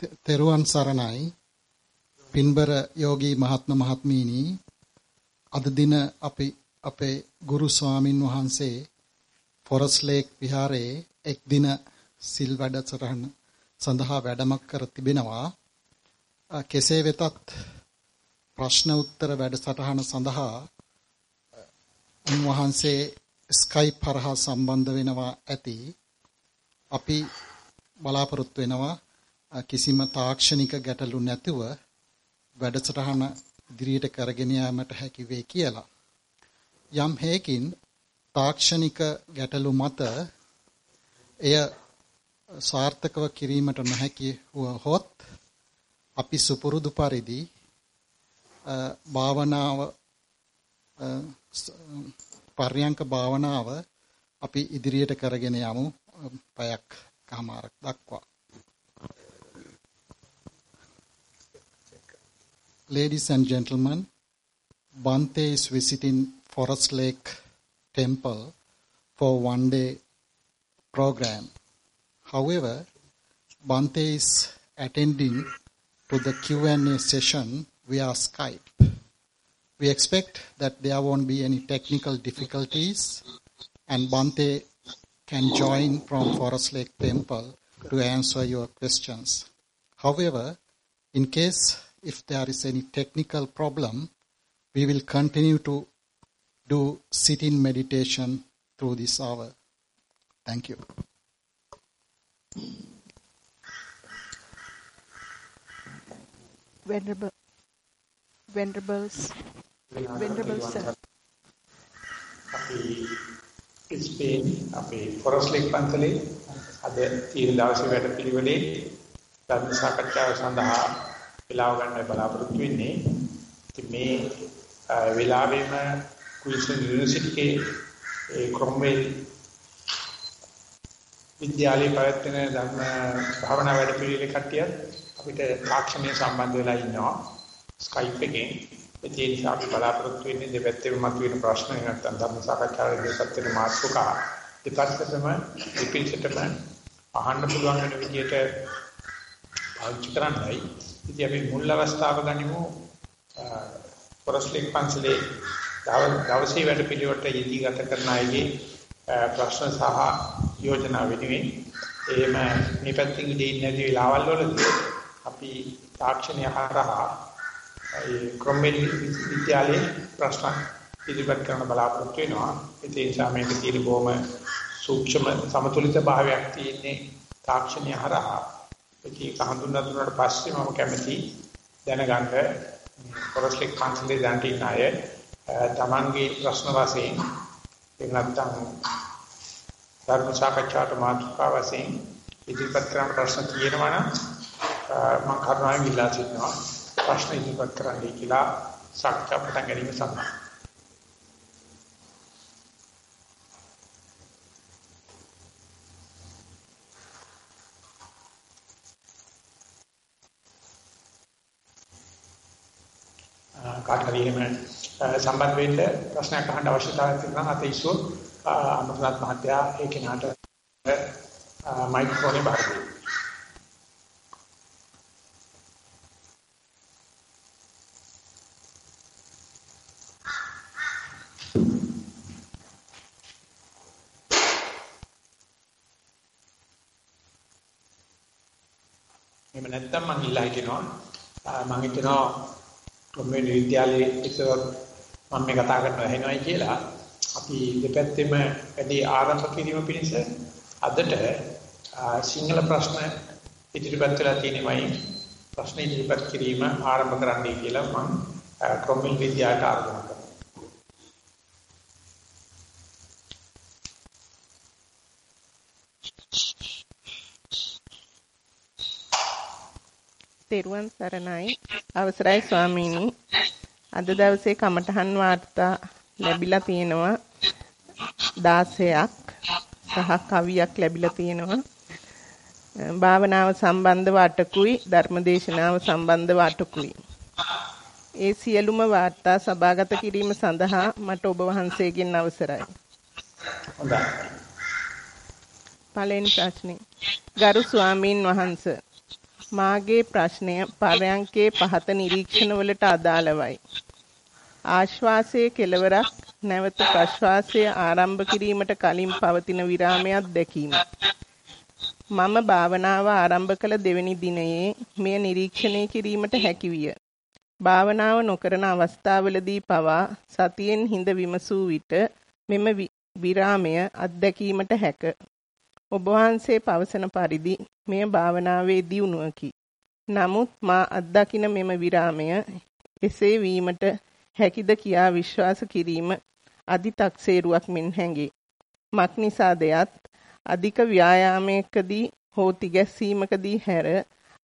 තෙරුවන් සරණයි. පින්බර යෝගී මහත්ම මහත්මීනි අද දින අපි අපේ ගුරු ස්වාමින් වහන්සේ ෆොරස් ලේක් විහාරයේ එක් දින සිල් වැඩසටහන සඳහා වැඩමක් කර තිබෙනවා. කෙසේ වෙතත් ප්‍රශ්න උත්තර වැඩසටහන සඳහා උන්වහන්සේ ස්කයිප් හරහා සම්බන්ධ වෙනවා ඇති. අපි බලාපොරොත්තු වෙනවා කිසිම තාක්ෂණික ගැටලු නැතුව වැඩසටහන ඉදිරියට කරගෙන යාමට හැකි වේ කියලා. යම් හේකින් තාක්ෂණික ගැටලු මත එය සාර්ථකව කිරීමට නොහැකි වුවහොත් අපි සුපුරුදු පරිදි භාවනාව පර්යංක භාවනාව අපි ඉදිරියට කරගෙන යමු පැයක් කමාරක් දක්වා Ladies and gentlemen, Bante is visiting Forest Lake Temple for one day program. However, Bante is attending to the Q&A session via Skype. We expect that there won't be any technical difficulties and Bante can join from Forest Lake Temple to answer your questions. However, in case if there is any technical problem, we will continue to do sit-in meditation through this hour. Thank you. Venerable, Venerables, Venerable Sir. අපි Spain අපේ ෆොරස් lake පන්සලේ අද තියෙන දවසේ වැඩ පිළිවෙලේ ධර්ම සාකච්ඡාව සඳහා වෙලාව ගන්න බලාපොරොත්තු වෙන්නේ. ඉතින් මේ වෙලාවෙම කුයින්ස්ලන්ඩ් යුනිවර්සිටියේ ඒ ක්‍රොම්වෙල් විද්‍යාලයේ පැවැත්වෙන ධර්ම භාවනා වැඩ පිළිවෙල කට්ටිය අපිට තාක්ෂණය සම්බන්ධ වෙලා ඉන්නවා Skype එකෙන්. ඒ නිසා අපි බලාපොරොත්තු වෙන්නේ දෙපැත්තෙම මතුවෙන ප්‍රශ්න නැත්නම් ධර්ම සාකච්ඡාවේ දෙපැත්තට මාතෘකා දෙපැත්තටම දෙපිටටම අහන්න පුළුවන් වෙන විදිහට පාවිච්චි කරන්නයි. ඉතින් අපි මුල් අවස්ථාව ගනිමු පොරස්ලික් පන්සලේ දවසේ වැඩ පිළිවෙලට යෙදී ගත කරන අයගේ ප්‍රශ්න සහ යෝජනා වෙනුවෙන් එහෙම මේ පැත්තෙන් ඉඳී නැති වෙලාවල් වලදී අපි තාක්ෂණය හරහා ඒ ක්‍රොම්බෙල් විද්‍යාලයේ ප්‍රශ්න ඉදිරිපත් කරන බලාපොරොත්තු වෙනවා. ඒ නිසා මේක තියෙන බොහොම සූක්ෂම සමතුලිත භාවයක් තියෙන්නේ තාක්ෂණය හරහා. ඒක හඳුන්වා දුන්නාට පස්සේ මම කැමති දැනගන්න කොරස්ලික් පන්සලේ දැන් ඉන්න අය තමන්ගේ ප්‍රශ්න වශයෙන් එහෙම නැත්නම් ධර්ම සාකච්ඡාට මාතෘකා වශයෙන් ඉදිරිපත් කරන ප්‍රශ්න තියෙනවා නම් මම කරුණාවෙන් ඉල්ලා සිටිනවා. ප්‍රශ්න ඉදිරිපත් කරන්නයි කියලා සාකච්ඡා පටන් ගැනීම සඳහා. කාට හරි එහෙම සම්බන්ධ වෙන්න ප්‍රශ්නයක් අහන්න අවශ්‍යතාවයක් තියෙනවා නම් අත ඉස්සුව අමරනාත් මහත්තයා ඒ කෙනාට මයික්‍රොෆෝනේ බාර දෙන්න. එහෙම නැත්නම් මම ඉල්ලා හිටිනවා මම හිතනවා කොම්මේ විද්‍යාලයේ ඉස්සර මම මේ කතා කරනවා ඇහෙනවයි කියලා. අපි දෙපැත්තෙම වැඩි ආරම්භ කිරීම පිණිස අදට සිංහල ප්‍රශ්න ඉදිරිපත් වෙලා තියෙනමයි ප්‍රශ්න ඉදිරිපත් කිරීම ආරම්භ කරන්නයි කියලා මම කොම්මේ විද්‍යාවට ආරම්භ කරනවා. තෙරුවන් සරණයි. අවසරයි ස්වාමීනි. අද දවසේ කමඨහන් වාර්තා ලැබිලා තියෙනවා. 16ක් සහ කවියක් ලැබිලා තියෙනවා. භාවනාව සම්බන්ධව අටකුයි ධර්මදේශනාව සම්බන්ධව අටකුයි. ඒ සියලුම වාර්තා සභාගත කිරීම සඳහා මට ඔබ වහන්සේගෙන් අවසරයි. හොඳයි. පළවෙනි ප්‍රශ්නේ. ගරු ස්වාමීන් වහන්සේ මාගේ ප්‍රශ්නය පරයන්කේ පහත නිරීක්ෂණවලට අදාළවයි. ආශ්වාසයේ කෙලවරක් නැවත ප්‍රශ්වාසය ආරම්භ කිරීමට කලින් පවතින විරාමයක් දැකීම. මම භාවනාව ආරම්භ කළ දෙවැනි දිනයේ මෙය නිරීක්ෂණය කිරීමට හැකිවිය. භාවනාව නොකරන අවස්ථාවලදී පවා සතියෙන් හිඳ විමසූ විට මෙම විරාමය අත්දැකීමට හැක. ඔබ වහන්සේ පවසන පරිදි මෙය භාවනාවේ දියුණුවකි. නමුත් මා අත්දකින මෙම විරාමය එසේ වීමට හැකිද කියා විශ්වාස කිරීම අදි탁සේරුවක් මෙන් හැඟේ. මක් නිසාදයත් අධික ව්‍යායාමයකදී හෝ තිගැස්සීමකදී හැර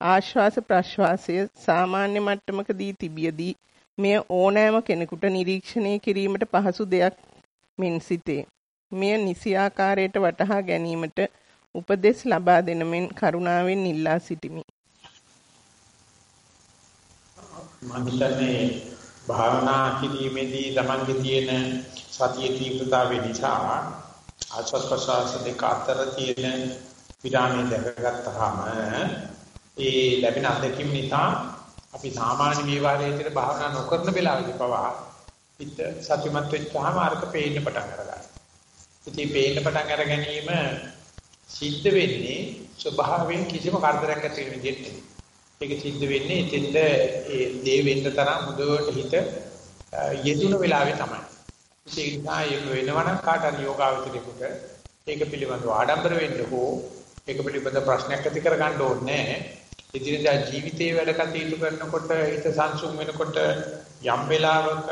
ආශ්වාස ප්‍රශ්වාසය සාමාන්‍ය මට්ටමකදී තිබියදී මෙය ඕනෑම කෙනෙකුට නිරීක්ෂණය කිරීමට පහසු දෙයක් මෙන් සිටේ. මෙය නිසි ආකාරයට වටහා ගැනීමට උපදෙස් ලබා දෙන මෙන් කරුණාවෙන් ඉල්ලා සිටිමි. මම හිතන්නේ භාවනා කිරීමේදී තමන්ගේ තියෙන සතිය තීව්‍රතාවය නිසා ආස්වාද ප්‍රසවාස දෙක අතර තියෙන විරාමය දැකගත්තාම ඒ ලැබෙන අත්දැකීම් නිසා අපි සාමාන්‍ය විවාහයේදී භාවනා නොකරන වෙලාවෙදී පවා පිට සතිමත් වෙච්චාම අරක පේන්න පටන් අරගන්නවා. ඉතින් පේන්න පටන් අර ගැනීම සිද්ධ වෙන්නේ ස්වභාවයෙන් කිසිම කරදරයක් ඇති වෙන විදිහට නෙවෙයි. ඒක සිද්ධ වෙන්නේ එතෙන්ද ඒ දේ වෙන්න තරම් මුදුවට හිත යෙදුන වෙලාවේ තමයි. ඒ නිසා ඒක වෙනවනම් කාට හරි යෝගාවචරයකට ඒක පිළිබඳව ආඩම්බර වෙන්න හෝ ඒක පිළිබඳ ප්‍රශ්නයක් ඇති කරගන්න ඕනේ නැහැ. ඉදිරියදා ජීවිතයේ වැඩ කටයුතු කරනකොට හිත සංසුන් වෙනකොට යම් වෙලාවක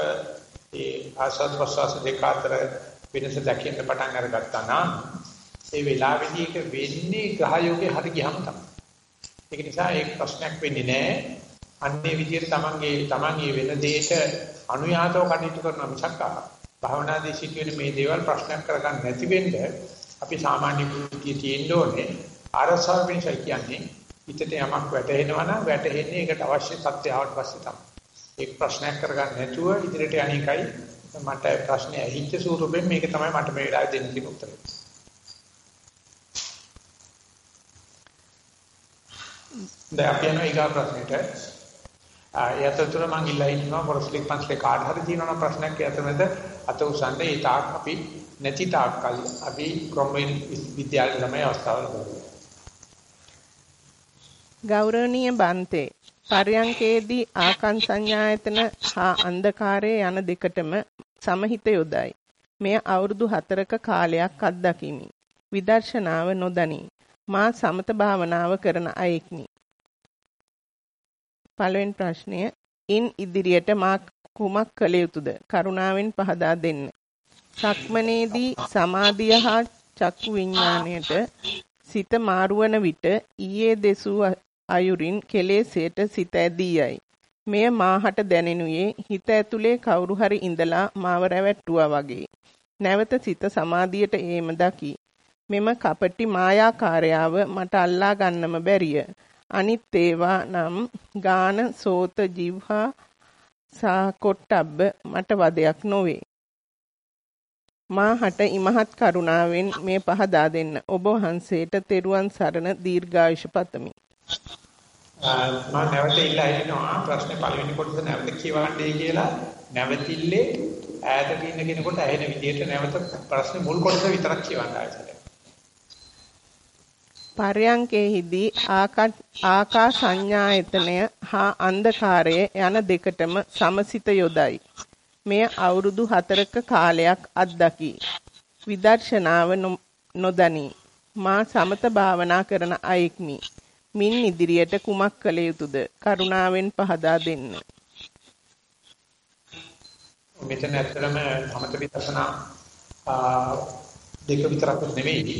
ඒ ආස්වාද ප්‍රසවාස දෙක අතර වෙනස දකින්න පටන් අරගත්තා නම් ඒ වෙලාවේදී ඒක වෙන්නේ ග්‍රහයෝගේ හරි ගියම තමයි. ඒක නිසා ඒක ප්‍රශ්නයක් වෙන්නේ නැහැ. අන්නේ විදිහට තමන්ගේ තමන්ගේ වෙන දෙයක අනුයාතව කටයුතු කරන මිසක් භාවනාදී සිටින මේ දේවල් ප්‍රශ්නයක් කරගන්න නැති වෙන්න අපි සාමාන්‍ය බුද්ධිය තියෙන්න ඕනේ. අරසාව වෙනසයි කියන්නේ හිතට යමක් වැටහෙනවා නම් වැටහෙන්නේ ඒකට අවශ්‍ය තත්ත්වය ආවට පස්සේ තමයි. ඒක ප්‍රශ්නයක් කරගන්න නැතුව ඉදිරියට යන්නේකයි මට ප්‍රශ්නේ ඇහිච්ච ස්වරූපයෙන් මේක තමයි මට මේ වෙලාවේ දෙන්න තියෙන උත්තරය. දැන් අපි යනවා ඊගා ප්‍රශ්නෙට. යතතර මං ඉල්ලා ඉන්නවා පොරස්ලික් පන්ස්ලේ කාඩ් හරි තියෙනවා ප්‍රශ්නයක් යතනද අත උසන්නේ ඒ තාක් අපි නැති තාක් කල් අපි ක්‍රොම්වෙල් විද්‍යාලය තමයි අවස්ථාව ලබන්නේ. ගෞරවනීය බන්තේ පර්යංකේදී ආකන් සංඥායතන හා අන්ධකාරයේ යන දෙකටම සමහිත යොදයි. මෙය අවුරුදු 4ක කාලයක් අත්දකිමි. විදර්ශනාව නොදනි. මා සමත භාවනාව කරන අයෙක්නි. පළවෙනි ප්‍රශ්නය ඉන් ඉදිරියට මා කුමක් කළ යුතුද? කරුණාවෙන් පහදා දෙන්න. සක්මනේදී සමාධිය හා චක්කු විඥාණයට සිත මාරුවන විට ඊයේ දෙසූ අයුරින් කෙලෙසයට සිත ඇදී යයි. මෙය මාහට දැනෙනුයේ හිත ඇතුලේ කවුරු හරි ඉඳලා මාව රැවට්ටුවා වගේ. නැවත සිත සමාධියට ඒම දකි. මෙම කපටි මායාකාරයාව මට අල්ලා ගන්නම බැරිය. අනිත් ඒවා නම් ගාන සෝත ජීවහා සහ කොට්ටබ්බ මට වදයක් නොවේ. මාහට ඉමහත් කරුණාවෙන් මේ පහදා දෙන්න ඔබ වහන්සේට තෙරුවන් සරණ දීර්ඝායුෂ පතමි. මම නැවත ඉල්ලා හිටිනවා ප්‍රශ්නේ පළවෙනි කොටස නැවත කියවන්නේ කියලා නැවතිල්ලේ ඈතක ඉන්න කෙනෙකුට ඇහෙන විදිහට නැවත ප්‍රශ්නේ මුල් කොටස විතරක් කියවන්න ආයෙත්. පර්යංකේහිදී ආකා සංඥායතනය හා අන්ධකාරය යන දෙකටම සමසිත යොදයි. මෙය අවුරුදු 4ක කාලයක් අත්දකි. විදර්ශනාව නොදනි. මා සමත භාවනා කරන අයෙක්මි. මින් ඉදිරියට කුමක් කළ යුතුද? කරුණාවෙන් පහදා දෙන්න. මෙතන ඇත්තටම සමත විදර්ශනා දෙක විතරක් නෙවෙයි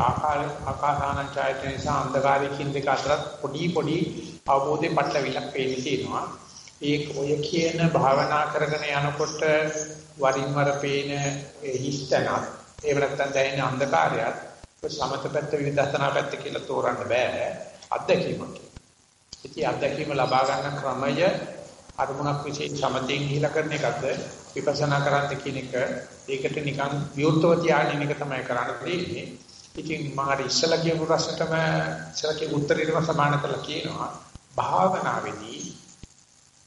ආකාර ආකාසානං ඡායතන නිසා අන්ධකාරයකින් දෙක අතරත් පොඩි පොඩි අවබෝධයෙන් පටලවිලක් පේන්නේ තියෙනවා. ඒ ඔය කියන භාවනා කරගෙන යනකොට වරින් වර පේන හිස්තනක් එහෙම නැත්නම් දැනෙන අන්ධකාරයත් සමත පැත්ත විදර්ශනා පැත්ත කියලා තෝරන්න බෑ. අත්දැකීමක්. ඉතින් අත්දැකීම ලබා ගන්න ක්‍රමය අරමුණක් විශේෂ සමතෙන් ගිහිලා කරන එකක්ද විපස්සනා කරන්න කියන එක ඒකට නිකන් විවෘතව තියාගෙන එක තමයි කරන්න තියෙන්නේ. ඉතින් මාර ඉස්සලා කියපු ප්‍රශ්නටම ඉස්සලා කියපු උත්තරේටම සමාන කරලා කියනවා භාවනාවේදී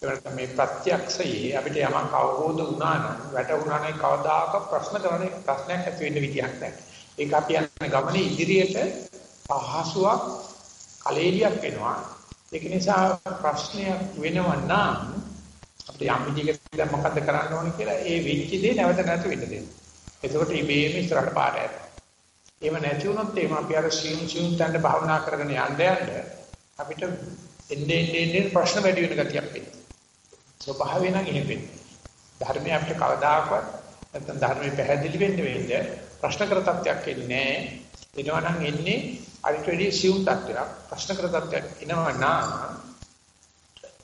ඒකට මේ ප්‍රත්‍යක්ෂයේ අපිට යමක් අවබෝධ වුණා නම් වැටුණා නම් කවදාක ප්‍රශ්න කරන්නේ ප්‍රශ්නයක් ඇති වෙන්න විදියක් නැහැ. ඒක අපි යන ගමනේ ඉදිරියට පහසුවක් කලෙලියක් වෙනවා. ඒක නිසා ප්‍රශ්නයක් වෙනව නම් අපිට යම් විදිහකට දැන් මොකද්ද කරන්න ඕනේ කියලා ඒ වෙච්ච දේ නැවත නැවත වෙන්න දෙන්න. එතකොට ඉබේම ඉස්සරහට පාර යනවා. එහෙම නැති වුණොත් එහෙම අපි අර සීන් සීන් තැන්න භාවනා කරගෙන යන්න යන්න අපිට එන්නේ එන්නේ ප්‍රශ්න වැඩි වෙන ගතියක් එනවා. ස්වභාවයෙන් නම් එහෙම වෙන්නේ. ධර්මයේ අපිට කවදාකවත් නැත්නම් ධර්මයේ පැහැදිලි වෙන්න වෙන්නේ ප්‍රශ්න කර තත්ත්වයක් එන්නේ නැහැ. එනවා නම් එන්නේ අරිට වැඩි සිවුම් තත්ත්වයක්. ප්‍රශ්න කර තත්ත්වයක් එනවා නම්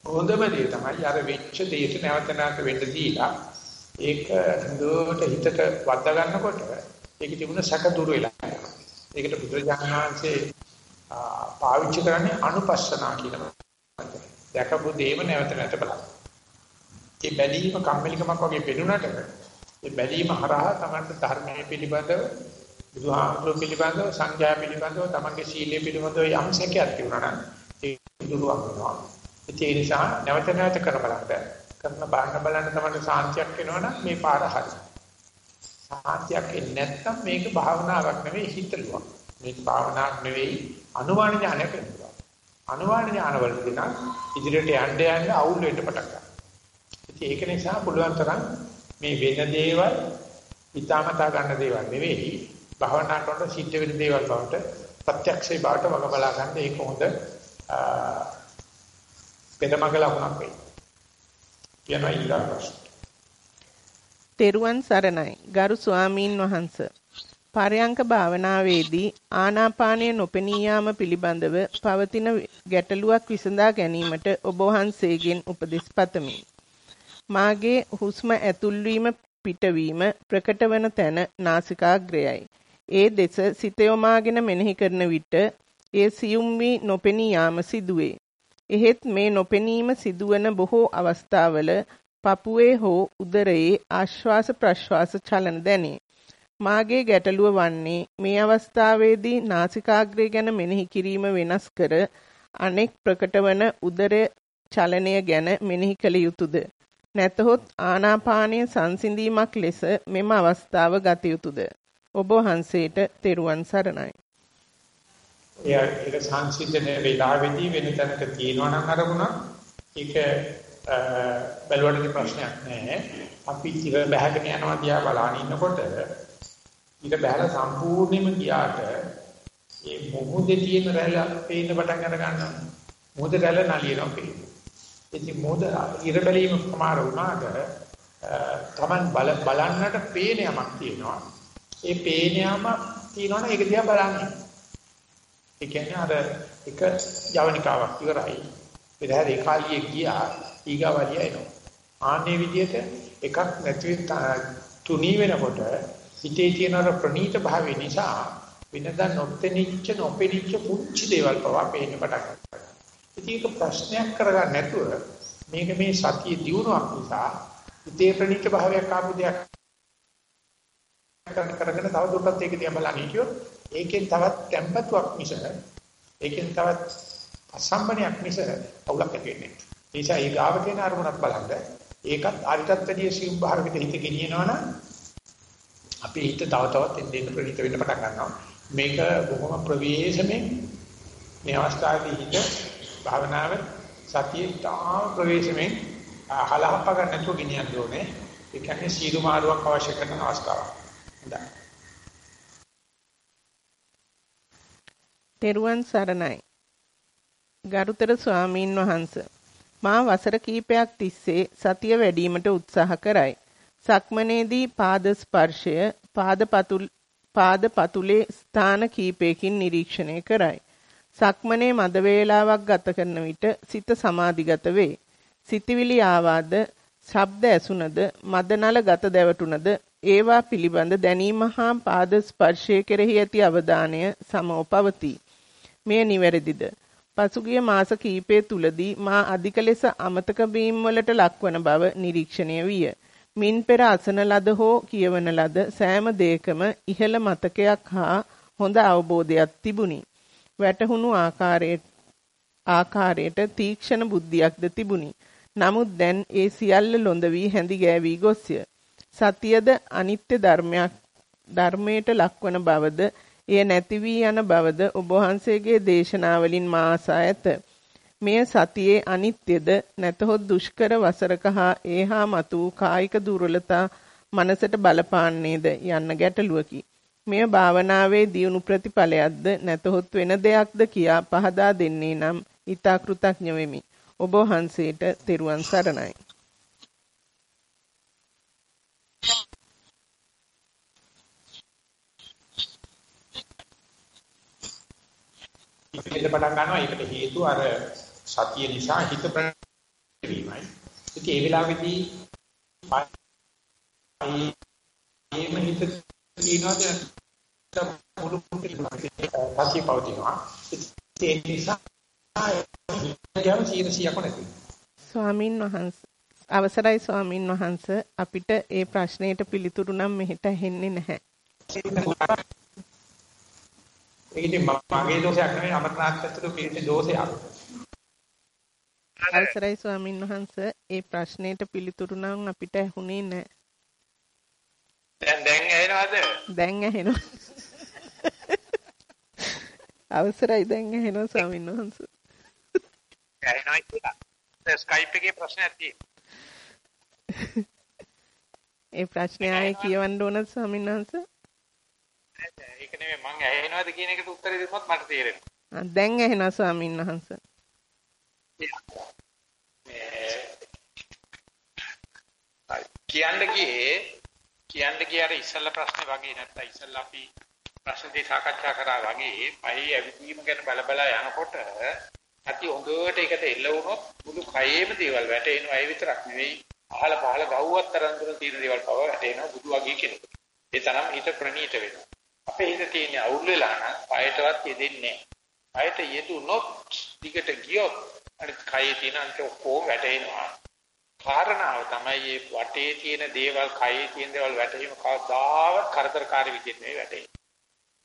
හොඳම දේ තමයි අර වෙච්ච දෙයට නැවත නැවත වෙන්න දීලා ඒක හොඳට හිතට වද්දා ගන්නකොට ඒක තිබුණ සැක දුර වෙලා යනවා. ඒකට බුදුරජාණන් වහන්සේ පාවිච්චි කරන්නේ අනුපස්සනා කියන වචනේ. දැකපු දේම නැවත නැවත බලන්න. ඒ බැලීම කම්මැලිකමක් වගේ පෙනුනට ඒ බැලීම හරහා තමයි ධර්මයේ පිළිබඳව බුදුහාමුදුරුවෝ පිළිබඳව සංඥා පිළිබඳව තමන්ගේ සීලය පිළිබඳව යම් සැකයක් තිබුණා නම් ඒක දුරුවක් වෙනවා. ඒ නිසා නැවත නැවත කර බලන්න. කරන බාහන බලන්න තමයි සාන්තියක් එනවනම් මේ පාර හරි. සාන්තියක් එන්නේ නැත්නම් මේක භාවනාවක් නෙවෙයි හිතලුවක්. මේක භාවනාවක් නෙවෙයි අනුමාන ඥානයක් වෙනවා. අනුමාන ඥාන වලදී නම් ඉදිරියට යන්න යන්න අවුල් වෙන්න පටන් ගන්නවා. ඒක නිසා පුළුවන් තරම් මේ වෙන දේවල් හිතාමතා ගන්න දේවල් නෙවෙයි භාවනා කරනකොට සිද්ධ වෙන දේවල් බවට ප්‍රත්‍යක්ෂේ බවට වග බලා ගන්න ඒක හොඳ පෙරමග ලකුණක් වෙයි. කියනවා ඊළඟ ප්‍රශ්න. තෙරුවන් සරණයි ගරු ස්වාමීන් වහන්ස පරයන්ක භාවනාවේදී ආනාපානය නොපෙනී යාම පිළිබඳව පවතින ගැටලුවක් විසඳා ගැනීමට ඔබ වහන්සේගෙන් උපදෙස් පතමි. මාගේ හුස්ම ඇතුල්වීම පිටවීම ප්‍රකට වන තැන නාසිකාග්‍රයයි. ඒ දෙස සිත යොමාගෙන මෙනෙහි කරන විට ඒ සියුම් වී නොපෙනී යාම සිදුවේ. එහෙත් මේ නොපෙනීම සිදුවන බොහෝ අවස්ථාවල පපුවේ හෝ උදරයේ ආශ්වාස ප්‍රශ්වාස චලන දැනේ. මාගේ ගැටලුව වන්නේ මේ අවස්ථාවේදී නාසිකාග්‍රය ගැන මෙනෙහි කිරීම වෙනස් කර අනෙක් ප්‍රකටවන උදර චලනය ගැන මෙනෙහි කළ යුතුයද නැතහොත් ආනාපානය සංසිඳීමක් ලෙස මෙම අවස්ථාව ගත යුතුයද ඔබ වහන්සේට තෙරුවන් සරණයි එයා ඒක සංසිඳන වේලාවෙදී වෙන තැනක තියෙනවා නම් අරමුණ ඒක බැලුවට ප්‍රශ්නයක් නෑ. අපි ඉර බහගෙන යනවා දිහා බලන ඉන්නකොට ඉර බහලා සම්පූර්ණයෙන්ම ගියාට ඒ මොහොතේ තියෙන රැළ පේන්න පටන් අර ගන්නවා. මොහොත රැළ නලියනවා පේනවා. ඉතින් මොහොත ඉර බැලීම ප්‍රමාර වුණාට Taman බල බලන්නට පේන යමක් තියෙනවා. ඒ පේන යම තියෙනවනේ ඒක දිහා බලන්නේ. ඒ කියන්නේ අර එක යවනිකාවක් ඉවරයි. පෙරහැර ඒකාලියේ ගියා ඊගාවලිය එනවා. ආන්නේ විදිහට එකක් නැති තුනී වෙනකොට හිතේ තියෙන අර ප්‍රනීත භාවය නිසා වෙනදා නොපෙනිච්ච නොපෙනිච්ච පුංචි දේවල් පවා පේන්න පටන් ගන්නවා. ඉතින් ඒක ප්‍රශ්නයක් කරගන්න නැතුව මේක මේ සතිය දියුණුවක් නිසා හිතේ ප්‍රනීත භාවයක් ආපු දෙයක් කරගෙන තව දුරටත් ඒක දිහා බලන්න හිටියොත් ඒකෙන් තවත් tempatuක් මිස ඒකෙන් තවත් අසම්බනයක් මිස අවුලක් ඇති වෙන්නේ. ඒ නිසා ඒ ගාව තියෙන අරමුණක් බලන්න ඒකත් අරිටත් වැඩිය සිව් භාවිත හිත ගෙනියනවනම් අපේ හිත තව තවත් එන්නේ ප්‍රණීත වෙන්න පටන් ගන්නවා. මේක බොහොම ප්‍රවේශමෙන් මේ අවස්ථාවේදී හිත භාවනාව සතිය තාම ප්‍රවේශමෙන් හලහප්ප ගන්න නැතුව ගෙනියන්න ඕනේ. ඒ කියන්නේ සීරු මාරුවක් අවශ්‍ය කරන අවස්ථාවක්. හොඳයි. තෙරුවන් සරණයි. ගරුතර ස්වාමීන් වහන්ස මා වසර කිහිපයක් තිස්සේ සතිය වැඩිවීමට උත්සාහ කරයි. සක්මනේදී පාද ස්පර්ශය පාදපතුල් පාදපතුලේ ස්ථාන කිහිපයකින් නිරීක්ෂණය කරයි. සක්මනේ මද වේලාවක් ගත කරන විට සිත සමාධිගත වේ. සිතවිලි ආවාද, ශබ්ද ඇසුනද, මදනල ගත දැවටුනද ඒවා පිළිබඳ දැනීම හා පාද ස්පර්ශය කෙරෙහි ඇති අවධානය සමව පවතී. මෙය නිවැරදිද? පසුගිය මාස කිහිපය තුලදී මා අධික ලෙස අමතක වීම වලට ලක්වන බව නිරීක්ෂණය විය. මින් පෙර අසන ලද හෝ කියවන ලද සෑම දෙයකම ඉහළ මතකයක් හා හොඳ අවබෝධයක් තිබුණි. වැටහුණු ආකාරයට ආකාරයට තීක්ෂණ බුද්ධියක්ද තිබුණි. නමුත් දැන් ඒ සියල්ල ලොඳ වී හැඳි ගෑවි ගොස්ය. සතියද අනිත්‍ය ධර්මයක් ධර්මයට ලක්වන බවද එය නැති වී යන බවද ඔබ වහන්සේගේ දේශනාවලින් මා ආසා ඇත. මෙය සතියේ අනිත්‍යද නැතහොත් දුෂ්කර වසරක හා ඒහා මතු වූ කායික දුර්වලතා මනසට බලපාන්නේද යන්න ගැටලුවකි. මෙය භාවනාවේ දියුණු ප්‍රතිඵලයක්ද නැතහොත් වෙන දෙයක්ද කියා පහදා දෙන්නේ නම් ඊතා කෘතඥ වෙමි. ඔබ වහන්සේට තෙරුවන් සරණයි. ඉතින් පටන් ගන්නවා ඒකට හේතුව අර සතිය නිසා හිත ප්‍රවීමයි. ඉතින් ඒ වෙලාවේදී ඒම හිත තියනවාද මුළු සතිය පවතිනවා. ඒ නිසා යම් සීරසියක් නැති. ස්වාමින් වහන්සේ අවසරයි ස්වාමින් වහන්සේ අපිට ඒ ප්‍රශ්නයට පිළිතුරු නම් මෙහෙට ඇහෙන්නේ නැහැ. ඒක ඉතින් මගේ දෝෂයක් නෙවෙයි අමරනාත් ඇතුළු පිළිච්ච දෝෂයක්. අවසරයි ස්වාමින් වහන්සේ ඒ ප්‍රශ්නයට පිළිතුරු නම් අපිට ඇහුනේ නැහැ. දැන් දැන් ඇහෙනවද? දැන් ඇහෙනවා. අවසරයි දැන් ඇහෙනවා ස්වාමින් වහන්සේ. ඇහෙනවා කියලා. ස්කයිප් එකේ ප්‍රශ්නයක් තියෙනවා. ඒ ප්‍රශ්නේ ආයේ කියවන්න ඕනද ස්වාමීන් වහන්සේ? ඒක නෙමෙයි මං ඇහෙනවද කියන එකට උත්තරේ දෙන්නොත් මට තේරෙනවා. දැන් ඇහෙනවා ස්වාමීන් වහන්සේ. කියන්න ගියේ කියන්න ගිය අර ඉස්සල්ලා ප්‍රශ්නේ වගේ නැත්නම් ඉස්සල්ලා අපි ප්‍රශ්න දෙක සාකච්ඡා කරා වගේ පහේ ඇවිදීම ගැන බල බල යනකොට ඇති හොඳට ඒකට එල්ල වුණොත් මුළු කයේම දේවල් වැටෙනවා ඒ විතරක් නෙවෙයි අහල පහල ගව්වත් තරම් දුර තියෙන දේවල් පව වැටෙනවා බුදු වගේ කෙනෙකුට. ඒ තරම් හිත ප්‍රණීත වෙනවා. අපේ හිත තියෙන අවුල් වෙලා නම් පයටවත් යෙදෙන්නේ නැහැ. පයට යෙදුනොත් දිගට ගියොත් අනිත් කයේ තියෙන අන්ත ඔක්කොම වැටෙනවා. කාරණාව තමයි මේ වටේ තියෙන දේවල් කයේ තියෙන දේවල් වැටීම කවදාවත් කරදරකාරී විදිහට නෙවෙයි වැටෙන්නේ.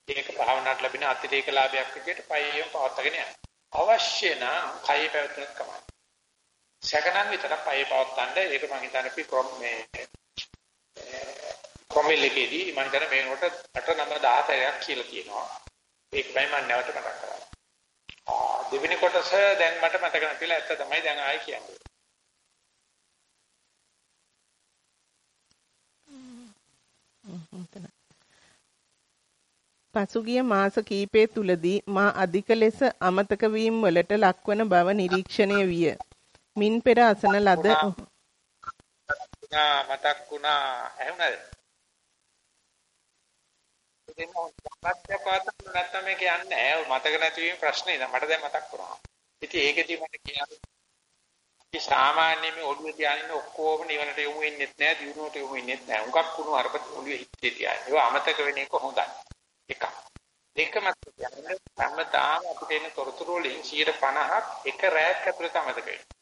ඒක භාවනාවට ලැබෙන අතිරේක ලාභයක් විදිහට පයේම පවත්වාගෙන යනවා. අවශ්‍ය නම් කයේ පැවැත්මක් කමයි. සැකනම් විතර පයේ පවත්තන්න ඒක මම හිතන්නේ අපි ක්‍රොම් මේ කොමිලකේදී මම හිතන්නේ මේනකොට 8 9 17ක් කියලා කියනවා. ඒක තමයි මම නැවත මතක් කරන්නේ. දෙවෙනි කොටස දැන් මට මතක නැතිලා ඇත්ත තමයි දැන් ආයෙ කියන්නේ. පසුගිය මාස කිහිපය තුලදී මා අධික ලෙස අමතක වීම වලට ලක්වන බව නිරීක්ෂණය විය. මින් පෙර අසන ලද මතක් වුණා ඇහුණාද? ඉතින් මොකක්ද පාතන නැත්තම් මේක යන්නේ නැහැ. මතක නැතිවීම ප්‍රශ්නේ නෑ. මට දැන් මතක් වුණා. ඉතින් ඒකදී මට කියන්නේ අපි සාමාන්‍යයෙන් මේ ඔළුවේ තියාගෙන ඔක්කොම නිවනට යොමු වෙන්නේ නැහැ, දිනුවට යොමු වෙන්නේ නැහැ. උඟක් කුණු අරප ඔළුවේ හිතේ තියාගෙන. ඒක අමතක වෙන එක හොඳයි. එකක්. දෙකම කියන්නේ හැමදාම අපිට එන තොරතුරු වලින් 50ක් එක රැයක් ඇතුළත අමතක වෙනවා.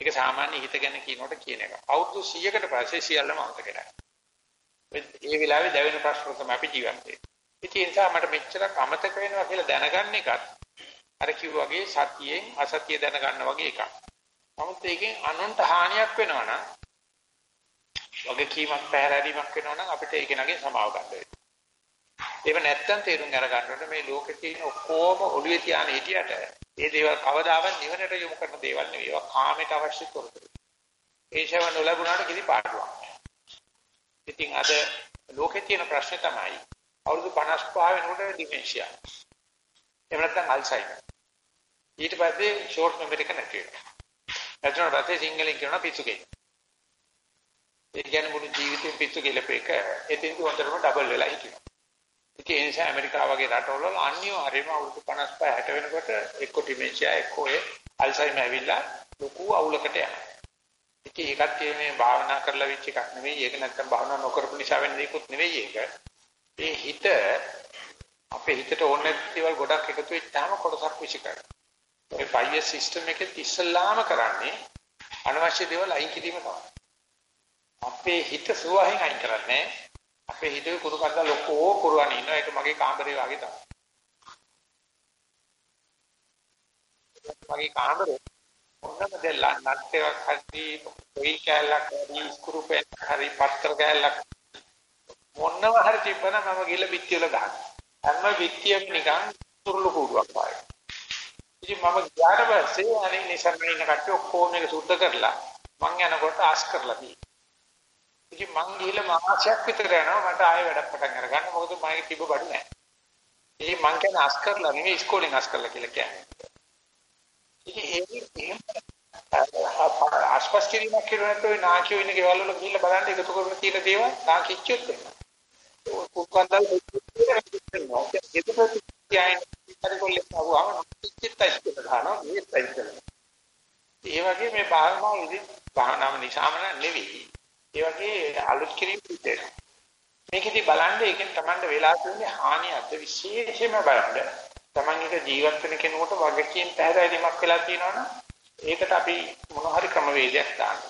ඒක සාමාන්‍ය හිත ගැන කියනකොට කියන එක. අවුරුදු 100කට පස්සේ සියල්ලම අමතක වෙනවා. ඒ වෙලාවේ දැවෙන ප්‍රශ්න තමයි අපි ජීවත් වෙන්නේ. ඉතින් ඒ නිසා මට මෙච්චරක් අමතක වෙනවා කියලා දැනගන්න එකත් අර කිව්වාගේ සතියෙන් අසතිය දැනගන්න වගේ එකක්. නමුත් ඒකෙන් අනුන්ට හානියක් වෙනවා නම් වගකීමක් පැහැරීමක් වෙනවා නම් අපිට ඒක නගේ සමාව ගන්න වෙනවා. ඒක නැත්තම් තේරුම් අරගන්න ඕනේ මේ ලෝකේ තියෙන ඔක්කොම ඔළුවේ තියාන හිටියට ඒ දේවල් කවදාවත් නිවනට යොමු කරන දේවල් නෙවෙයි. ඒවා කාමයට අවශ්‍ය තොරතුරු. ඒෂව නොලැබුණාට කිසි පාඩුවක් ඉතින් අද ලෝකේ තියෙන ප්‍රශ්නේ තමයි අවුරුදු 55 වෙනකොට ඩිමෙන්ෂියා. එහෙම නැත්නම් අල්සයිමර්. ඊට පස්සේ ෂෝට් මෙමරි එක නැති වෙනවා. නැත්නම් රටේ සිංහලෙන් කියනවා පිස්සු කෙනෙක්. ඒ කියන්නේ මුළු ජීවිතේ පිස්සු කෙලපේක එතෙන්දි හොඳටම ඩබල් වෙලා හිටිනවා. ඉතින් ඒ නිසා ඇමරිකාව වගේ රටවල අනිවාර්යයෙන්ම අවුරුදු 55 60 වෙනකොට එක්ක ඩිමෙන්ෂියා එක්ක ඒ අල්සයිමර් ඇවිල්ලා ලොකු අවුලකට යනවා. ඉතින් ඒකත් මේ භාවනා කරලා වෙච්ච එකක් නෙවෙයි. ඒක නැත්තම් භාවනා නොකරපු නිසා වෙන දෙයක්වත් නෙවෙයි ඒක. ඒ හිත අපේ හිතට ඕනේ දේවල් ගොඩක් එකතු වෙච්චාම කොටසක් විශ්ි කරනවා. ඒ ෆයිර් සිස්ටම් එකේ ඉස්සල්ලාම කරන්නේ අනවශ්‍ය දේවල් අයින් කිරීම තමයි. අපේ හිත සුවහෙන් අයින් කරන්නේ අපේ හිතේ කුරු කන්දල් ඔක්කොම පුරවන ඉන්නවා. ඒක මගේ කාමරේ වගේ තමයි. මගේ කාමරේ මොනම දෙල්ල නට් එකක් හරි කොයි කැලක් හරි ස්ක්‍රූ පෙන් හරි පත්තර කැලක් මොනම හරි තිබ්බනම් මම ගිහලා පිටි වල ගහනවා. හැම පිටියම නිකන් තුරුළු කූඩුවක් වගේ. ඉතින් මම ගියාට පස්සේ අනේ නිසරණ ඉන්න කට්ටිය ඔක්කොම මේක සුද්ධ කරලා මං යනකොට ආස් කරලා තියෙනවා. ඉතින් මං ගිහලා මාසයක් විතර යනවා මට ආයෙ වැඩක් පටන් අරගන්න මොකද මගේ තිබ්බ බඩු නැහැ. ඉතින් මං කියන්නේ ආස් කරලා නෙමෙයි ඉස්කෝලෙන් ආස් කරලා කියලා කියන්නේ. ඉතින් ඒක ආස්පස් කිරීමක් කියලා නැත්නම් නාකියෝ ඉන්න ගෙවල් වල ගිහිල්ලා බලන්න එකතු කරගෙන තියෙන දේවල් නාකිච්චොත් එන්න. කුක්කන්දල් දෙන්නවා. ඒක ප්‍රතික්‍රියාවෙන් පරිකොල්ලේ ආවම චිත්තයිස් කියලා දානවා මේයිස් කියලා. ඒ වගේ මේ භාවනාව ඉතින් භාවනාව නිසාම නෙවෙයි. ඒ වගේ අලුත් කිරීම විදිහට. මේකෙදි බලන්න ඒකෙන් Tamanට වෙලා තියෙන හානියක්ද විශේෂයෙන්ම බලන්න. Taman එක ජීවත් වෙන කෙනෙකුට වගකීම් පැහැදිලිමක් වෙලා තියෙනවනම් ඒකට අපි මොන හරි ක්‍රමවේදයක් දාන්න.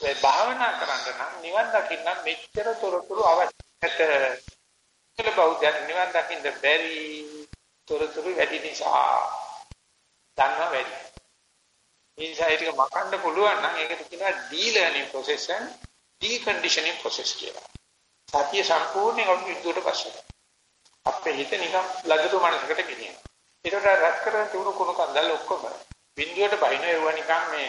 ඒ භාවනා කරන්න නම් නිවන් දකින්න මෙච්චර තොරතුරු අවශ්‍ය නැත. කියලා බෞද්ධයන් නිවන් දකින්න බැරි තොරතුරු වැඩි නිසා දන්නවා වැඩි. ඒ නිසා ඒක මකන්න පුළුවන් නම් ඒකට කියනවා delearning process and deconditioning process කියලා. සතිය සම්පූර්ණයෙන් අවුල් විදුවට පස්සේ. අපේ හිත නිකන් ලදරු මනසකට ගෙනියනවා. ඒකට රැස් කරන තුරු කුණු කන්දල් ඔක්කොම බිඳුවට බහින ඒවා නිකන් මේ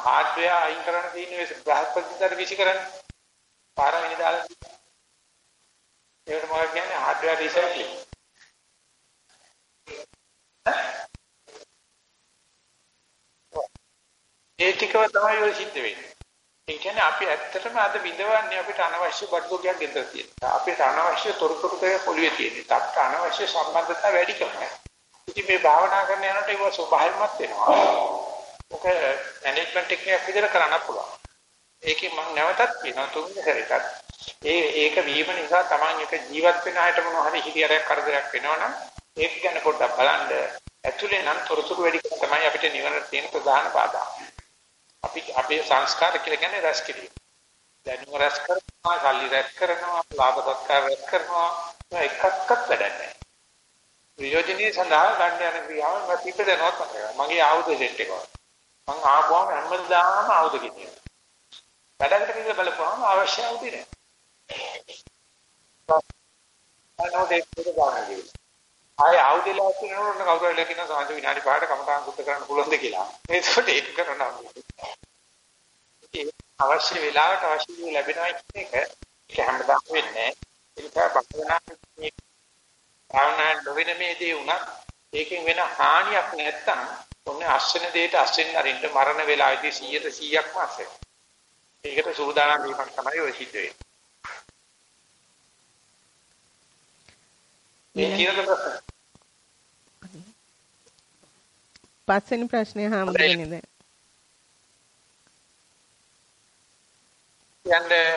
හાર્ඩ්වෙයාර් අයින් කරන්න තියෙන ඒ බ්‍රහස්පතිතර විසි කරන්නේ. පාරමිනි දාලා. ඒකට මොකක්ද කියන්නේ හાર્ඩ්වෙයාර් රීසයික්ලිං. ඒ ටිකව තමයි ඔය සිද්ධ වෙන්නේ. ඒ කියන්නේ අපි ඇත්තටම අද විඳවන්නේ අපිට අනවශ්‍ය බඩගෝගයක් ගෙදර තියෙනවා. අපිට අනවශ්‍ය තොරතුරු දෙක පොළවේ තියෙනවා. අපිට අනවශ්‍ය සම්බන්ධතා වැඩි කරනවා. ඉතින් මේ භාවනා කරන යනකොට ඒක ස්වභාවයෙන්මත් වෙනවා. ඔක මැනේජ්මන්ට් ටෙක්නික් විදිහට කරන්න පුළුවන්. ඒකෙන් මම නැවතත් කියනවා තුන්වෙනි සැරේටත් ඒ ඒක වීම නිසා Taman එක ජීවත් වෙන අයට මොන හරි හිලියරයක් කරදරයක් වෙනවනම් ඒක ගැන පොඩ්ඩක් බලන්න. ඇතුලේ නම් තොරතුරු වැඩි තමයි අපිට නිවන තියෙන ප්‍රධාන බාධා. අපි අපේ සංස්කාර කියලා කියන්නේ රැස් කිරීම. දැනුම රැස් කරනවා, සල්ලි රැස් කරනවා, ලාභ සත්කාර රැස් කරනවා, එකක්වත් වැඩක් නැහැ. ප්‍රයෝජනීය සඳහා ගන්න යන ක්‍රියාව මම පිටදනවත් මතකයි. මගේ ආයුධ සෙට් එක. මම ආපුවම හැමදාම ආයුධ කිනියනවා. වැඩකට කියලා බලපුවම අවශ්‍ය ආයුධ නෑ. අනෝ දෙයක් ගන්න ආය ආයුධලා තියෙනවොත් කවුරු හරි කියන සමාජ විනාඩි 5කට කමටහන් සුද්ධ කරන්න පුළුවන්ද කියලා. ඒකට ඒක කරනවා. අවශ්‍ය වෙලාවට අවශ්‍ය දේ ලැබෙනවා කියන එක ඒක හැමදාම වෙන්නේ නැහැ. ඒක භවනා භාවනා නොවන මේ දේ උනත් ඒකෙන් වෙන හානියක් නැත්තම් ඔන්නේ අස්වෙන දෙයට අස්වෙන් අරින්න මරණ වෙලාවේදී 100ට 100ක්ම අස්වෙන. ඒකට සූදානම් වීමක් තමයි ඔය සිද්ධ වෙන්නේ. මේ ප්‍රශ්න. පස්වෙනි ප්‍රශ්නේ හාමුදුරනේ දැන්. යන්නේ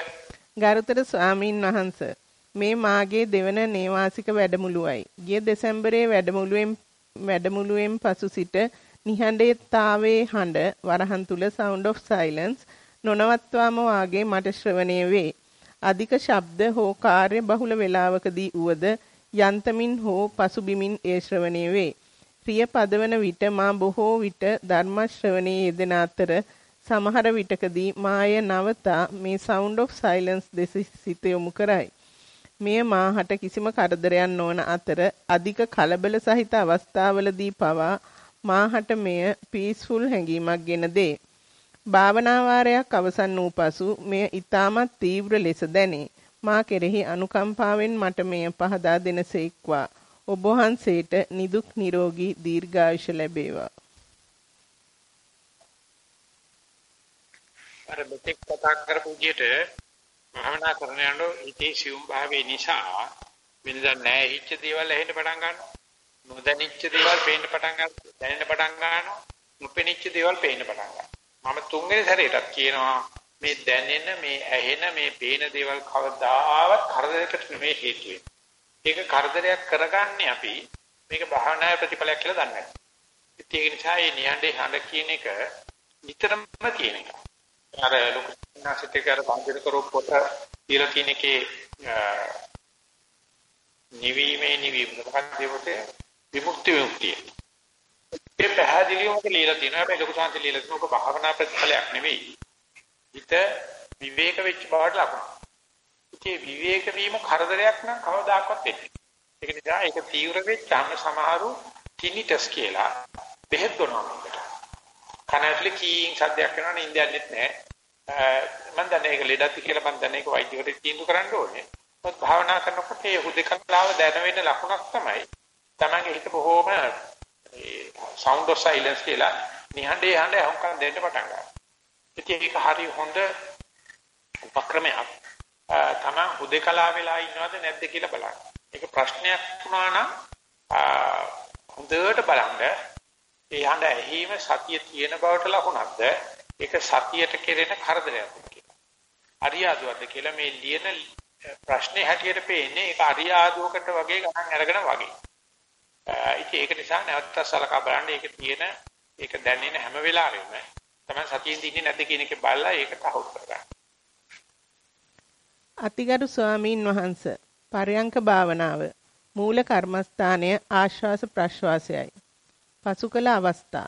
ගරුතර ස්වාමින් වහන්සේ මේ මාගේ දෙවන නේවාසික වැඩමුළුවයි. ගිය දෙසැම්බරයේ වැඩමුළුවෙන් වැඩමුළුවෙන් පසු සිට නිහඬතාවයේ හඬ වරහන් තුල sound of silence නොනවත්වාම වාගේ මට ශ්‍රවණය වේ. අධික ශබ්ද හෝ කාර්ය බහුල වේලාවකදී උවද යන්තමින් හෝ පසුබිමින් ඒ ශ්‍රවණය වේ. ප්‍රිය පදවන විට මා බොහෝ විට ධර්ම ශ්‍රවණයේ යෙදෙන අතර සමහර විටකදී මාය නවතා මේ sound of silence දෙස සිත යොමු කරයි. මෙය මාහට කිසිම කරදරයක් නොවන අතර අධික කලබල සහිත අවස්ථාවලදී පවා මාහට මෙය පීස්ෆුල් හැඟීමක් ගෙන දේ. භාවනා වාරයක් අවසන් වූ පසු මෙය ඊටමත් තීව්‍ර ලෙස දැනේ. මා කෙරෙහි අනුකම්පාවෙන් මට මෙය පහදා දෙනසේක්වා. ඔබ වහන්සේට නිදුක් නිරෝගී දීර්ඝායුෂ ලැබේවා. අර මෙතෙක් කතා කරපු විදිහට භාවනා කරන යනකොට හිතේ සියුම් භාවයේ නිසා වෙනදා නැහැ හිච්ච දේවල් ඇහෙන්න පටන් ගන්නවා. නොදැනිච්ච දේවල් පේන්න පටන් ගන්නවා. දැනෙන්න පටන් ගන්නවා. නොපෙනිච්ච දේවල් පේන්න පටන් ගන්නවා. මම තුන්වෙනි සැරේටත් කියනවා මේ දැනෙන මේ ඇහෙන මේ පේන දේවල් කවදාවත් කරදරයකට නෙමෙයි හේතු වෙන්නේ. ඒක කරදරයක් කරගන්නේ අපි මේක භාවනාවේ ප්‍රතිඵලයක් කියලා දන්නේ නැහැ. ඒක නිසා මේ නිහඬේ හඬ කියන එක නිතරම කියන එක. අර ලොකු නාසිතේ කර සංකේත කරෝ පොත කියලා කියන එකේ නිවීමේ නිවීම මොකක්ද ඒකට විමුක්ති විමුක්තිය. ඒ පැහැදිලිවම ලියලා තියෙනවා. හැබැයි ලොකු සංසි ලියලා තියෙනවා. ඔක භාවනා ප්‍රතිඵලයක් නෙවෙයි. හිත විවේක වෙච්ච බවට ලකුණක්. ඉතින් විවේක වීම කරදරයක් නම් කවදාකවත් වෙන්නේ. ඒක නිසා ඒක තීව්‍ර වෙච්චාම සමහරු ටිනිටස් කියලා බෙහෙත් බොනවා මේකට. කනැලි කීින් සද්දයක් කරනවා නින්දයන්ෙත් නැහැ. මම දන්නේ ඒක ලෙඩක්ද කියලා මම දන්නේ ඒක වෛද්‍යවරයෙක් තීන්දුව කරන්න ඕනේ. මොකද භාවනා කරනකොට ඒ හුදකලාව දැන වෙන ලකුණක් තමයි තමන්ගේ හිත බොහෝම sound of silence කියලා නිහඬේ හඬ අහුම්කම් දෙන්න පටන් ගන්නවා. ඉතින් ඒක හරි හොඳ උපක්‍රමයක්. තමන් හුදකලා වෙලා ඉන්නවද නැද්ද කියලා බලන්න. ඒක ප්‍රශ්නයක් වුණා නම් හොඳට බලන්න ඒ හඬ ඇහිම සතිය තියෙන බවට ලකුණක්ද ඒක සතියට කෙරෙන කරදරයක්ද කියලා. අරියාදුවක්ද කියලා මේ ලියන ප්‍රශ්නේ හැටියට පේන්නේ ඒක අරියාදුවකට වගේ ගණන් අරගෙන වගේ. ඉතින් ඒක නිසා නැවතත් සලකා බලන්න ඒක තියෙන ඒක දැනෙන හැම වෙලාවෙම තමයි සතියෙන් ඉන්නේ නැද්ද කියන එක බලලා ඒක තහවුරු කරගන්න. අතිගරු ස්වාමීන් වහන්ස පරයන්ක භාවනාව මූල කර්මස්ථානය ආශ්වාස ප්‍රශ්වාසයයි. පසු කළ අවස්ථා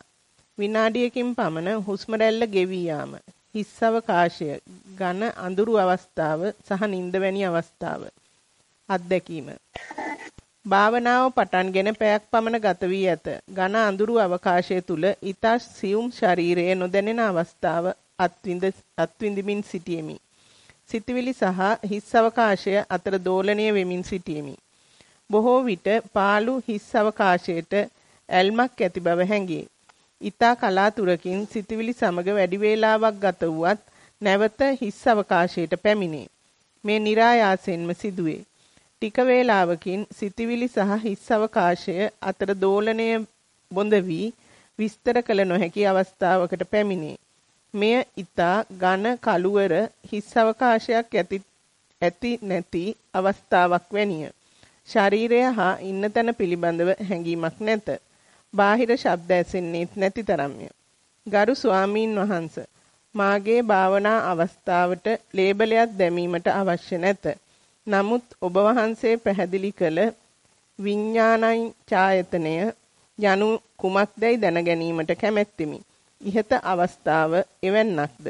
විනාඩියකින් පමණ හුස්ම රැල්ල ගෙවී යාම හිස් අවකාශය ඝන අඳුරු අවස්ථාව සහ නිින්ද වැනි අවස්ථාව අත්දැකීම භාවනාව පටන්ගෙන පැයක් පමණ ගත වී ඇත. ඝන අඳුරු අවකාශය තුල ඊතා සියුම් ශරීරයේ නොදැනෙන අවස්ථාව අත්විඳ අත්විඳමින් සිටියෙමි. සිතවිලි සහ හිස් අවකාශය අතර දෝලණය වෙමින් සිටියෙමි. බොහෝ විට පාළු හිස් අවකාශයට ඇල්මක් ඇති බව හැඟේ. ඊතා කලාතුරකින් සිතවිලි සමග වැඩි වේලාවක් ගත වුවත් නැවත හිස් අවකාශයට පැමිණේ. මේ નિરાයාසෙන්ම සිදුවේ. ටික වේලාවකින් සිතවිලි සහ හිස් අවකාශය අතර දෝලණය බොඳ වී විස්තර කළ නොහැකි අවස්ථාවකට පැමිණේ. මෙය ඊතා ඝන කළුවර හිස් අවකාශයක් ඇති ඇති නැති අවස්ථාවක් වැනිය. ශරීරය හා ඉන්න තැන පිළිබඳව හැඟීමක් නැත. බාහිර ශබ්ද ඇසෙන්නේත් නැති තරම්ය. ගරු ස්වාමීන් වහන්ස මාගේ භාවනා අවස්ථාවට ලේබලයක් දැමීමට අවශ්‍ය නැත. නමුත් ඔබ වහන්සේ පැහැදිලි කළ විඥානයි ඡායතනය යනු කුමක්දයි දැන ගැනීමට කැමැත්තෙමි. ইহත අවස්ථාව එවන්නක්ද?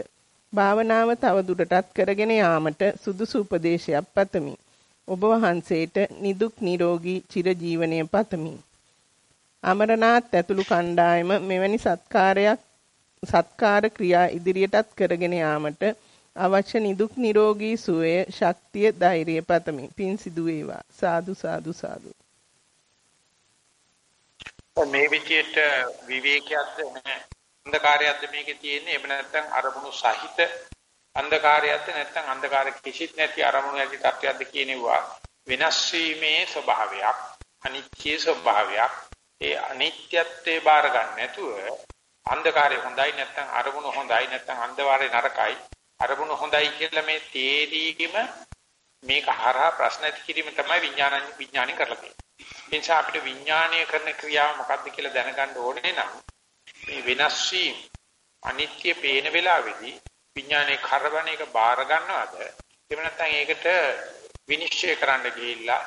භාවනාව තවදුරටත් කරගෙන යාමට සුදුසු උපදේශයක් පතමි. ඔබ වහන්සේට නිදුක් නිරෝගී චිරජීවනයේ පතමි. අමරනාත් ඇතුළු කණ්ඩායම මෙවැනි සත්කාරයක් සත්කාර ක්‍රියා ඉදිරියටත් කරගෙන යාමට අවශ්‍ය නිදුක් නිරෝගී සුවය ශක්තිය ධෛර්යය පතමි. පින් සිදු වේවා. සාදු සාදු සාදු. මේ විදියට විවේකයක්ද අන්ධකාරයක්ද මේකේ තියෙන්නේ එහෙම නැත්නම් අරමුණු සහිත අන්ධකාරයක්ද නැත්නම් අන්ධකාර කිසිත් නැති අරමුණු ඇති තත්ත්වයක්ද කියනවා වෙනස් වීමේ ස්වභාවයක් අනිත්‍ය ස්වභාවයක් ඒ අනිත්‍යත්වයේ බාර ගන්න නැතුව අන්ධකාරය හොඳයි නැත්නම් අරමුණු හොඳයි නැත්නම් අන්ධකාරය නරකයි අරමුණු හොඳයි කියලා මේ තේරීම මේක හරහා ප්‍රශ්න ඇති කිරීම තමයි විඥාන විඥාණය කරලා තියෙන්නේ. ඒ නිසා අපිට විඥාණය කරන ක්‍රියාව මොකක්ද කියලා දැනගන්න ඕනේ නම් මේ වෙනස් වීම අනිත්‍ය පේන වෙලාවේදී විඥානයේ කරවන එක බාර ගන්නවද? එහෙම නැත්නම් ඒකට විනිශ්චය කරන්න ගිහිල්ලා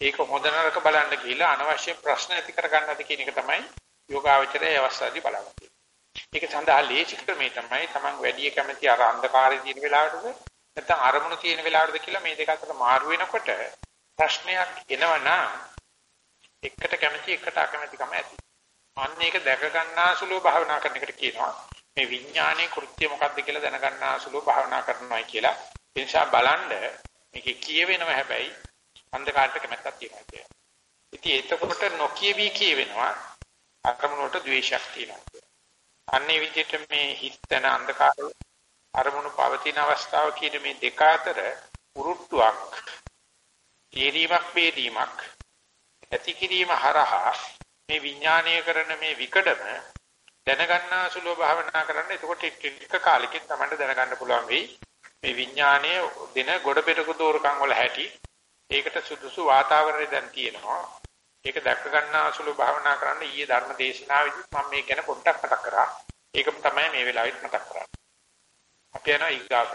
ඒක හොඳ නරක බලන්න ගිහිල්ලා අනවශ්‍ය ප්‍රශ්න ඇති කර ගන්නවද කියන එක තමයි යෝගාවචරයේ අවස්ථාවේදී බලන්නේ. ඒක සඳහා ලේසි ක්‍රමේ තමයි Taman වැඩි කැමති අර අන්ධකාරයේ තියෙන වෙලාවටද නැත්නම් අරමුණු තියෙන වෙලාවටද කියලා මේ දෙක අතර මාරු වෙනකොට ප්‍රශ්නයක් එනවනම් එකට කැමති එකට අකමැතිකම ඇති. අන්න ඒක දැක ගන්නාසුලෝ භාවනා කරන එකට කියනවා මේ විඥානයේ කෘත්‍ය මොකක්ද කියලා දැනගන්නාසුලෝ භාවනා කරනවා කියලා. ඒ නිසා බලන්න මේකේ කියවෙනව හැබැයි අන්ධකාරයට කැමැත්තක් තියෙනවා කියලා. ඉතින් එතකොට නොකියවි කියවෙනවා අරමුණට ද්වේෂයක් තියෙනවා. අන්නේ විදිහට මේ හිතන අන්ධකාර අරමුණු පවතින අවස්ථාව කියන මේ දෙක අතර උරුට්ටුවක් තීරීමක් වේදීමක් ඇති කිරීම හරහා මේ විඥානීය කරන මේ විකඩම දැනගන්නා සුලෝ භාවනා කරන්න. එතකොට ටික කාලෙකින් තමයි දැනගන්න පුළුවන් වෙයි. මේ විඥානයේ දින ගොඩ පෙරක දෝරකම් වල හැටි ඒකට සුදුසු වාතාවරණය දැන් තියෙනවා. ඒක දැක ගන්න අසුළු භාවනා කරන්න ඊයේ ධර්ම දේශනාවේදී මම මේ ගැන පොඩ්ඩක් මතක් කරා. ඒකම තමයි මේ වෙලාවෙත් මතක් කරන්නේ. අපි යනවා ඊගාට.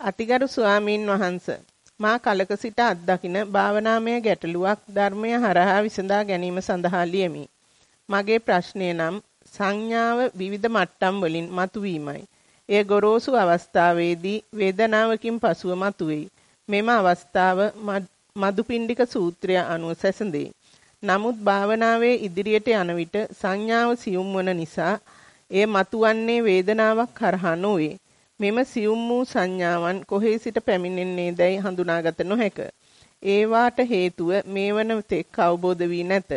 අතිගරු ස්වාමීන් වහන්ස මා කලක සිට අත්දකින භාවනාමය ගැටලුවක් ධර්මය හරහා විසඳා ගැනීම සඳහා ලියමි. මගේ ප්‍රශ්නය නම් සංඥාව විවිධ මට්ටම් වලින් මතුවීමයි. එය ගොරෝසු අවස්ථාවේදී වේදනාවකින් පසුව මතුවේ. මෙම අවස්ථාව මදුපිණ්ඩික සූත්‍රය අනුව සැසඳේ. නමුත් භාවනාවේ ඉදිරියට යන විට සංඥාව සියුම් වන නිසා එය මතුවන්නේ වේදනාවක් කරහා නොවේ. මෙම සියුම් වූ සංඥාවන් කොහේ සිට පැමිණෙන්නේදයි හඳුනාගත නොහැක. ඒවාට හේතුව මේ වන තෙක් අවබෝධ වී නැත.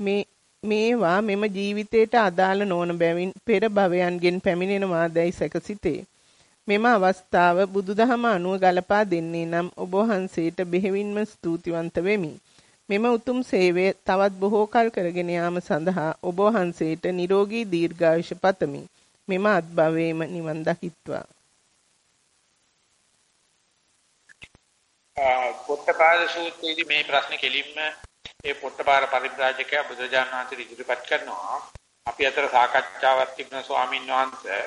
මේ මේවා මෙම ජීවිතයට අදාළ නොවන බැවින් පෙර භවයන්ගෙන් පැමිණෙනවාදයි සැකසිතේ. මෙම අවස්ථාව බුදුදහම අනුව ගලපා දෙන්නේ නම් ඔබ වහන්සේට බෙහෙවින්ම ස්තුතිවන්ත වෙමි. මෙම උතුම් සේවය තවත් බොහෝ කල් කරගෙන යාම සඳහා ඔබ වහන්සේට නිරෝගී දීර්ඝායුෂ පතමි. මෙම අත්භවයේම නිවන් දකිත්වා. පොට්ටපාද සූත්‍රයේදී මේ ප්‍රශ්නේ කෙලින්ම ඒ පොට්ටපාර පරිබ්‍රාජකයා බුදුජානක වහන්සේ ඉදිරිපත් කරනවා. අපි අතර සාකච්ඡාවක් තිබුණ ස්වාමීන් වහන්සේ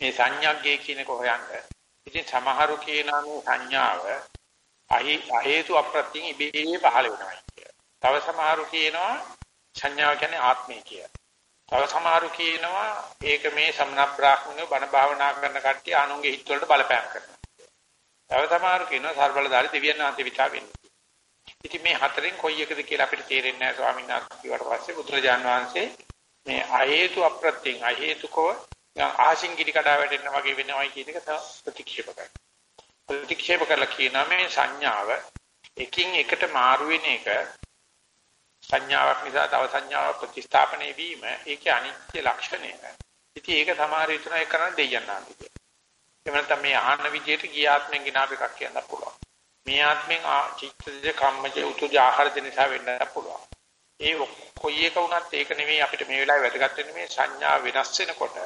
මේ සංඥාග්ගේ කියන කොහොයන්ද. ඉතින් සමහරු කියනවා මේ සංඥාව අහි හේතු අප්‍රත්‍යයෙන් ඉබේ පහළ වෙනවා කියලා. තව සමහරු කියනවා සංඥාව කියන්නේ ආත්මය කියලා. තව සමහරු කියනවා ඒක මේ සම්න බ්‍රාහ්මණය බණ භාවනා කරන කට්ටිය අනුන්ගේ හිත වලට බලපෑම් කරනවා. තව සමහරු කියනවා සර්බලදාරි දෙවියන් වහන්සේ විචා වෙන්නේ. ඉතින් මේ හතරෙන් කොයි එකද කියලා අපිට තේරෙන්නේ නැහැ ස්වාමීන් වහන්සේ කිව්වට පස්සේ බුදුරජාන් වහන්සේ මේ අහේතු අප්‍රත්‍යයෙන් අහේතුකව ආශින් ගිරි කඩා වැටෙන්න වගේ වෙනවයි කියන එක ප්‍රතික්ෂේප කරනවා. ප්‍රතික්ෂේප කරලා කියනවා මේ සංඥාව එකින් එකට මාරු වෙන එක සංඥාවක් නිසා තව සංඥාවක් ප්‍රතිස්ථාපනය වීම ඒකේ අනිත්‍ය ලක්ෂණය. ඉතින් ඒක සමහර විටන ඒ කරන දෙයයන් ආන්ති. එහෙම නැත්නම් මේ අහන්න විදියට ගිය ආත්මෙන් ගినాප එකක් කියන්න පුළුවන්. මේ ආත්මෙන් චිත්තජ කම්මජ උතුජ ආහාරජ නිසා වෙන්න පුළුවන්. ඒ කොයි එක වුණත් ඒක නෙමෙයි අපිට මේ වෙලාවේ වැදගත් වෙන්නේ මේ සංඥා වෙනස් වෙනකොට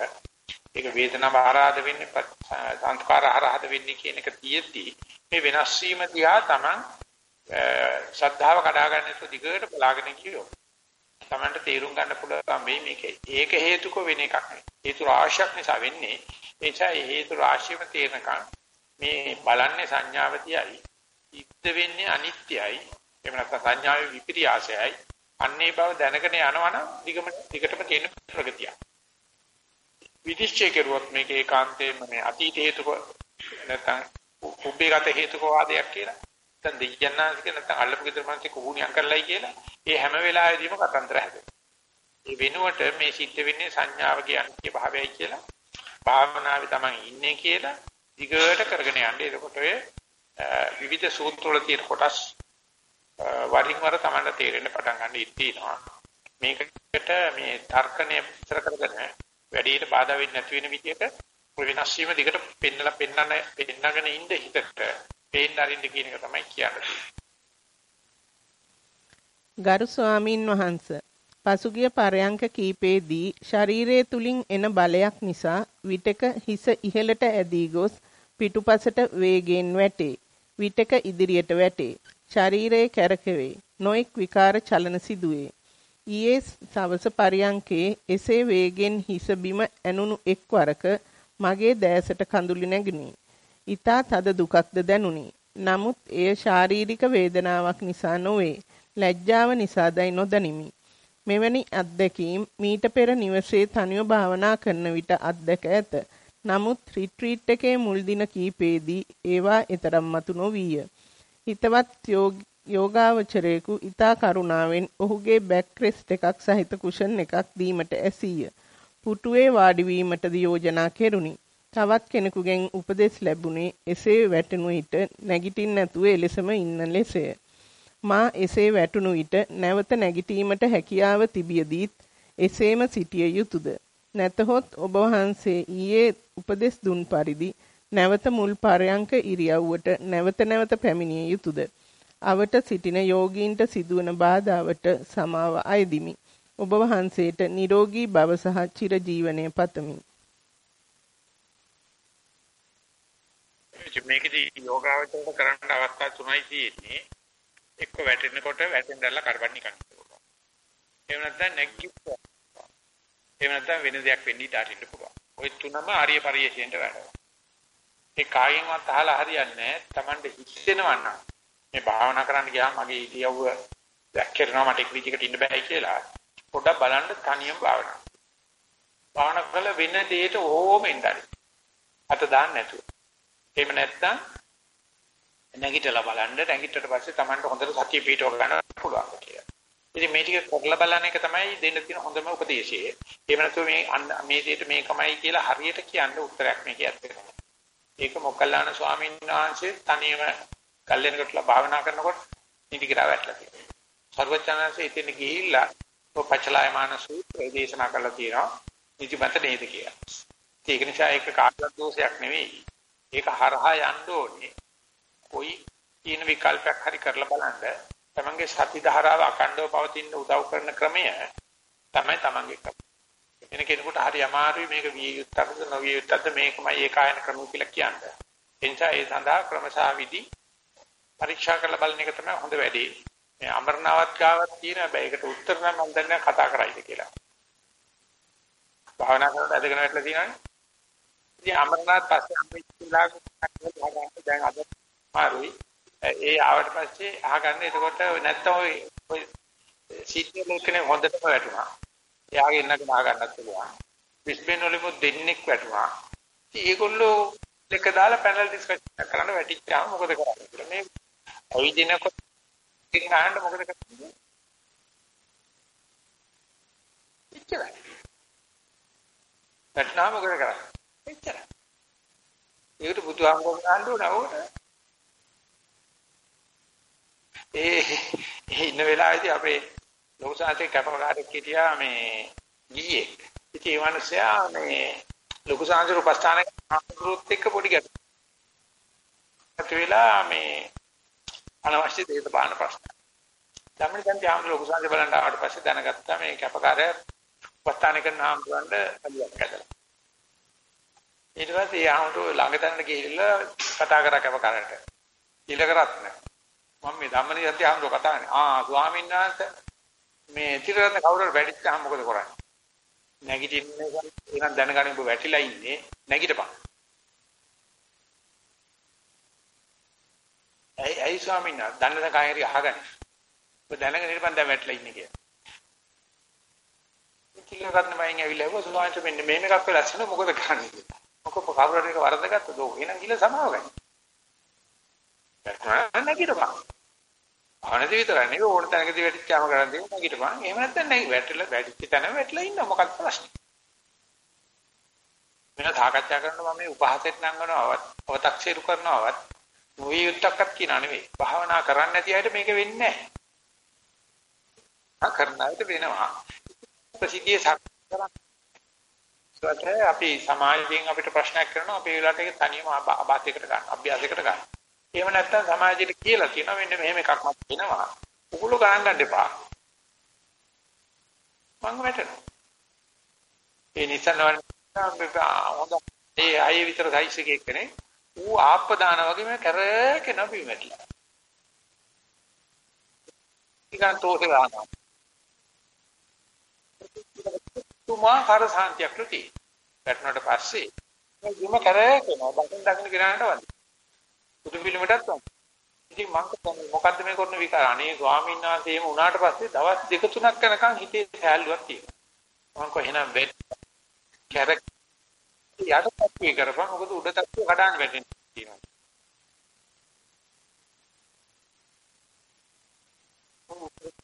ඒක වේදනාව ආරාධ වෙන්නේ සංස්කාර ආරාධ වෙන්නේ කියන එක තියෙද්දි මේ වෙනස් වීම දිහා Taman ශ්‍රද්ධාව කඩා ගන්න තු දිගට බලාගෙන ගියෝ. Tamanට තේරුම් ගන්න පුළුවන් මේ මේක ඒක හේතුක වෙන එකක් නෙවෙයි. හේතු රාශියක් නිසා වෙන්නේ. ඒ නිසා හේතු රාශියම තේරනකම් මේ බලන්නේ සංඥාවතියයි. ඉද්ද වෙන්නේ අනිත්‍යයි. එහෙම නැත්නම් සංඥාවේ විපිරියාසයයි. අන්නේ බව දැනගෙන යනවනම් දිගම දිගටම තියෙන ප්‍රගතිය. විනිශ්චය කරුවොත් මේක ඒකාන්තයෙන්ම මේ අතීත හේතුක නැත්නම් උබ්බේගත හේතුක වාදයක් කියලා. නැත්නම් දෙයයන්ාසික නැත්නම් අල්ලපු ගෙදර මිනිස්සු කුහුණියක් කරලයි කියලා. ඒ හැම වෙලාවෙදීම කතන්දර හැදෙනවා. ඒ වෙනුවට මේ සිද්ධ වෙන්නේ සංඥාවගේ අනිත්‍ය භාවයයි කියලා. භාවනාවේ තමයි ඉන්නේ කියලා දිගට කරගෙන යන්නේ. එතකොට ඔය විවිධ සූත්‍ර වල තියෙන කොටස් වරින් වර තමයි තේරෙන්න පටන් ගන්න ඉතිනවා. මේකට මේ තර්කණය විතර කරගෙන වැඩියට බාධා වෙන්නේ නැති වෙන විදිහට වෙනස් වීම දිගට පෙන්නලා පෙන්නන පෙන්නගෙන ඉන්න හිතට පේන්න අරින්න කියන එක තමයි කියන්නේ. ගරු ස්වාමින් වහන්සේ පසුගිය පරයන්ක කීපේදී ශරීරයේ තුලින් එන බලයක් නිසා විටක හිස ඉහළට ඇදී ගොස් පිටුපසට වේගයෙන් වැටේ. විටක ඉදිරියට වැටේ. ශරීරයේ කැරකෙවේ. නොඑක් විකාර චලන සිදුවේ. ඊයේ සවස පරියන්කේ එසේ වේගෙන් හිස බිම ඇනුණු එක්වරක මගේ දෑසට කඳුළු නැගුණි. ඊතා තද දුකක්ද දැනුනි. නමුත් එය ශාරීරික වේදනාවක් නිසා නොවේ. ලැජ්ජාව නිසාදයි නොදනිමි. මෙවැනි අත්දැකීම් මීට පෙර නිවසේ තනිව භාවනා කරන විට අත්දැක ඇත. නමුත් රිට්‍රීට් එකේ මුල් දින කීපෙදී ඒවා ඊතරම් මතු නොවිය. හිතවත් යෝගාවචරයෙකු ඊතා කරුණාවෙන් ඔහුගේ බෑක් රෙස්ට් එකක් සහිත කුෂන් එකක් දීමට ඇසීය. පුටුවේ වාඩි වීමටද යෝජනා කෙරුණි. තවත් කෙනෙකුගෙන් උපදෙස් ලැබුණේ එසේ වැටුණු විට නැගිටින්න නැතුව එලෙසම ඉන්න ලෙසය. මා එසේ වැටුණු විට නැවත නැගිටීමට හැකියාව තිබියදීත් එසේම සිටිය යුතුයද? නැතහොත් ඔබ වහන්සේ ඊයේ උපදෙස් දුන් පරිදි නැවත මුල් පරයන්ක ඉරියව්වට නැවත නැවත පැමිණිය යුතුයද? අවට සිටින යෝගීන්ට සිදුවන බාධාවට සමාව අයදිමි. ඔබ වහන්සේට නිරෝගී භව සහ චිරජීවනයේ පතමි. මේකදී යෝගාවචරයට කරන්න අවස්ථා තුනයි තියෙන්නේ. එක්ක වැටෙනකොට වැටෙන්නදලා කරවන්න නිකන්. එහෙම නැත්නම් නැග්ගිත්. එහෙම නැත්නම් වෙන දෙයක් වෙන්න ඉඩ අරින්න පුළුවන්. ওই තුනම ආර්ය පරිශ්‍රයෙන්ට වැඩනවා. ඒ කායෙන්වත් අහලා හරියන්නේ නැහැ. Tamande හිතෙනවා නම් මේ භාවනා කරන්න ගියාම මගේ ඉතියව්ව දැක්කේනවා මට ඉක්විදිකට ඉන්න බෑ කියලා. පොඩ්ඩක් බලන්න තනියම භාවනා. භාවනා කළ වෙන දෙයට ඕම ඉඳලා. අත දාන්න නැතුව. එහෙම නැත්නම් නැගිටලා බලන්න නැගිටට පස්සේ Tamanට හොඳට සතිය පිටව ගන්න පුළුවන් කියලා. ඉතින් මේ ටික කරලා බලන එක තමයි දෙන්න තියෙන හොඳම උපදේශය. එහෙම නැත්නම් මේ මේ දෙයට මේකමයි කියලා හරියට කියන්න උත්තරයක් මේකේ ඇත්තේ ඒක මොකල්ලාන ස්වාමීන් වහන්සේ තනියම කල්යනකටලා භාවනා කරනකොට නිදිගිරා වැටලා තියෙනවා. සර්වඥාන්සේ ඉතින් ගිහිල්ලා ඔය පචලායමාන සූත්‍රය දේශනා කරලා තියෙනවා. නිදිමත නේද කියලා. ඒක නිසා ඒක කාටවත් දෝෂයක් නෙවෙයි. ඒක හරහා යන්න ඕනේ. કોઈ තියෙන විකල්පයක් හරි කරලා බලන්න. තමන්ගේ සති ධාරාව අකණ්ඩව පවතින උදව් කරන ක්‍රමය තමයි තමන්ගේ ක්‍රමය. වෙන කෙනෙකුට හරි අමාරුයි මේක විය යුත්තක්ද නොවිය යුත්තක්ද මේකමයි ඒකායන ක්‍රම කියලා කියන්නේ. ඒ නිසා ඒ සඳහා ක්‍රමසා විදි පරීක්ෂා කරලා බලන එක තමයි හොඳ වැඩේ. මේ අමරණවත් ගාවක් තියෙන හැබැයි ඒකට උත්තර නම් මම දන්නේ කතා කරයිද කියලා. භාවනා කරනකොට ඇදගෙන වැටලා තියෙනවනේ. ඉතින් අමරණවත් පස්සේ අම්මිච්චිලා දැන් අද මාරුයි. ඒ ආවට පස්සේ අහගන්න එතකොට නැත්තම් ඔය සීට් එකේ හොඳටම වැටුණා. එයාගේ ඉන්නකම අහගන්නත් පුළුවන්. බිස්බෙන් වලින් දෙන්නෙක් වැටුණා. ඉතින් ඒගොල්ලෝ එක දාලා පැනල් ඩිස්කෂන් කරන්න වැටිච්චාම මොකද කරන්නේ කියලා. මේ අවිදිනකොට ඉතින් අහන්න මොකද කරන්නේ? එච්චරයි. වැටුණා මොකද කරන්නේ? එච්චරයි. ඒකට බුදුහාමුදුරුවෝ ගන්න ඕන ඕකට. ඒ ඉන්න වෙලාවේදී අපේ ලොකුසාන්තේ කැපකාරයෙක් හිටියා මේ ගියේ. ඉතින් ඒ මිනිසයා මේ ලොකුසාන්තේ උපස්ථානයේ ආගුරුත් එක්ක පොඩි ගැටුමක්. වෙලා මේ අනවශ්‍ය දේශපාලන ප්‍රශ්න. ධම්මනි දැන් ත්‍යාම ලොකුසාන්තේ බලන්න ආවට පස්සේ දැනගත්තා මේ කැපකාරය උපස්ථාන කරන ආම්තුරන්ට අලියක් කදලා. ඊට පස්සේ ආම්තුර ළඟ ගිහිල්ලා කතා කරා කැපකාරයට. ඊළඟ රත්න මම මේ ධම්මනි සත්‍ය අහන්න කතා කරන්නේ. ආ ස්වාමීන් වහන්සේ මේ තිරරත්න කවුරුහරි වැඩිච්චාම මොකද කරන්නේ? නැගිටින්නේ එහෙනම් දැනගන්න ඔබ වැටිලා ඉන්නේ නැගිටපන්. ඇයි ඇයි ස්වාමීන් වහන්සේ දන්නද කායරි අහගන්න. ඔබ දැනගෙන ඉරපන් දැන් වැටිලා ඉන්නේ කියලා. තිරරත්න මයින් ඇවිල්ලා ඔබ ස්වාමීන් වහන්සේ මෙන්න මේ එකක් වෙලා ඉන්න මොකද කරන්නේ? මොකද කවුරුහරි එක වරදගත්තද? එහෙනම් ගිල සමාව ගන්න. නැගිටපන්. ආනද විතරයි නෙවෙයි ඕන තැනකදී වැටිච්චාම කරන් දෙන්න නැගිටපන්. එහෙම නැත්නම් නැගි වැටිලා වැටිච්ච තැන වැටිලා ඉන්න මොකක්ද ප්‍රශ්නේ? වෙන සාකච්ඡා කරනවා මේ උපහාසෙත් නංගනවවත් අව탁සීරු කරනවවත් නොවේ යුක්තක්වත් කියනා නෙවෙයි. භාවනා කරන්නේ නැති අයට මේක වෙන්නේ නැහැ. කරන අයට වෙනවා. ප්‍රසිද්ධියේ සාකච්ඡා අපි සමාජයෙන් අපිට ප්‍රශ්නයක් කරනවා අපි වෙලාවට ඒක තනියම අභාසයකට ගන්න අභ්‍යාසයකට ගන්න. එහෙම නැත්නම් සමාජයට කියලා කියනවා මෙන්න මෙහෙම එකක් මත වෙනවා. උගුල ගණන් ගන්න එපා. මං වැටෙනවා. ඒ නිසා නෝන ඒ අය විතර සයිස් එකේ එක්කනේ ඌ ආප්පදාන වගේ මේ කරකෙන බිමැටිලා. ඊගන් තෝසේ ගන්නවා. තුමාකාර සාන්තියක් ෘති. වැටුණාට පස්සේ මේ බිම කරේනවා. බටන් දකින්න ගිරානට වදින. පුදු පිළිමටත් වදින. ඉතින් මම කියන්නේ මොකද්ද මේ කරන විකාර? අනේ ස්වාමීන් වහන්සේ එහෙම වුණාට පස්සේ දවස් දෙක තුනක් යනකම් හිතේ සෑල්ලුවක් තියෙනවා. මම කොහේ නම් වෙත් කැරක් යට තත්ත්වේ කරපන්. මොකද උඩ තත්ත්වේ කඩාන වැටෙනවා කියනවා.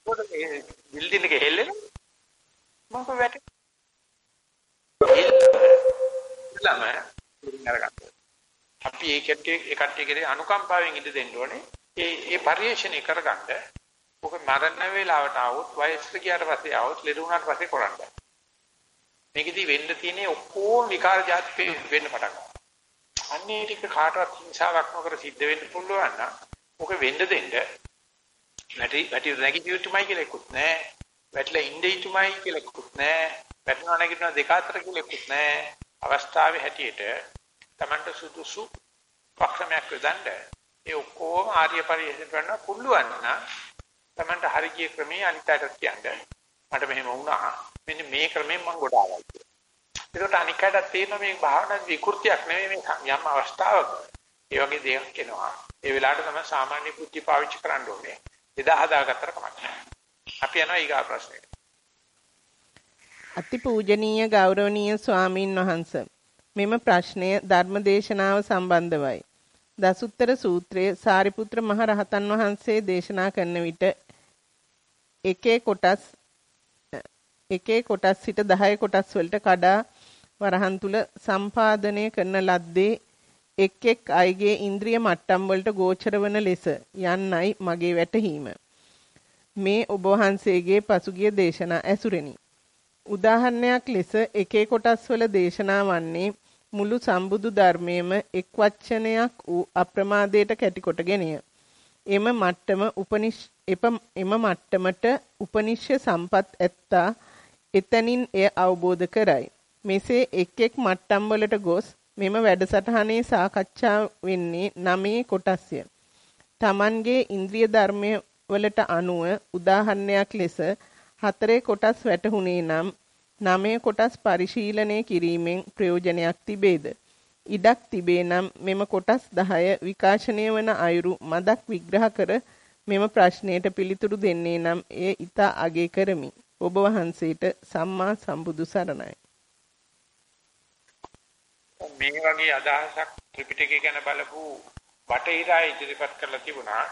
පොඩ්ඩක් ඒ බිල්ඩින් එක හෙල්ලෙන මම වැටෙන ඉල්ලම අරගන්න. අපි ඒකට ඒ කට්ටියගේ අනුකම්පාවෙන් ඉඳ දෙන්න ඕනේ. ඒ ඒ පරිේශණය කරගන්න. ඔක මරණ වේලාවට આવොත් වයසට ගියාට පස්සේ આવොත් ලෙඩ වුණාට පස්සේ කරන්න. මේකෙදි වෙන්න තියෙන ඔක්කොම විකාර જાති වෙන්න පටන් ගන්නවා. අන්නේ ටික කාටවත් හිංසාවක් නොකර සිද්ධ වෙන්න පුළුවන් නම් ඔක වෙන්න දෙන්න. වැටි වැටි නැගිටියුතුමයි කියලා ඉක්ුත් නෑ. වැටලා ඉන්න යුතුමයි කියලා එකකුත් නැහැ. වැටෙනවා නැගිටිනවා දෙක අතර කියලා එකකුත් නැහැ. අවස්ථාවේ හැටියට Tamanට සුදුසු පක්ෂමයක් යොදන්න ඒ ඔක්කොම ආර්ය පරිශ්‍රය කරන්න පුළුවන් නම් Tamanට හරිය ක්‍රමයේ අනිත්‍යයට කියන්නේ මට මෙහෙම වුණා මෙන්න මේ ක්‍රමයෙන් මම ගොඩ ආවා ඒකට අනිකටත් තේරෙනවා මේ භාවනා විකෘතියක් නෙමෙයි මේ යම් අවස්ථාවක. ඒ වගේ දෙයක් එනවා. ඒ වෙලාවට තමයි සාමාන්‍ය බුද්ධි පාවිච්චි කරන්න ඕනේ. එදා හදාගත්තට කමක් නැහැ. අපි යනවා ඊගා ප්‍රශ්නෙට. අතිපූජනීය ගෞරවනීය ස්වාමින් වහන්සේ මෙම ප්‍රශ්නය ධර්මදේශනාව සම්බන්ධවයි. දසුත්තර සූත්‍රයේ සාරිපුත්‍ර මහ රහතන් වහන්සේ දේශනා කරන විට එකේ කොටස් එකේ කොටස් සිට 10 කොටස් වලට කඩා වරහන් තුල සම්පාදනය කරන ලද්දේ එක් එක් අයගේ ඉන්ද්‍රිය මට්ටම් වලට ගෝචර වන ලෙස යන්නයි මගේ වැටහීම. මේ ඔබ වහන්සේගේ පසුගිය දේශනා ඇසුරෙනි. උදාහරණයක් ලෙස එකේ කොටස් වල දේශනා වන්නේ මුළු සම්බුදු ධර්මයේම එක් වචනයක් වූ අප්‍රමාදයට කැටිකොටගෙනය. එම මට්ටම උපනිෂ් එම මට්ටමට උපනිශ්‍ය සම්පත් ඇත්තා එතනින් එය අවබෝධ කරයි. මෙසේ එක් එක් මට්ටම් වලට ගොස් මෙම වැඩසටහනේ සාකච්ඡා වෙන්නේ නවයේ කොටස්ය. Tamanගේ ඉන්ද්‍රිය ධර්මය වලට අනුව උදාහරණයක් ලෙස හතරේ කොටස් වැටහුණේ නම් නවය කොටස් පරිශීලනය කිරීමෙන් ප්‍රයෝජනයක් තිබේද? ඉඩක් තිබේ නම් මෙම කොටස් 10 විකාශනය වන අයුරු මදක් විග්‍රහ කර මෙම ප්‍රශ්නයට පිළිතුරු දෙන්නේ නම් එය ඊතා අගේ කරමි. ඔබ වහන්සේට සම්මා සම්බුදු සරණයි. මේ වගේ අදහසක් ත්‍රිපිටකය ගැන බලපු වටහිරා ඉදිරිපත් කරලා තිබුණා.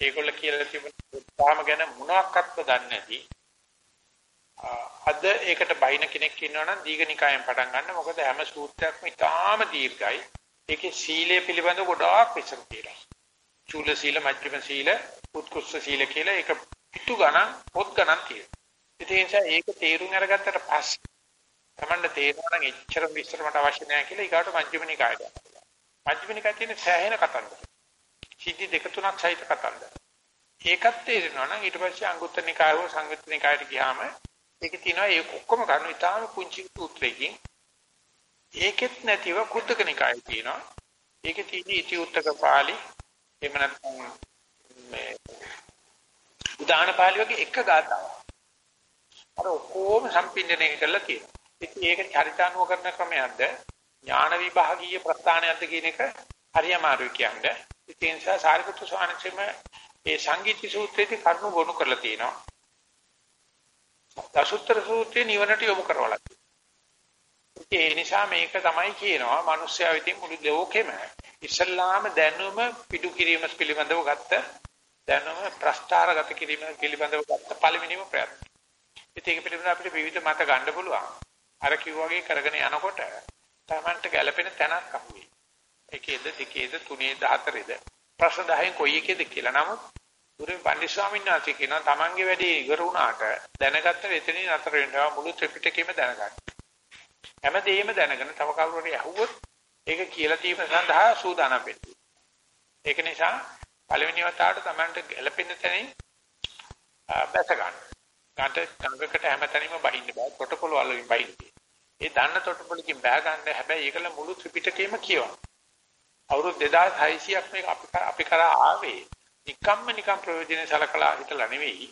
ඒගොල්ල කියලා තිබුණා තාම ගැන මොනවත්ක්වත් දන්නේ නැති අද ඒකට බයින කෙනෙක් ඉන්නවනම් දීඝනිකායෙන් පටන් ගන්න. මොකද හැම සූත්‍රයක්ම ඉතාම දීර්ඝයි. ඒකේ සීලය පිළිබඳ ගොඩාක් විස්තර තියෙනවා. චූල සීල, මජ්ක්‍ධිම සීල, උත්කෘෂ්ඨ සීල කියලා ඒක පිටු ගණන්, පොත් ගණන් තියෙනවා. ඒ නිසා ඒක තේරුම් අරගත්තට පස්සේ තමන්ට තේරෙනවා නම් එච්චර විස්තර මට අවශ්‍ය නැහැ කියලා ඊගාට මජ්ක්‍ධිම නිකායට. මජ්ක්‍ධිම නිකායේ තියෙන සෑහෙන කතන්දර. සිද්ධි දෙක තුනක් සහිත කතන්දර. ඒකත් තේරෙනවා නම් ඊට පස්සේ අංගුත්තර නිකාය හෝ සංයුත්ත නිකායට ගියාම ඒකේ තියෙනවා ඒ ඔක්කොම කරුණු ඉතාලම පුංචි සූත්‍රයකින් ඒකෙත් නැතිව කුද්දක නිකායේ තියෙනවා. ඒකේ තියෙන ඉති උත්තක පාළි එහෙම නැත්නම් මේ උදාන පාළි වගේ එක ගාතාවක්. අර ඔක්කොම සම්පින්දනය කරලා තියෙනවා. ඉතින් ඒක චරිතානුව කරන ක්‍රමයක්ද ඥාන විභාගීය ප්‍රස්ථානයක්ද කියන එක හරියමාරුයි කියන්නේ. ඒ නිසා සාරිපුත්‍ර ස්වාමීන් වහන්සේම ඒ සංගීති සූත්‍රයේදී කරුණු ගොනු කරලා තියෙනවා. දසුත්තර සූත්‍රයේ නිවනට යොමු කරවලා ඒ නිසා මේක තමයි කියනවා මිනිස්යා විසින් මුළු ලෝකෙම ඉස්ලාම දැනුම පිටු කිරීම පිළිබඳව ගත්ත දැනුම ප්‍රස්ථාරගත කිරීම පිළිබඳව ගත්ත පළවෙනිම ප්‍රයත්නය. ඒක පිළිබඳව අපිට විවිධ මත ගන්න පුළුවන්. අර කිව්වාගේ කරගෙන යනකොට තමන්ට ගැළපෙන තැනක් අහුවේ. එකේද දෙකේද තුනේද හතරේද ප්‍රශ්න 10න් කොයි එකේද කියලා. නමුත් ගුරුන් පන්දි ස්වාමීන් වහන්සේ කියනවා තමන්ගේ වැඩේ ඉවර වුණාට දැනගත්ත එතනින් අතර වෙනවා මුළු ත්‍රිපිටකයම දැනගන්න. හැමදේම දැනගෙන තව කවුරු හරි අහුවොත් ඒක කියලා දීම සඳහා සූදානම් වෙන්න. ඒක නිසා පළවෙනි වතාවට තමන්ට ගැළපෙන තැනින් බැස ගන්න. ගන්නට කංගකට හැමතැනම බහින්න බෑ. ප්‍රොටෝකෝල් වලින් බහින්න. ඒ දන්න ප්‍රොටෝකෝලකින් බෑ ගන්න හැබැයි ඒකල මුළු ත්‍රිපිටකයම කියවන්න. අවුරුදු 2600ක් මේක අපි අපි කරා ආවේ නිකම්ම නිකම් ප්‍රයෝජනෙ සලකලා හිටලා නෙවෙයි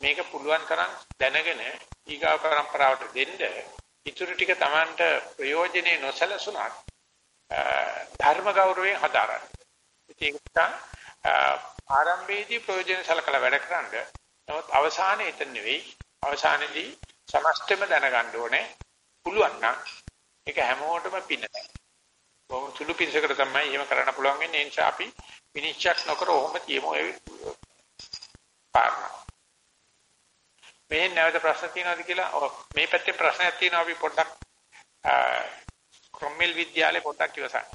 මේක පුළුවන් තරම් දැනගෙන ඊගා પરම්පරාවට දෙන්න ඉතුරු ටික Tamanට ප්‍රයෝජනේ නොසලසුණත් ධර්ම ගෞරවයෙන් හදාරන්න. ඒක ආරම්භයේදී ප්‍රයෝජන සලකලා වැඩ කරන්න. නමුත් අවසානයේ එතන නෙවෙයි. අවසානයේදී සමස්තෙම දැනගන්න ඕනේ. පුළුවන් නම් ඒක හැමෝටම පින්නයි. බොහොම සුළු පිළිසකට තමයි එහෙම කරන්න පුළුවන් වෙන්නේ. ඒ නිසා අපි විනිශ්චයක් නොකර ඔහොම තියමු ඒ පාරන. මේ නැවත ප්‍රශ්න තියෙනවද කියලා මේ පැත්තේ ප්‍රශ්නයක් තියෙනවා අපි පොඩ්ඩක් ක්‍රොම්මෙල් විද්‍යාලේ පොඩ්ඩක් ඉවසන්න.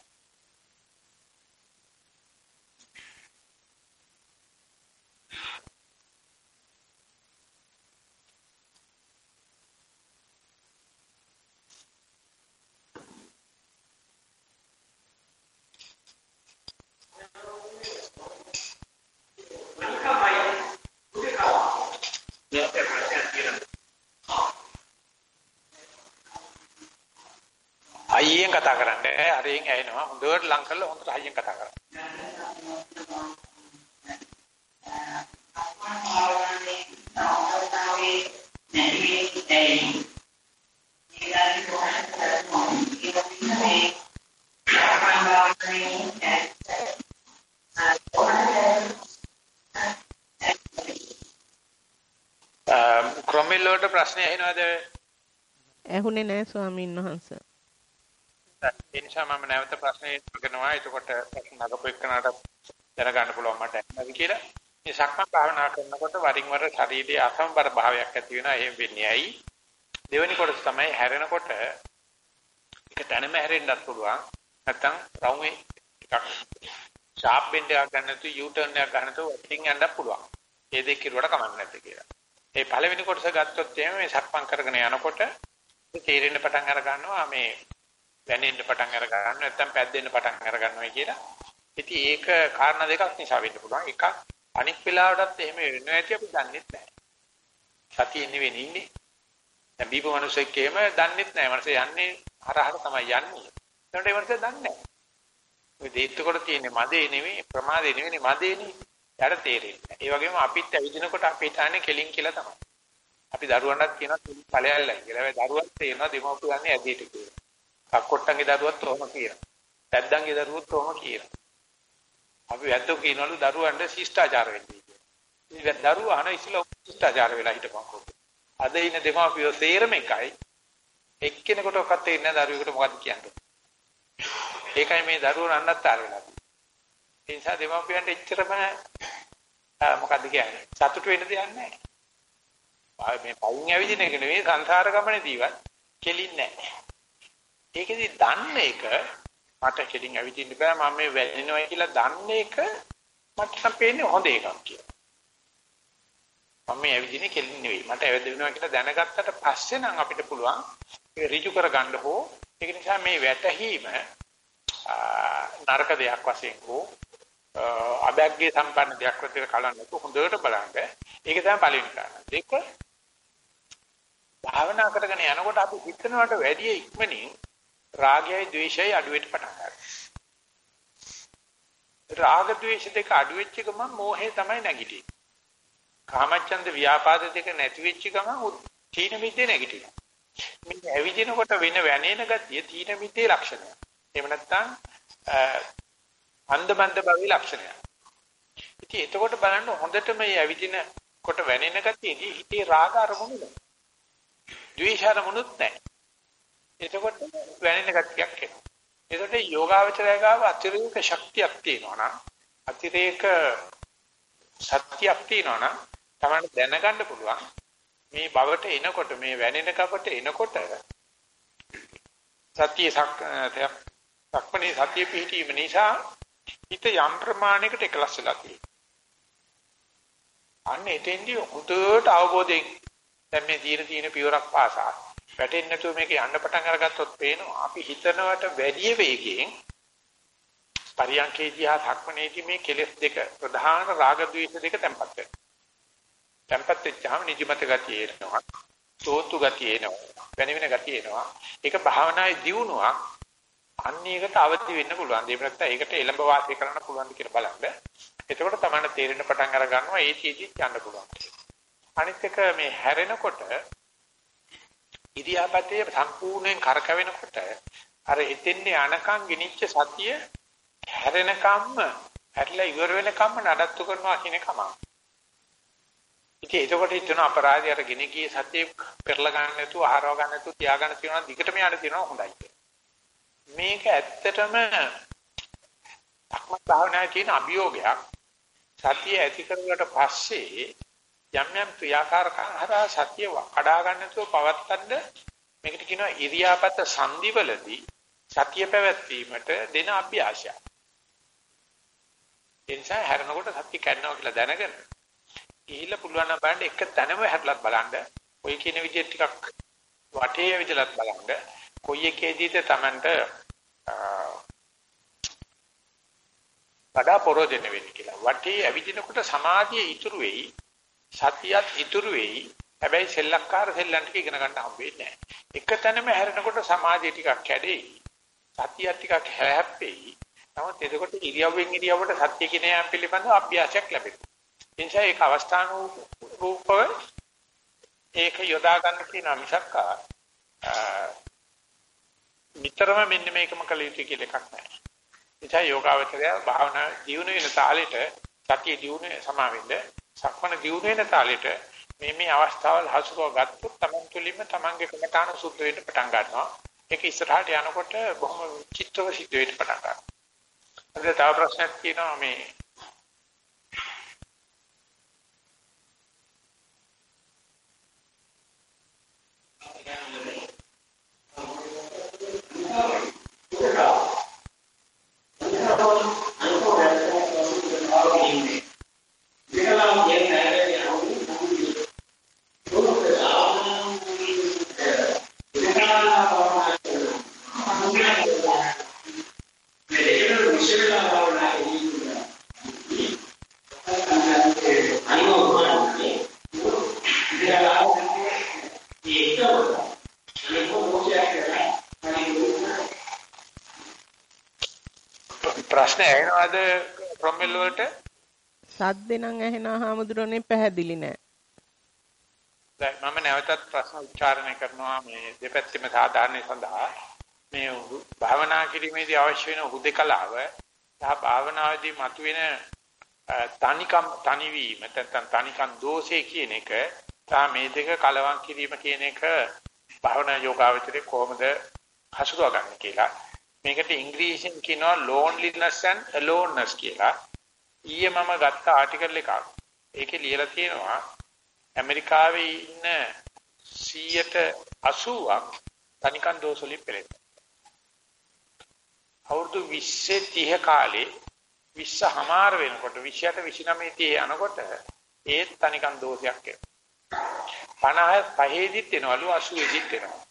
හයියෙන් කතා කරන්න. හරියෙන් ඇහෙනවා. හොඳට ලං කරලා හොඳට හයියෙන් කතා කරන්න. ක්‍රොමෙල් වලට ප්‍රශ්න ඇහෙනවද? ඇහුනේ නැහැ ස්වාමීන් වහන්සේ. ඒ නිසා මම නැවත ප්‍රශ්නේ කරනවා. එතකොට නගපු එක්කනට දැනගන්න පුළුවන් මට ඇත්තද කියලා. මේ සක්මන් භාවනා කරනකොට වරින් වර ශරීරයේ අසමබර භාවයක් ඇති වෙනවා. එහෙම වෙන්නේ ඇයි? දෙවෙනි කොටස තමයි හැරෙනකොට එක තැනම හැරෙන්නත් පුළුවන්. නැත්තම් රවුමේ ටිකක් ෂාප් බෙන්ඩ් එකක් ගන්න නැතුව යූ ටර්න් එකක් ගන්න නැතුව වටින් යන්නත් පුළුවන්. මේ දෙක කිරුවට කමක් නැද්ද කියලා. මේ පළවෙනි කොටස ගත්තොත් එහෙම මේ සක්මන් කරගෙන යනකොට තේරෙන්න පටන් අර ගන්නවා මේ වැනෙන්න පටන් අර ගන්නවා නැත්නම් පැද්දෙන්න පටන් අර ගන්නවා කියලා. ඉතින් ඒක කාරණා දෙකක් නිසා වෙන්න පුළුවන්. එකක් අනික් වෙලාවටත් එහෙම වෙන්නේ නැති අපි දන්නේ නැහැ. සතිය නෙවෙයි ඉන්නේ. දැන් බීප මිනිස්සෙක් එහෙම දන්නේ නැහැ. මනස යන්නේ හරහර තමයි යන්නේ. ඒකට ඒ මනස දන්නේ නැහැ. ඔය දේත්තකොට තියෙන්නේ මදේ නෙවෙයි ප්‍රමාදේ නෙවෙයි මදේනේ. යාට තේරෙන්නේ. ඒ වගේම අපිත් ඇවිදිනකොට අපිට ආන්නේ කෙලින් කියලා තමයි. අපි දරුවන්ටත් කියනවා ඵලයල්ලයි කියලා. ඒ දරුවත් තේරෙනවා දෙමව්පියන්නේ ඇදීට කියලා. කක්කොට්ටන්ගේ දරුවත් ඔහොම කියනවා. පැද්දන්ගේ දරුවොත් ඔහොම කියනවා. අපි වැද්දෝ කියනවලු දරුවන්ට ශිෂ්ටාචාර වෙන්න කියලා. ඉතින් දරුවා අහන ඉස්සෙල්ලා ශිෂ්ටාචාර වෙලා හිටපන්කෝ. අද ඉන්න දෙමාපියෝ තේරෙම එකයි. එක්කෙනෙකුට ඔක්කත් තේරෙන්නේ නැහැ දරුවෙකුට මොකද්ද කියන්නේ. ඒකයි මේ දරුවෝ නන්නත්තර වෙලා තියෙන්නේ. ඒ නිසා දෙමාපියන්ට එච්චරම මොකද්ද කියන්නේ සතුට වෙන්න දෙයක් නැහැ. මේ පයින් ඇවිදින එක නෙවෙයි සංසාර ගමනේදීවත් කෙලින්නේ නැහැ. ඒකෙදි දන්න එක මට කෙලින් ඇවිදින්න බෑ මම මේ වැටෙනවා කියලා දන්න එක මට නම් පේන්නේ හොඳ එකක් කියලා. මම මේ ඇවිදින්නේ කෙලින් නෙවෙයි මට ඇවිදිනවා කියලා දැනගත්තට පස්සේ නම් අපිට පුළුවන් ඒක ඍජු කරගන්න හෝ ඒක නිසා මේ වැටහීම නරක දෙයක් වශයෙන් හෝ අභග්ගේ සම්පන්න දෙයක් විදිහට කලන්නත් හොඳට බලන්න. ඒක තමයි පළවෙනි කාරණා. දෙක භාවනා කරගෙන යනකොට අපි හිතනවට වැඩිය ඉක්මනින් රාගයයි ද්වේෂයයි අඩු වෙන්න පටන් ගන්නවා. රාග ද්වේෂ දෙක අඩු වෙච්ච ගමන් මෝහය තමයි නැගිටින්නේ. කාමච්ඡන්ද ව්‍යාපාද දෙක නැති වෙච්ච ගමන් තීන මිද්දේ නැගිටිනවා. මේ ඇවිදිනකොට වෙන වැනේන ගතිය තීන මිද්දේ ලක්ෂණය. එහෙම නැත්නම් අන්දමන්ද භවී ලක්ෂණය. ඉතින් එතකොට බලන්න හොඳට මේ ඇවිදින කොට වැනෙන ගතියදී හිතේ රාග අරමුණු නැහැ. ද්වේෂ අරමුණුත් නැහැ. එතකොට වැනෙන ගතියක් එනවා. එතකොට යෝගාවචරය ගාව අතිරේක ශක්තියක් තියෙනවා නම් අතිරේක සත්‍යයක් තියෙනවා නම් තමයි දැනගන්න පුළුවන් මේ බවට එනකොට මේ වැනෙන කපට එනකොට සත්‍ය සක්මණේ සත්‍ය පිහිටීම නිසා හිත යම් ප්‍රමාණයකට එකලස් වෙලා තියෙනවා. අන්න එතෙන්දී හුදුට අවබෝධයෙන් දැන් මේ දීන දීන පියවරක් පාසා වැටෙන්නේ නැතුව මේක යන්න පටන් අරගත්තොත් පේනවා අපි හිතනවට වැඩි වේගයෙන් පරියන්කේදී හා ධක්මනේදී මේ කෙලෙස් දෙක ප්‍රධාන රාග ద్వේෂ දෙක තැම්පත් වෙනවා. තැම්පත් වෙච්චාම නිදිමත ගතිය එනවා. සෝතු ගතිය එනවා. වෙන වෙන ගතිය එනවා. ඒක භාවනායේ දියුණුවක්. අන්නේකට අවදි වෙන්න පුළුවන්. ඒ නැත්නම් ඒකට එළඹ වාසය කරන්න පුළුවන්ද කියලා බලන්න. එතකොට තමයි තේරෙන්න පටන් අර ගන්නවා ඒ චීජි යන්න පුළුවන්. අනිත් එක මේ හැරෙනකොට ඉරියාපතේ සම්පූර්ණයෙන් කරකවෙනකොට අර එතෙන්නේ අනකන් ගිනිච්ච සතිය හැරෙනකම්ම හැරිලා ඉවර වෙනකම්ම නඩත්තු කරනවා කියන කම. ඉතින් එතකොට හිතන අපරාධය අර ගෙන ගියේ සතිය පෙරලා ගන්න නැතුව ආහාරව ගන්න නැතුව තියා ගන්න තියෙනවා දිගටම යන්න තියෙනවා හොඳයි. මේක ඇත්තටම අක්මත් භාවනාවේ තියෙන අභියෝගයක්. සතිය ඇති කරගට පස්සේ යම් යම් ක්‍රියාකාරකම් හරහා සතිය කඩා ගන්න නැතුව පවත්තන්න මේකට කියනවා ඉරියාපත සංදිවලදී සතිය පැවැත්වීමට දෙන අභ්‍යාසය. එනිසා හැරෙනකොට සතිය කැඩනවා කියලා දැනගෙන ගිහිල්ලා පුළුවන් නම් බලන්න එක තැනම හැරලත් බලන්න. ඔය කියන විදිහට ටිකක් වටේ විදලත් බලන්න. කොයි එකේදීද Tamanට වඩා පොරොදෙන වෙන්නේ කියලා. වටේ ඇවිදිනකොට සමාධිය ඉතුරු වෙයි. සතියත් ඉතුරු වෙයි. හැබැයි සෙල්ලක්කාර සෙල්ලම් ටික ඉගෙන ගන්න හම්බෙන්නේ නැහැ. එක තැනම හැරෙනකොට සමාධිය ටිකක් කැඩෙයි. සතිය ටිකක් හැප්පෙයි. නමුත් එතකොට ඉරියව්වෙන් ඉරියව්වට සත්‍ය කියන යම් පිළිබඳව අභ්‍යාසයක් ලැබෙනවා. ඒ නිසා ඒක අවස්ථාන රූපව ඒක යොදා ගන්න කියන මිසක් නිතරම මෙන්න මේකම කළ යුතු කියලා එකක් නැහැ. එචා යෝගාවචරය භාවනා දියුණු වෙන තාලෙට සතිය දියුණු සමා වෙන්න සක්මණ දියුණු වෙන තාලෙට මේ මේ අවස්ථාවල් හසුරුව ගත්තොත් Taman තුලින්ම Tamanගේ කමඨාන සුද්ධ වෙන්න පටන් ගන්නවා. ඒක ඉස්සරහට යනකොට බොහොම චිත්තව සිද්ධ වෙන්න පටන් ගන්නවා. අද තව ප්‍රශ්නයක් තියෙනවා මේ ප්‍රශ්න ඇහෙනවද ප්‍රොමෙල් වලට? සද්දේ නම් ඇහෙනවා හාමුදුරනේ පැහැදිලි නෑ. දැන් මම නැවතත් ප්‍රශ්න උච්චාරණය කරනවා මේ දෙපැත්තෙම සාධාරණ සඳහා මේ භාවනා කිරීමේදී අවශ්‍ය වෙන හුදකලාව සහ භාවනාවේදී මතුවෙන තනිකම් තනිවීම නැත්නම් තනිකම් දෝෂේ කියන එක සහ මේ දෙක කලවම් කිරීම කියන එක භාවනා යෝගාවචරේ කොහොමද හසුරුවා ගන්න කියලා මේකට ඉංග්‍රීසියෙන් කියනවා loneliness and aloneness කියලා. ඊයේ මම ගත්ත ආටිකල් එකක්. ඒකේ ලියලා තියෙනවා ඇමරිකාවේ ඉන්න 180ක් තනිකන් දෝෂ වලින් පෙළෙනවා. අවුරුදු 20 30 කාලේ 20 හමාර වෙනකොට 28 29 30 යනකොට ඒත් තනිකන් දෝෂයක් එනවා. 50 පහේදිත් එනවලු 80 දිත් එනවා.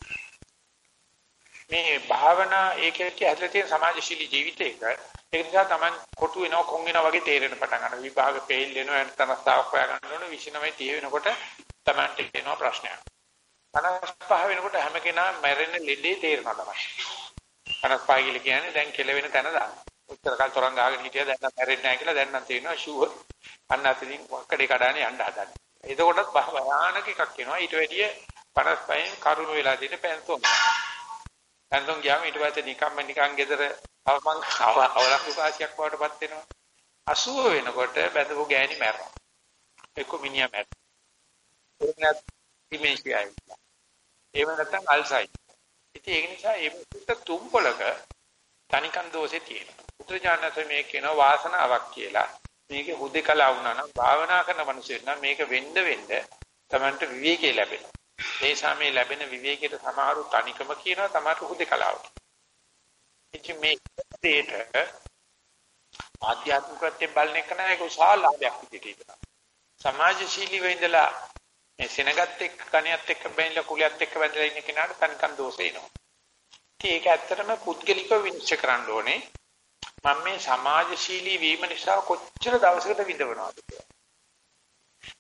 මේ භාවනා ඒකේ ඇතුළේ තියෙන සමාජශීලී ජීවිතයක ඒක නිසා Taman කොටු වෙනවා කොන් වෙනවා වගේ තේරෙන පටන් ගන්නවා. විභාග ෆේල් වෙනවා නැත්නම් අවස්ථාවක් හොයා ගන්න ඕන 29 30 වෙනකොට Tamanට එනවා ප්‍රශ්නයක්. 55 වෙනකොට හැම කෙනා මැරෙන ලෙඩේ තේරෙනවා තමයි. 55 කියලා කියන්නේ දැන් කෙලවෙන තැන දාන්න. උත්තර කල් තරංග ගහගෙන හිටියා දැන් නම් මැරෙන්නේ නැහැ කියලා දැන් නම් තේරෙනවා ෂුවර් අන්න අතලින් වක්කඩේ කඩානේ යන්න හදන්නේ. එතකොටත් භයානක එකක් එනවා. ඊට වැඩිය 55න් කරුණ වෙලා තියෙන පැන්තෝම. නැන්දොන් ගියාම ඊට පස්සේ නිකම්ම නිකන් ගෙදර අවමං අවලක්ෂ කාසියක් වඩටපත් වෙනවා. 80 වෙනකොට බැඳපු ගෑණි මැරෙනවා. එක්ක මිනිහා මැරෙනවා. ඒක නැත් ඩිමෙන්ෂියායි. එහෙම නැත්නම් අල්සයිමර්. ඉතින් ඒක නිසා මේ පුත තුම්පලක තනිකන් දෝෂේ තියෙනවා. පුත්‍රජානස මේ කියන වාසනාවක් කියලා. මේකේ හුදේකලා වුණා නම් භාවනා කරන මිනිස්සුන්ට නම් මේක වෙන්න වෙන්න තමන්ට විවේකී ලැබෙනවා. ඒ සමේ ලැබෙන විවේකයට සමහරු තනිකම කියනවා තමයි හුදේකලාව. ඉතින් මේ දෙයට ආධ්‍යාත්මිකත්වයෙන් බලන එක නෑ ඒක උසාලාභයක් විදිහට ඉතන. සමාජශීලී වෙඳලා මේ සෙනගත් එක්ක කණියත් එක්ක බැඳලා කුලියත් එක්ක බැඳලා ඉන්න කෙනාට තනිකන් දෝෂ එනවා. ඉතින් ඒක ඇත්තටම පුද්ගලිකව විනිශ්චය කරන්න ඕනේ. මම මේ සමාජශීලී වීම නිසා කොච්චර දවසකට විඳවනවද කියලා.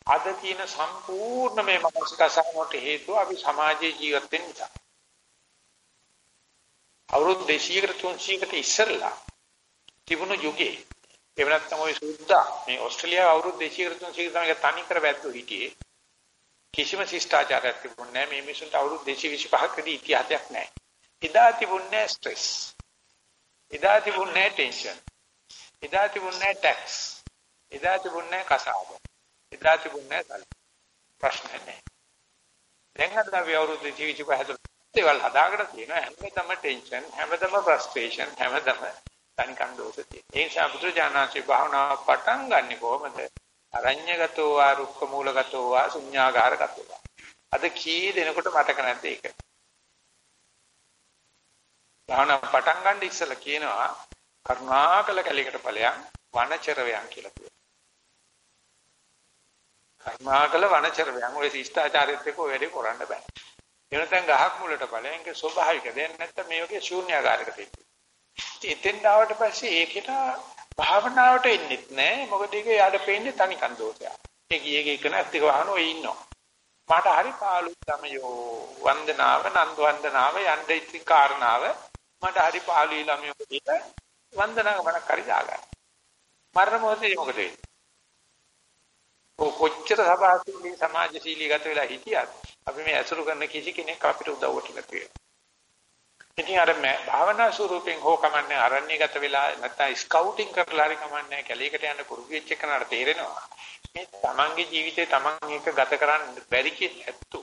අද තියෙන සම්පූර්ණ මේ මානසික අසහනයට හේතුව අපි සමාජයේ ජීවත් වෙන නිසා. අවුරුදු 200කට 300කට ඉස්සෙල්ලා තිබුණු යුගයේ එහෙම නැත්නම් ওই සුද්දා මේ ඕස්ට්‍රේලියාව අවුරුදු 200කට 300කට තමයි තනි කර වැද්දෝ හිටියේ. කිසිම ශිෂ්ටාචාරයක් තිබුණේ නැහැ. මේ මිනිසුන්ට අවුරුදු 225කදී ඉතිහාසයක් නැහැ. එදා තිබුණේ ස්ට්‍රෙස්. එදා තිබුණේ ටෙන්ෂන්. එදා තිබුණේ ටැක්ස්. එදා තිබුණේ කසාද. එදා තිබුණේ නැහැ ප්‍රශ්න නැහැ. දැන් අද අපි අවුරුදු ජීවිත පහදලා දේවල් හදාගෙන තියෙනවා හැමදම ටෙන්ෂන් හැමදම ෆ්‍රස්ට්‍රේෂන් හැමදම තනිකන් දෝෂ තියෙන. ඒ නිසා බුදුජානනාංශේ භාවනාව පටන් ගන්නෙ කොහොමද? අරඤ්‍යගතෝ වා රුක්ක මූලගතෝ වා ශුඤ්ඤාගාරගතෝ වා. අද කී දෙනකොට මතක නැද්ද ඒක? භාවනාව පටන් ගන්න ඉස්සලා කියනවා කරුණාකල කැලේකට ඵලයන් වනචරවයන් කියලා කියනවා. කර්මාකල වනචරයන් ඔය ශිෂ්ටාචාරයත් එක්ක ඔය වැඩේ කරන්න බෑ. ඒ නැත්නම් ගහක් මුලට ඵලයෙන් ඒක ස්වභාවික දෙයක් නැත්නම් මේ වගේ ශූන්‍යාකාරයක තියෙනවා. ඉතින් එතෙන් ආවට පස්සේ ඒකට භාවනාවට එන්නෙත් නෑ. මොකද ඒක යාට පේන්නේ තනිකන් දෝෂයක්. ඒ ගියේ ගියේ කන ඇත්තික වහන ඔය ඉන්නවා. මට හරි පාළු ළමයෝ වන්දනාව නන්ද වන්දනාව යන්න ඉතින් කාරණාව මට හරි පාළුයි ළමයෝ කියලා වන්දනාව මම කරි දාගන්න. මරණ මොහොතේ මොකද වෙන්නේ? කොච්චර සභාශීලී සමාජශීලී ගත වෙලා හිටියත් අපි මේ ඇසුරු කරන කිසි කෙනෙක් අපිට උදව්වට නැති වෙනවා. ඉතින් අර භාවනා ස්වරූපෙන් හෝ කමන්නේ අරණ්‍යගත වෙලා නැත්නම් ස්කවුටින් කරලා හරි කමන්නේ කැලේකට යන්න පුරුදු වෙච්ච එකනට තේරෙනවා. මේ තමන්ගේ ජීවිතේ තමන් එක ගත කරන්න බැරි කියෙත්තු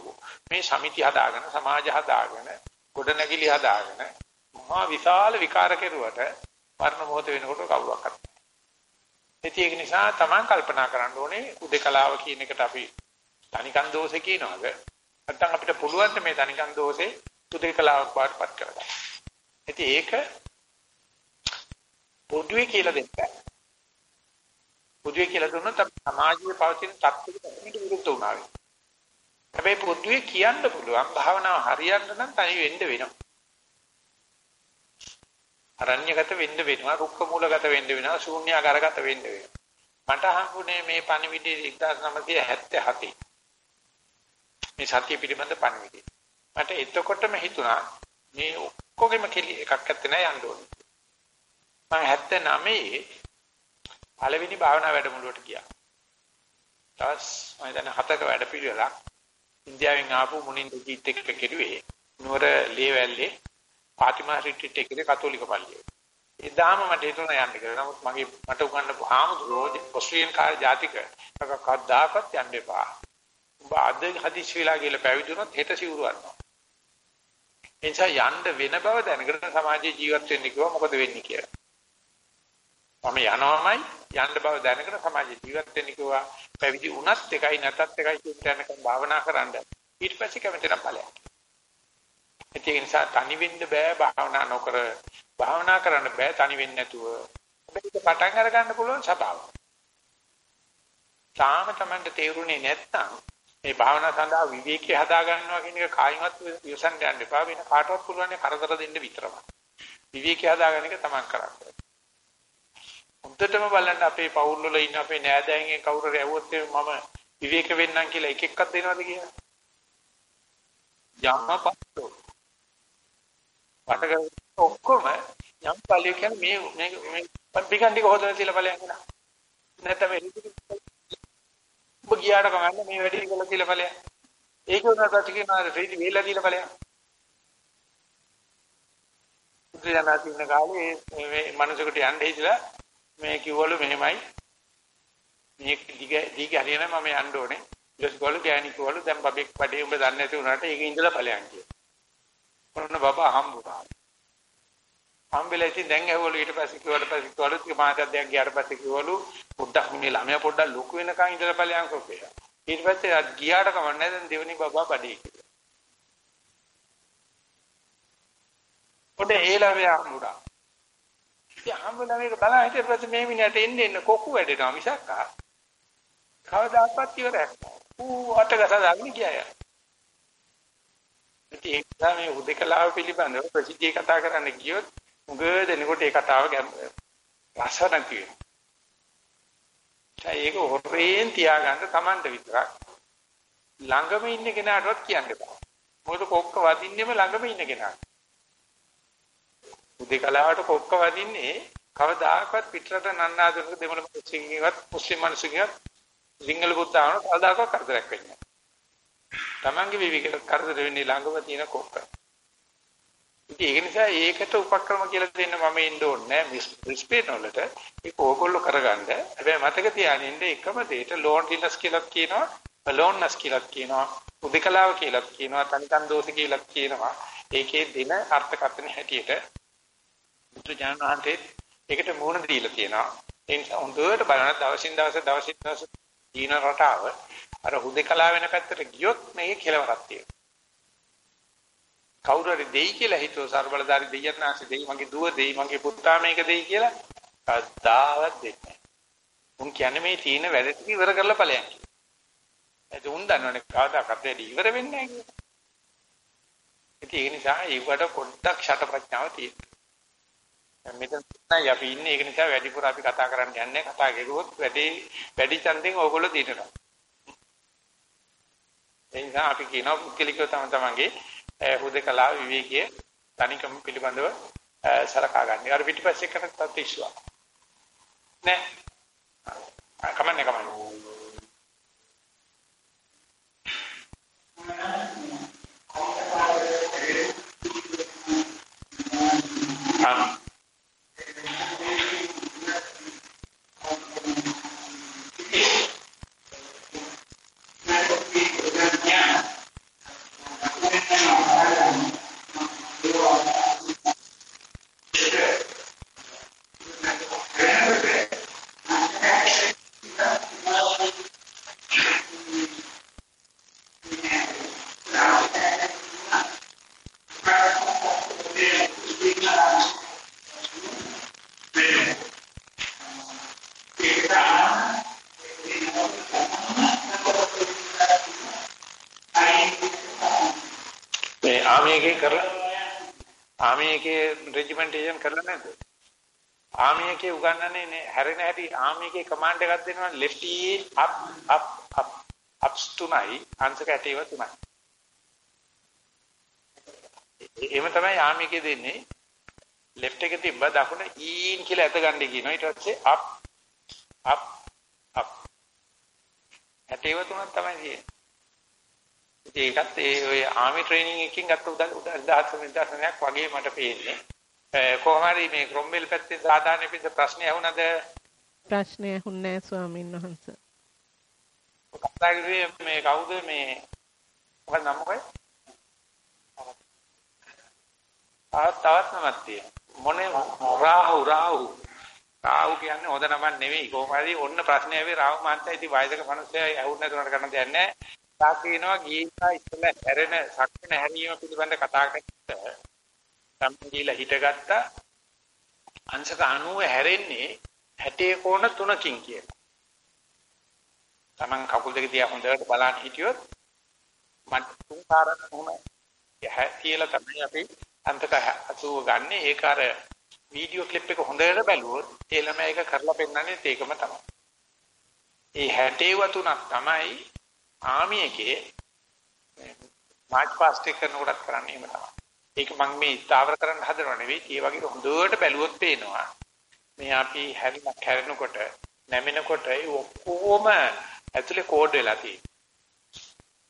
මේ සමිති හදාගෙන සමාජ හදාගෙන ගොඩනැගිලි හදාගෙන මහා විශාල විකාර කෙරුවට මරණ මොහොත වෙනකොට කවුරක් නැහැ. ඒක නිසා තමන් කල්පනා කරන්න ඕනේ උදේකලාව කියන එකට අපි තනිකන් දෝෂේ කියනවාද නැත්නම් අපිට පුළුවන් මේ තනිකන් දෝෂේ උදේකලාවක් වඩපත් කරගන්න. ඉතින් ඒක පොදුවේ කියලා දෙන්න. පොදුවේ කියලා දුන්නොත් අපි සමාජයේ පවතින තත්ත්වයකට විරුද්ධ වුණා. හැබැයි පොදුවේ කියන්න පුළුවන් භාවනාව හරියන්න නම් තනි වෙන්න වෙනවා. අරණ්‍යගත වෙන්න වෙනවා, රුක්ක මූලගත වෙන්න වෙනවා, ශූන්‍යාකාරගත වෙන්න වෙනවා. මට හම්බුනේ මේ පණිවිඩය 1977. මේ සත්‍ය පිළිබඳ පණිවිඩය. මට එතකොටම හිතුණා මේ ඔක්කොගෙම කෙලි එකක් ඇත්තේ නෑ යන්න ඕනේ. මම 79 පළවෙනි භාවනා වැඩමුළුවට ගියා. තවස් මම දැන් හතක වැඩපිළිවෙලක් ඉන්දියාවෙන් ආපු මුනින් දෙජිත් එක්ක කෙරුවේ. නුවර ලේවැල්ලේ පාතිමා රිට්‍රීට් එකේ කතෝලික පල්ලියේ. එදාම මට හිතුණා යන්න කියලා. නමුත් මගේ මට උගන්වපු හාමුදුරුවෝ ඔස්ට්‍රේලියානු කාර්ය ජාතික කවදාකවත් යන්න එපා. උඹ අද හදිස්සි වෙලා ගිහලා පැවිදුනොත් හෙට සිවුරු අරනවා. එනිසා යන්න වෙන බව දැනගෙන සමාජයේ ජීවත් වෙන්න කිව්වා මොකද වෙන්නේ කියලා. මම යනවාමයි යන්න බව දැනගෙන සමාජයේ ජීවත් වෙන්න කිව්වා. පැවිදි වුණත් එකයි නැතත් එකයි කියන යනකම් භාවනා කරන්න. ඊට පස්සේ කැමතිනම් ඵලයක්. ඒ නිසා තනි වෙන්න බෑ භාවනා නොකර භාවනා කරන්න බෑ තනි වෙන්නේ නැතුව. මේක පටන් අර ගන්න පුළුවන් ස්වභාවය. තාම Tamanට තේරුනේ නැත්නම් මේ භාවනා සඳහා විවේකී හදා ගන්නවා කියන එක කායිමත් යොසන් යන්න එපා වෙන කාටවත් පුළුවන් කරදර දෙන්න විතරමයි. විවේකී හදාගන්න එක තමන් කරන්නේ. හොඳටම බලන්න අපේ පවුල් වල ඉන්න අපේ නෑදෑයන්ගෙන් කවුරු හරි ඇහුවොත් මම විවේක වෙන්නම් කියලා එක එකක් දෙනවද කියලා? යම්මපත්තෝ. වටක ඔක්කොම යම් ඵලය කියන්නේ මේ මේ පිකන්ටික හොදලා තියලා ඵලයක් නෑ. නැත්නම් මේ ඔබ ගියාට කමන්න මේ වැඩේ කළා කියලා ඵලයක්. ඒක උනාට කියනවා රෙදි වේලා දීලා ඵලයක්. බුදුරජාණන් ඉන්න කාලේ මේ මනුස්සකට යන්න හිතලා මේ කිව්වලු මෙහෙමයි. මේ දිග දිග හරියන මම යන්න ඕනේ. ඊට ගොල්ලෝ ගෑණි කිව්වලු දැන් බබෙක් වැඩේ උඹ දන්නේ නැති උනාට ඒක ඉඳලා ඵලයන් කියලා. ඔන්න බබා හම්බුනා. හම්බෙලා ඉතින් දැන් ඇහුවලු ඊට පස්සේ කිව්වට පස්සේ කිව්වලු ටික මාසයක් දෙකක් ගියාට පස්සේ කිව්වලු පොඩ්ඩක් මේ ළමයා පොඩ්ඩක් ලොකු වෙනකන් ඉඳලා ඵලයන් කොපේ. ඊට පස්සේ ගියාට කමන්නේ දැන් දෙවෙනි බබා බඩේ කියලා. පොඩ ඒ ළමයා හම්බුනා. ඉතින් හම්බුනා මේක බලන් හිටියට පස්සේ මේ මිනිහට එන්න එන්න කොක්කු වැඩෙනවා මිසක් ආ. කවදාවත් ඉවරයක් නෑ. ඌ අතගස දාගෙන ගියා. ඉතින් ඒක තමයි උදේකලාව පිළිබඳව ප්‍රසිද්ධිය කතා කරන්න ගියොත් උග දෙනකොට ඒ කතාව රස නැති වෙනවා. ඒක හොරෙන් තියාගන්න Tamanට විතරක් ළඟම ඉන්න කෙනාටවත් කියන්න බෑ. මොකද කොක්ක වදින්නෙම ළඟම ඉන්න කෙනාට. උදේකලාවට කොක්ක වදින්නේ කවදාකවත් පිටරට නන්නාදුරක දෙමළ මිනිස්සුන්ගේවත් මුස්ලිම් මිනිස්සුන්ගේවත් සිංහල බුද්ධාවන කවදාකවත් කරදරයක් වෙන්නේ නැහැ. Tamange විවිධ කරදර වෙන්නේ ළඟම තියෙන කොක්ක. ඉතින් ඒක නිසා ඒකට උපක්‍රම කියලා දෙන්න මම ඉන්න ඕනේ නෑ රිස්පේට් වලට ඒක ඕගොල්ලෝ කරගන්න. හැබැයි මතක තියාගන්න එකම දෙයට ලෝන්ලිනස් කියලා කියනවා, aloneness කියලා කියනවා, උදකලාව කියලා කියනවා, තනිකන් දෝෂ කියලා කියනවා. ඒකේ දින අර්ථකථන හැටියට බුදුජානක වහන්සේ ඒකට මුහුණ දීලා තියෙනවා. ඒ නිසා හොඳට බලන දවසින් දවස දවසින් දවස දීන රටාව අර හුදකලා වෙන පැත්තට ගියොත් මේකේ කෙලවරක් තියෙනවා. කවුරු හරි දෙයි කියලා හිතුව ਸਰබලදාරි දෙයියන් ආසේ දෙයි මගේ දුව දෙයි මගේ පුතා මේක දෙයි කියලා කවදාවත් දෙන්නේ නැහැ. උන් කියන්නේ මේ තීන වැඩ ටික ඉවර කරලා ඵලයන් කියලා. ඒක උන් දන්නවනේ කවදාකවත් වැඩ ඉවර වෙන්නේ නැහැ කියලා. ඉතින් ඒ නිසා ඒකට පොඩ්ඩක් ෂට ප්‍රඥාව තියෙනවා. මෙතන තමයි අපි ඉන්නේ ඒක නිසා වැඩිපුර අපි කතා කරන්න යන්නේ කතා කරුවොත් වැඩි වැඩි ඡන්දෙන් ඕගොල්ලෝ දිනනවා. ඒ නිසා අපි කියනවා පුද්ගලිකව තම තමන්ගේ හුදකලා විවේකයේ තනිකම පිළිබඳව සලකා ගන්න. අර පිටිපස්සේ කරන තත් ඉස්සුවා. නෑ. කමන්නේ කමන්නේ. මේ ආමි එකේ කරලා ආමි එකේ රෙජිමෙන්ටේෂන් කරලා නැද්ද? ආමි එකේ උගන්වන්නේ නේ හැරෙන හැටි ආමි එකේ කමාන්ඩ් එකක් දෙනවා left e up up up ups තුනයි අංශක ඇටේව තුනයි. එහෙම තමයි ආමි එකේ දෙන්නේ. left එක තිබ්බ දකුණ ඊන් කියලා ඇත ගන්න කියනවා. ඊට පස්සේ up up up ඇටේව තුනක් තමයි තියෙන්නේ. ඒකත් ඒ ඔය ආමි ට්‍රේනින් එකකින් ගත්ත උදාහරණයක් වගේ මට පේන්නේ. කොහොම හරි මේ ක්‍රොම්බෙල් පැත්තේ සාධාරණ පිට ප්‍රශ්නය වුණාද? ප්‍රශ්නය හුන්නේ ස්වාමීන් වහන්සේ. කතා කරුවේ මේ කවුද මේ මොකක්ද නම මොකයි? තවත් නමක් තියෙනවා. මොනේ රාහු රාහු. රාහු කියන්නේ හොඳ නමක් නෙවෙයි. කොහොම හරි ඔන්න ප්‍රශ්නේ ඇවි රාහු මහන්තයි ඉතින් වයසක මිනිස්සයා ඇහුන්නේ නැතුනට කරන්න දෙයක් නැහැ. තා කියනවා ගීතා ඉස්සෙල්ලා හැරෙන සක්මන හැරීම පිළිබඳ කතා කරද්දී සම්පූර්ණීලා හිටගත්ත අංශක 90 හැරෙන්නේ 60 කෝණ තුනකින් කියලා. Taman කකුල් දෙක තියා හොඳට බලන්න හිටියොත් මට තුන් කාරණා කොහොම කියලා තමයි අපි අන්තක 80 ගන්න. ඒක අර වීඩියෝ ක්ලිප් එක හොඳට බැලුවොත් ඒ ළමයා ඒක කරලා පෙන්නන්නේ ඒකම තමයි. ඒ 60 තුනක් තමයි ආමි එකේ මාච් පාස්ට් එක කරනකොටත් කරන්නේ එහෙම තමයි. ඒක මම මේ ස්ථාවර කරන්න හදනව නෙවෙයි. ඒ වගේ හොඳට බැලුවොත් පේනවා. මේ අපි හැරිලා කැරෙනකොට නැමෙනකොට ඒ ඔක්කොම ඇතුලේ කෝඩ් වෙලා තියෙනවා.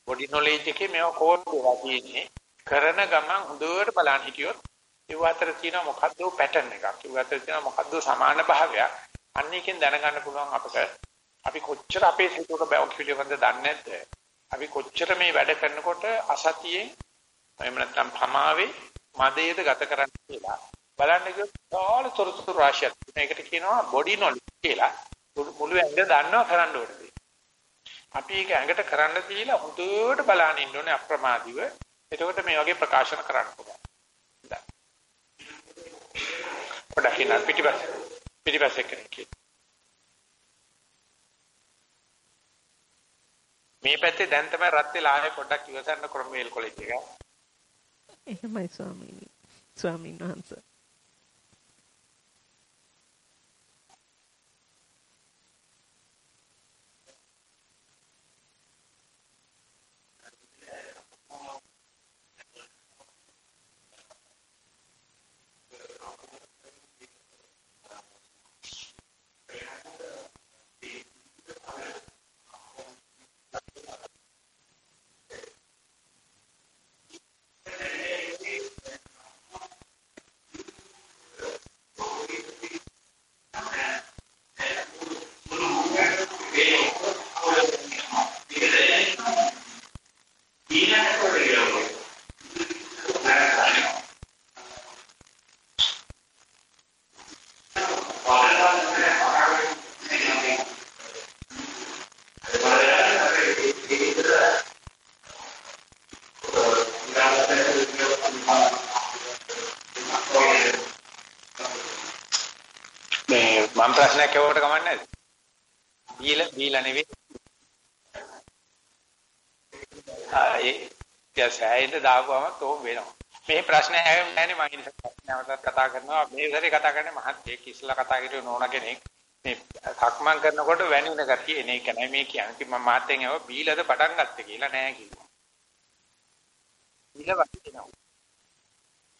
බොඩි නොලෙජ් එකේ මේවා කෝඩ් වෙලා තියෙන්නේ. කරන ගමන් හොඳට බලන්න හිටියොත් ඒ අතර තියෙන මොකද්ද පැටර්න් එකක්. ඒ අතර තියෙන මොකද්ද සමාන භාවයක්. අන්න එකෙන් දැනගන්න පුළුවන් අපට අපි කොච්චර අපේ සිතුවක බැව පිළිබඳ දන්නේ නැද්ද? අපි කොච්චර මේ වැඩ කරනකොට අසතියෙන් එහෙම නැත්නම් පමාවේ මදේද ගත කරන්නේ කියලා. බලන්න ගියොත් සාල තොරතුරු රාශියක්. මේකට කියනවා බොඩි නොලෙජ් කියලා. මුළු ඇඟ දන්නවා කරන්න ඕනේ. අපි ඒක ඇඟට කරන්න දීලා හොඳට බලන්න ඉන්න ඕනේ අප්‍රමාදීව. එතකොට මේ වගේ ප්‍රකාශන කරන්න පුළුවන්. පොඩ්ඩක් ඉන්න පිටිපස්ස පිටිපස්ස කෙනෙක්. මේ පැත්තේ දැන් තමයි රත් වෙලා ආයේ පොඩ්ඩක් ඉවසන්න ක්‍රොම්වේල් කොලෙජ් එක. එහෙමයි ස්වාමීනි. ස්වාමීන් වහන්සේ. මේ මම ප්‍රශ්නයක් ඇහුවට කමන්නේ නැද්ද? බීලා බීලා නෙවෙයි. ආ ඒ දැසයිද දාපුවම තෝ වෙනවා. මේ ප්‍රශ්නේ ඇහෙන්නේ නැහැ නේ මම නැවතත් කතා කරනවා. මේ සැරේ කතා කරන්නේ මහත් එක්ක ඉස්සලා කතා කරේ නෝනා කෙනෙක්. මේ සක්මන් කරනකොට වැනින ගතිය එන එක නෑ මේ කියන්නේ. මම මාත්ෙන් ඇව බීලාද පටන් ගත්තේ කියලා නෑ කිව්වා. බීලා වටිනවා.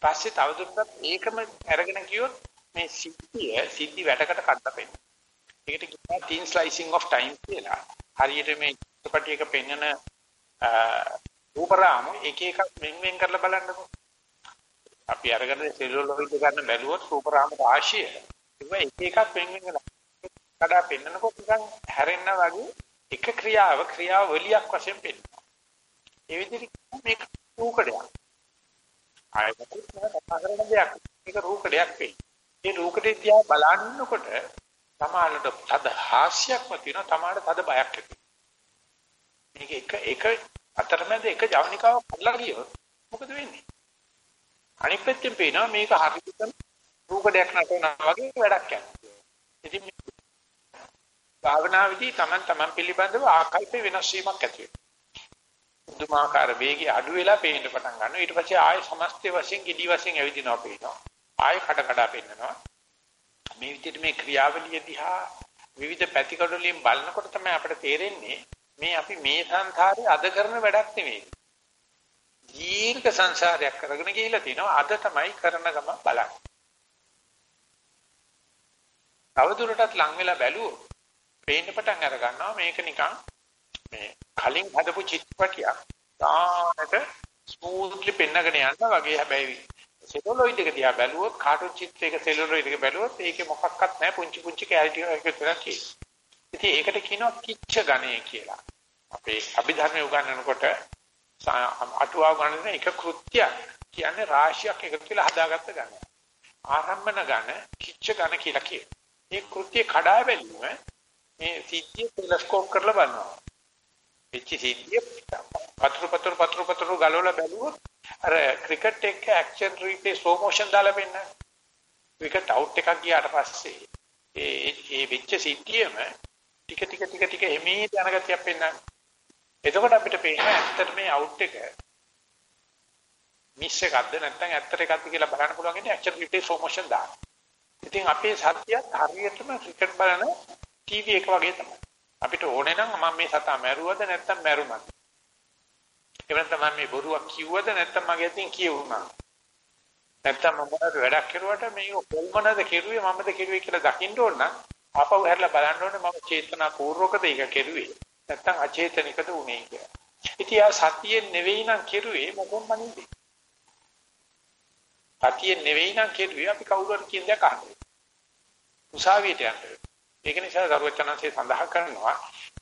පස්සේ තවදුරටත් ඒකම අරගෙන ගියොත් මේ සිද්ධිය සිද්ධි eh, වැඩකට කඩපෙන්න. ඒකට කියනවා thin slicing of time කියලා. හරියට මේ චිත්‍රපටයක පෙන්වන රූපරාම එක එකක් වෙන් වෙන් කරලා බලන්නකො. අපි අරගෙන සෙලුලොයිඩ් ගන්න බැලුවොත් රූපරාම රාශිය ඒක එක එකක් වෙන වෙන කඩා පෙන්නකොට නිකන් හැරෙන්න වගේ එක ක්‍රියාව ක්‍රියාව වලියක් වශයෙන් පෙන්නනවා. ඒ විදිහට මේක රූකඩයක්. ආයතන කතා කරන දෙයක්. මේක රූකඩයක් වෙයි. මේ රූකඩේ දිහා බලනකොට තමාලට තද හාස්‍යයක්ම තියෙනවා තමාලට තද බයක් ඇති. මේක එක එක අතරමැද එක ජවනිකාවක් පල්ලා ගියොත් මොකද වෙන්නේ? අනිත් පැත්තෙන් පේනවා මේක හරියටම රූකඩයක් නටනවා වගේ වැඩක් යනවා. ඉතින් භාවනාවේදී Taman Taman පිළිබඳව ආකල්ප වෙනස් වීමක් ඇති වෙනවා. දුමාකාර වේගය අඩු වෙලා පේන්න පටන් ගන්නවා. ඊට පස්සේ ආයෙ සමස්තය වශයෙන් gidi වශයෙන් ඇවිදිනවා පේනවා. ආයෙ කඩ කඩ පෙන්නනවා. මේ විදිහට මේ ක්‍රියාවලිය දිහා විවිධ පැතිකඩ වලින් බලනකොට තමයි අපිට තේරෙන්නේ මේ අපි මේ සංසාරේ අද කරන වැඩක් නෙවෙයි. දීර්ඝ සංසාරයක් කරගෙන ගිහිලා තිනවා අද තමයි කරන ගම බලන්නේ. තවදුරටත් ලං වෙලා බැලුවොත් පේන්න පටන් අර ගන්නවා මේක නිකන් මේ කලින් හදපු චිත්‍රපටියක් තානට ස්මූත්ලි පෙන්නගෙන යනවා වගේ හැබැයි සෙලුලොයිඩ් එක දිහා බැලුවොත් කාටුන් චිත්‍රයක සෙලුලොයිඩ් එක බැලුවොත් ඒකේ මොකක්වත් නැහැ පුංචි පුංචි කැලි ටික එකතු වෙලා තියෙනවා. ඉතින් ඒකට කියනවා කිච්ච ගණය කියලා. අපේ අභිධර්මයේ උගන්වනකොට අටුවාව ගණන එක කෘත්‍යයක් කියන්නේ රාශියක් එකතු වෙලා හදාගත්ත ගණන. ආරම්භන ගණ කිච්ච ගණ කියලා කියනවා. මේ කෘත්‍ය කඩා බැලීම මේ සිද්ධිය ටෙලස්කෝප් කරලා බලනවා. පිච්චි සිද්ධිය පතුරු පතුරු පතුරු පතුරු ගලවලා බැලුවොත් අර ක්‍රිකට් එක ඇක්ෂන් රීපේ ස්ලෝ මොෂන් දාලා පෙන්නන. ක්‍රිකට් අවුට් එකක් ගියාට පස්සේ ඒ ඒ වෙච්ච සිද්ධියම ටික ටික ටික ටික එමේ යන ගතියක් පෙන්නන. එතකොට අපිට පේනවා ඇත්තට මේ අවුට් එක මිස් එකක්ද නැත්නම් ඇත්තට එකක්ද කියලා බලන්න පුළුවන් ඉන්නේ ඇක්ෂන් රීපේ ස්ලෝ මොෂන් දාන්න. ඉතින් අපේ සත්‍යයත් හරියටම ක්‍රිකට් බලන ටීවී එක වගේ තමයි. අපිට ඕනේ නම් මම මේ සතා මැරුවද නැත්නම් මැරුණාද? එහෙම නැත්නම් මම මේ බොරුවක් කිව්වද නැත්නම් මගේ අතින් කියවුණා? නැත්නම් මම මොනවද වැඩක් කරුවට මේ කොල්මනද කෙරුවේ මමද කෙරුවේ කියලා දකින්න ඕන නම් ආපහු හැරලා බලන්න ඕනේ මම චේතනා පූර්වකද ඒක කෙරුවේ නැත්නම් අචේතනිකද උනේ කියලා. ඉතින් ආ සතියේ නෙවෙයි නම් කෙරුවේ මොකොම්ම නෙවෙයි. සතියේ නෙවෙයි නම් කෙරුවේ අපි කවුරුහරි කියන දේ අහන්නේ. උසාවියට යන්න. ඒක නිසා සර්වචනන්සේ සඳහන් කරනවා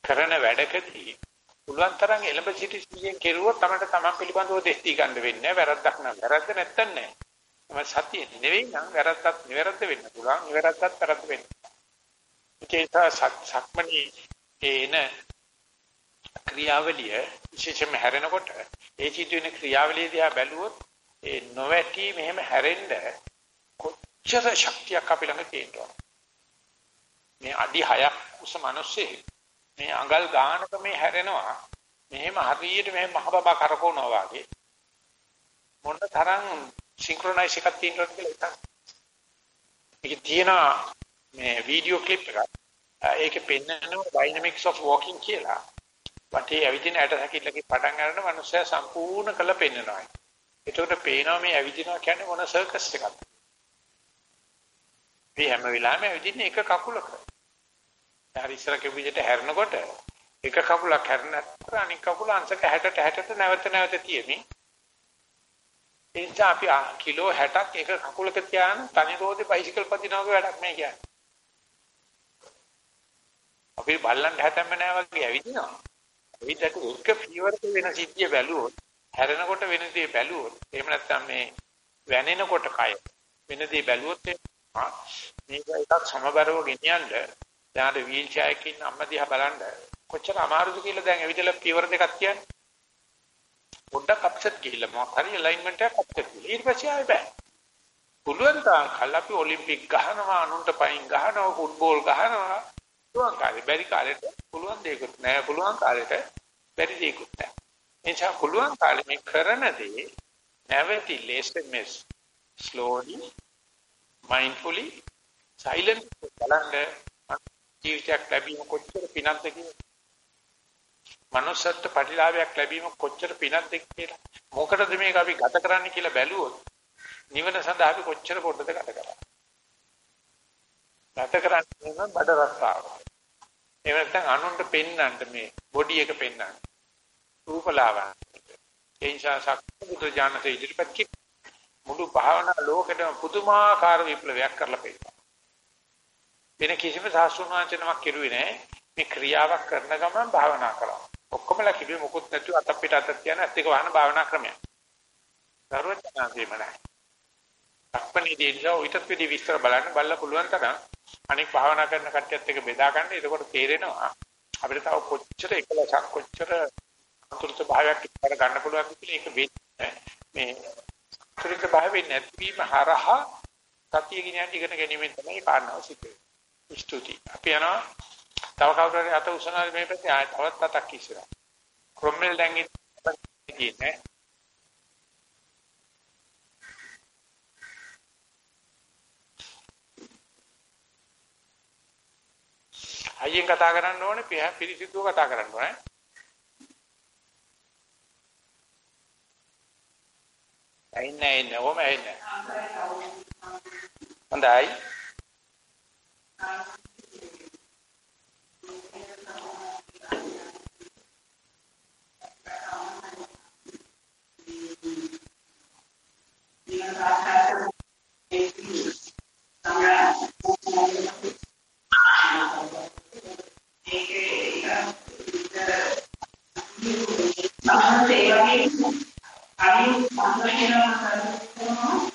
කරන වැඩකදී පුළුවන් තරම් එළඹ සිටි සිහියෙන් කෙරුවොත් තමයි තමන් පිළිබඳව දෙස්ති ගන්න වෙන්නේ වැරද්දක් නම් වැරද්ද නැත්තම් නෑ. තම සතිය නෙවෙයි නම් වැරද්දක් නිවැරද්ද වෙන්න පුළුවන් නිවැරද්දක් වැරද්ද වෙන්න. ඒක සක්මණී ඒන ක්‍රියාවලිය විශේෂයෙන්ම හැරෙනකොට ඒ සිදුවෙන ක්‍රියාවලිය දිහා බැලුවොත් ඒ නොවැටි මෙහෙම හැරෙන්න කොච්චර ශක්තියක් අපි ළඟ තියෙනවා. මේ අඩි 6ක් උස මිනිස්සේ මේ අඟල් ගානක මේ හැරෙනවා මෙහෙම හරියට මෙහෙම මහ බබා කරකවනවා වගේ මොන තරම් සින්ක්‍රොනයිස් එකක් තියෙනවද කියලා හිතන්න. මේක තියෙන මේ වීඩියෝ ක්ලිප් එකක්. ඒකේ පෙන්නනවා dynamics of walking කියලා. වටේ ඇවිදින ඇට සැකිල්ලකින් පටන් ගන්න මනුස්සයා සම්පූර්ණ කළ පෙන්නනවා. ඒකට පේනවා මේ ඇවිදිනවා කියන්නේ මොන සර්කස් එකක්ද. මේ හැම වෙලාවෙම ඇවිදින්නේ එක කකුලක. හරි ඉස්සර කෙව විදිහට හැරෙනකොට එක කකුලක් හැරෙනකොට අනිත් කකුල අංශක 60ට 60ට නැවත නැවත තියෙමින් ඒ නිසා අපි කිලෝ 60ක් එක කකුලක තියාන තනි රෝදේ බයිසිකල් පදිනවා වගේ වැඩක් මේ කියන්නේ. අපි බල්ලන් හැතැම්ම නෑ වගේ ඇවිදිනවා. ඇවිදට එක ෆීවරක වෙන සිද්ධිය බැලුවොත් හැරෙනකොට වෙන දේ බැලුවොත් එහෙම නැත්නම් මේ වැනෙනකොට කය වෙන දේ බැලුවොත් මේක එකක් සමබරව ගෙනියන්න දැන් වීල් චෙයාර් එකේ ඉන්න අම්මා දිහා බලන්න කොච්චර අමාරුද කියලා දැන් ඇවිදලා පියවර දෙකක් කියන්නේ. පොඩ්ඩක් අප්සෙට් ගිහිල්ලා මොකක් හරි ඇලයින්මන්ට් එකක් අප්සෙට් ගිහිල්ලා ඊට පස්සේ ආයෙ බෑ. පුළුවන් තරම් කල් අපි ඔලිම්පික් ගහනවා අනුන්ට පයින් ගහනවා ෆුට්බෝල් ගහනවා. පුළුවන් කාලේ බැරි කාලෙට පුළුවන් දෙයක්වත් නෑ පුළුවන් කාලෙට බැරි දෙයක්වත් නෑ. එනිසා පුළුවන් කාලේ මේ කරන දේ නැවති lessness slowly mindfully silent බලන්න ජීවිතයක් ලැබීම කොච්චර පිනක්ද කියලා. manussත්ත්ව ප්‍රතිලාභයක් ලැබීම කොච්චර පිනක්ද කියලා. මොකටද මේක අපි ගත කරන්න කියලා බැලුවොත් නිවන සඳහා අපි කොච්චර පොඩ්ඩද ගත කරන්නේ. ගත කරන්නේ නම් බඩ රස්සාව. එහෙම නැත්නම් අනුන්ට පෙන්වන්න මේ බොඩි එක පෙන්වන්න. රූපලාවන්ට. ඒ නිසා සක්බුදු ඥානසේ ඉදිරිපත් කි මුළු භාවනා ලෝකෙටම පුදුමාකාර විප්ලවයක් කරලා පෙන්නනවා. වෙන කිසිම සාස්ෘණ වංචනමක් කෙරුවේ නැහැ. මේ ක්‍රියාවක් කරන ගමන් භාවනා කරා. ඔක්කොමලා කිව්වේ මොකුත් නැතුව අත පිට අත තියන ඇත්ත එක වහන භාවනා ක්‍රමයක්. සර්වඥාන්සේම නැහැ. අක්පණී දේශෝ ඊටත් පිටි විස්තර බලන්න බලලා පුළුවන් තරම් අනික භාවනා කරන කට්ටියත් එක්ක බෙදා ගන්න. එතකොට තේරෙනවා අපිට තව කොච්චර එකලසක් කොච්චර අතුරුත භාවයක් ඉස්සර ගන්න පුළුවන්ද කියලා ඒක වෙන්නේ මේ අතුරුත භාවයෙන් නැතිවීම හරහා සතිය කියන ඉගෙන ගැනීමෙන් තමයි කාරණාව සිද්ධ වෙන්නේ. ස්තුති. අපි යනවා තව කවුරු හරි අත උසනවා මේ පැත්තේ ආයෙ තවත් අතක් ඉස්සරහ. ක්‍රොම්මෙල් දැන් ඉන්නේ අයියෙන් කතා කරන්න ඕනේ පිරිසිදුව කතා කරන්න ඕනේ. ඇයින්නේ ඇයින්නේ ඕම ඇයින්නේ. හොඳයි. Amém. Amém. Amém. Amém. Amém.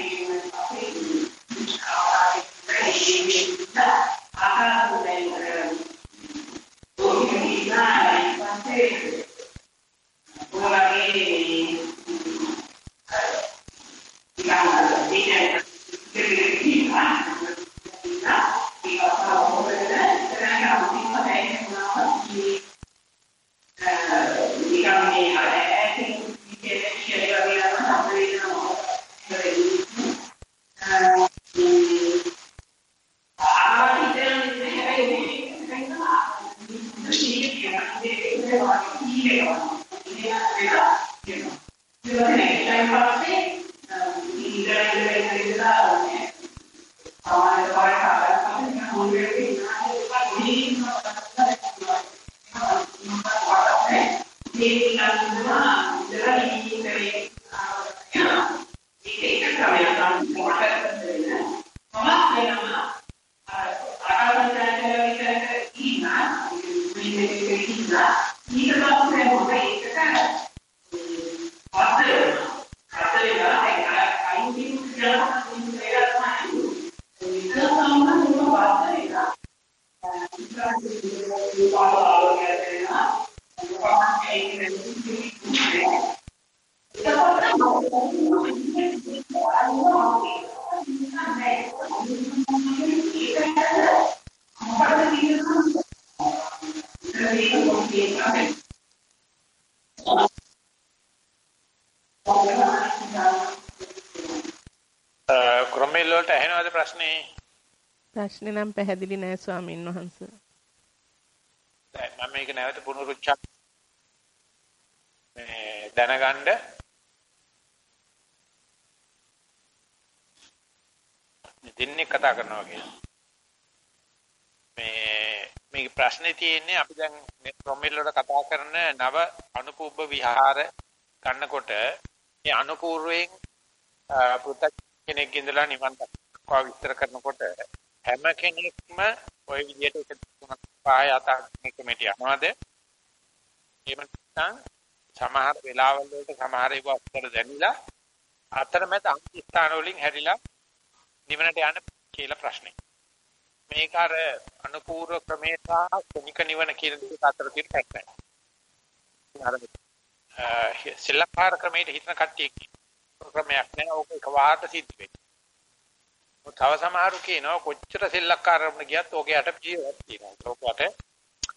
ප්‍රශ්නේ නම් පැහැදිලි නෑ ස්වාමින් වහන්සේ. දැන් මම මේක නැවත පුනරුච්චා මේ දැනගන්න දෙන්නේ කතා කරනවා කියලා. මේ මේ ප්‍රශ්නේ තියෙන්නේ අපි දැන් ක්‍රොමෙල් වල කතා කරන නව අනුපූබ්බ විහාර ගන්නකොට මේ අනුපූර්වයෙන් පුතක් කෙනෙක් ඉඳලා නිවන් දක්වා විස්තර කරනකොට හැම කෙනෙක්ම ওই විදිහට එක තුනක් පහය අතක් කමිටිය යනවාද? එහෙම නැත්නම් සමහර වෙලාවල් වලට සමහර ඒවා අත්තර දැනිලා අතරමැද අන්තිස්ථාන වලින් හැරිලා නිවනට යන කියලා ප්‍රශ්නේ. මේක අර අනුපූර්ව ක්‍රමේ සහ ක්ෂණික නිවන කියන දෙක අතර තියෙන පැත්තයි. අර සෙල්ලක්කාර ක්‍රමයට හිතන කට්ටිය ක්‍රමයක් නෑ ඕක එකපාරට සිද්ධ වෙන්නේ. තව සමහරු කියනවා කොච්චර සෙල්ලක්කාරවම ගියත් ඕක යට පිළිවෙලක් තියෙනවා. ඕක යට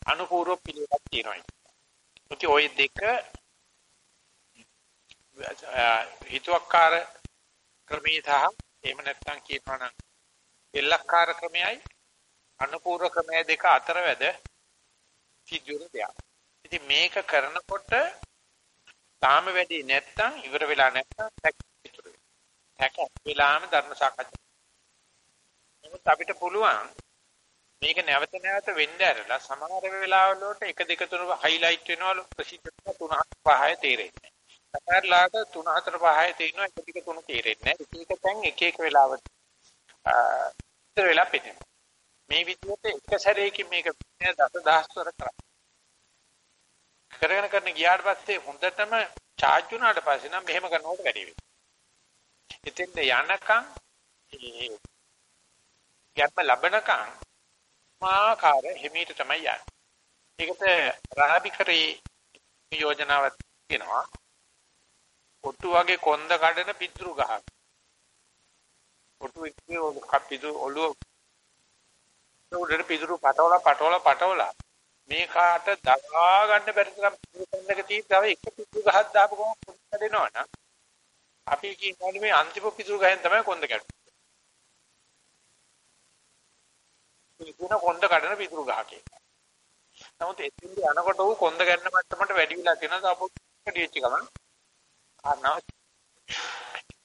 අනුපූර්ව පිළිවෙලක් තියෙනවා. ඉතින් ওই දෙක හිතුවක්කාර ක්‍රමී සහ එහෙම නැත්නම් කියනවා නම් සෙල්ලක්කාර ක්‍රමයයි අනුපූර්ව ක්‍රමය දෙක අතර වැද සිදුවන දෙයක්. ඉතින් මේක කරනකොට තාම වැඩි නැත්තම් ඉවර වෙලා නැත්තම් හැක ඉතුරු වෙනවා. හැක වෙලාම ධර්ම සාකච්ඡා නමුත් අපිට පුළුවන් මේක නැවත නැවත වෙන්න ඇරලා සමහර වෙලාවල වලට 1 2 3 හයිලයිට් වෙනවලු ප්‍රසිද්ධ 3 5 තේරෙන්නේ. සමහරලාට 3 4 5 තේරෙනවා 1 2 3 තේරෙන්නේ නැහැ. එක එක තැන් එක එක වෙලාවට ඉතර වෙලා පෙන්නනවා. මේ විදිහට එක සැරේකින් මේක දසදහස්වර කරා. කරගෙන කරන ගියාට පස්සේ හොඳටම charge වුණාට පස්සේ නම් මෙහෙම කරනකොට වැඩි වෙනවා. එතෙන්ද යනකම් ගැම්ම ලබනකම් මාකාර හිමීට තමයි යන්නේ. ඒකට රාබිකරේ යෝජනාවක් තියෙනවා. ඔට්ටු වගේ කොන්ද කඩන පිටුරු ගහක්. ඔට්ටු ඉන්නේ ඔලු කපිදු ඔලුව උඩට පිටුරු පටවලා පටවලා පටවලා මේ කාට දගා ගන්න බැරි තරම් පිටුකන්දක තියෙන තව එක පිටුරු ගහක් දාපු ගමන් කොන්ද කඩෙනවනම් අපි කියන්නේ මේ අන්තිම පිටුරු ගහෙන් තමයි කොන්ද කැඩෙන්නේ. පිටුන කොන්ද කඩන පිටුරු ගහකේ. නමුත් එතින්ද යනකොට ඌ කොන්ද ගන්න මට්ටමට වැඩි වෙලා තියෙනවා තාපොත් ඩීච් ගමන්. ආනවා.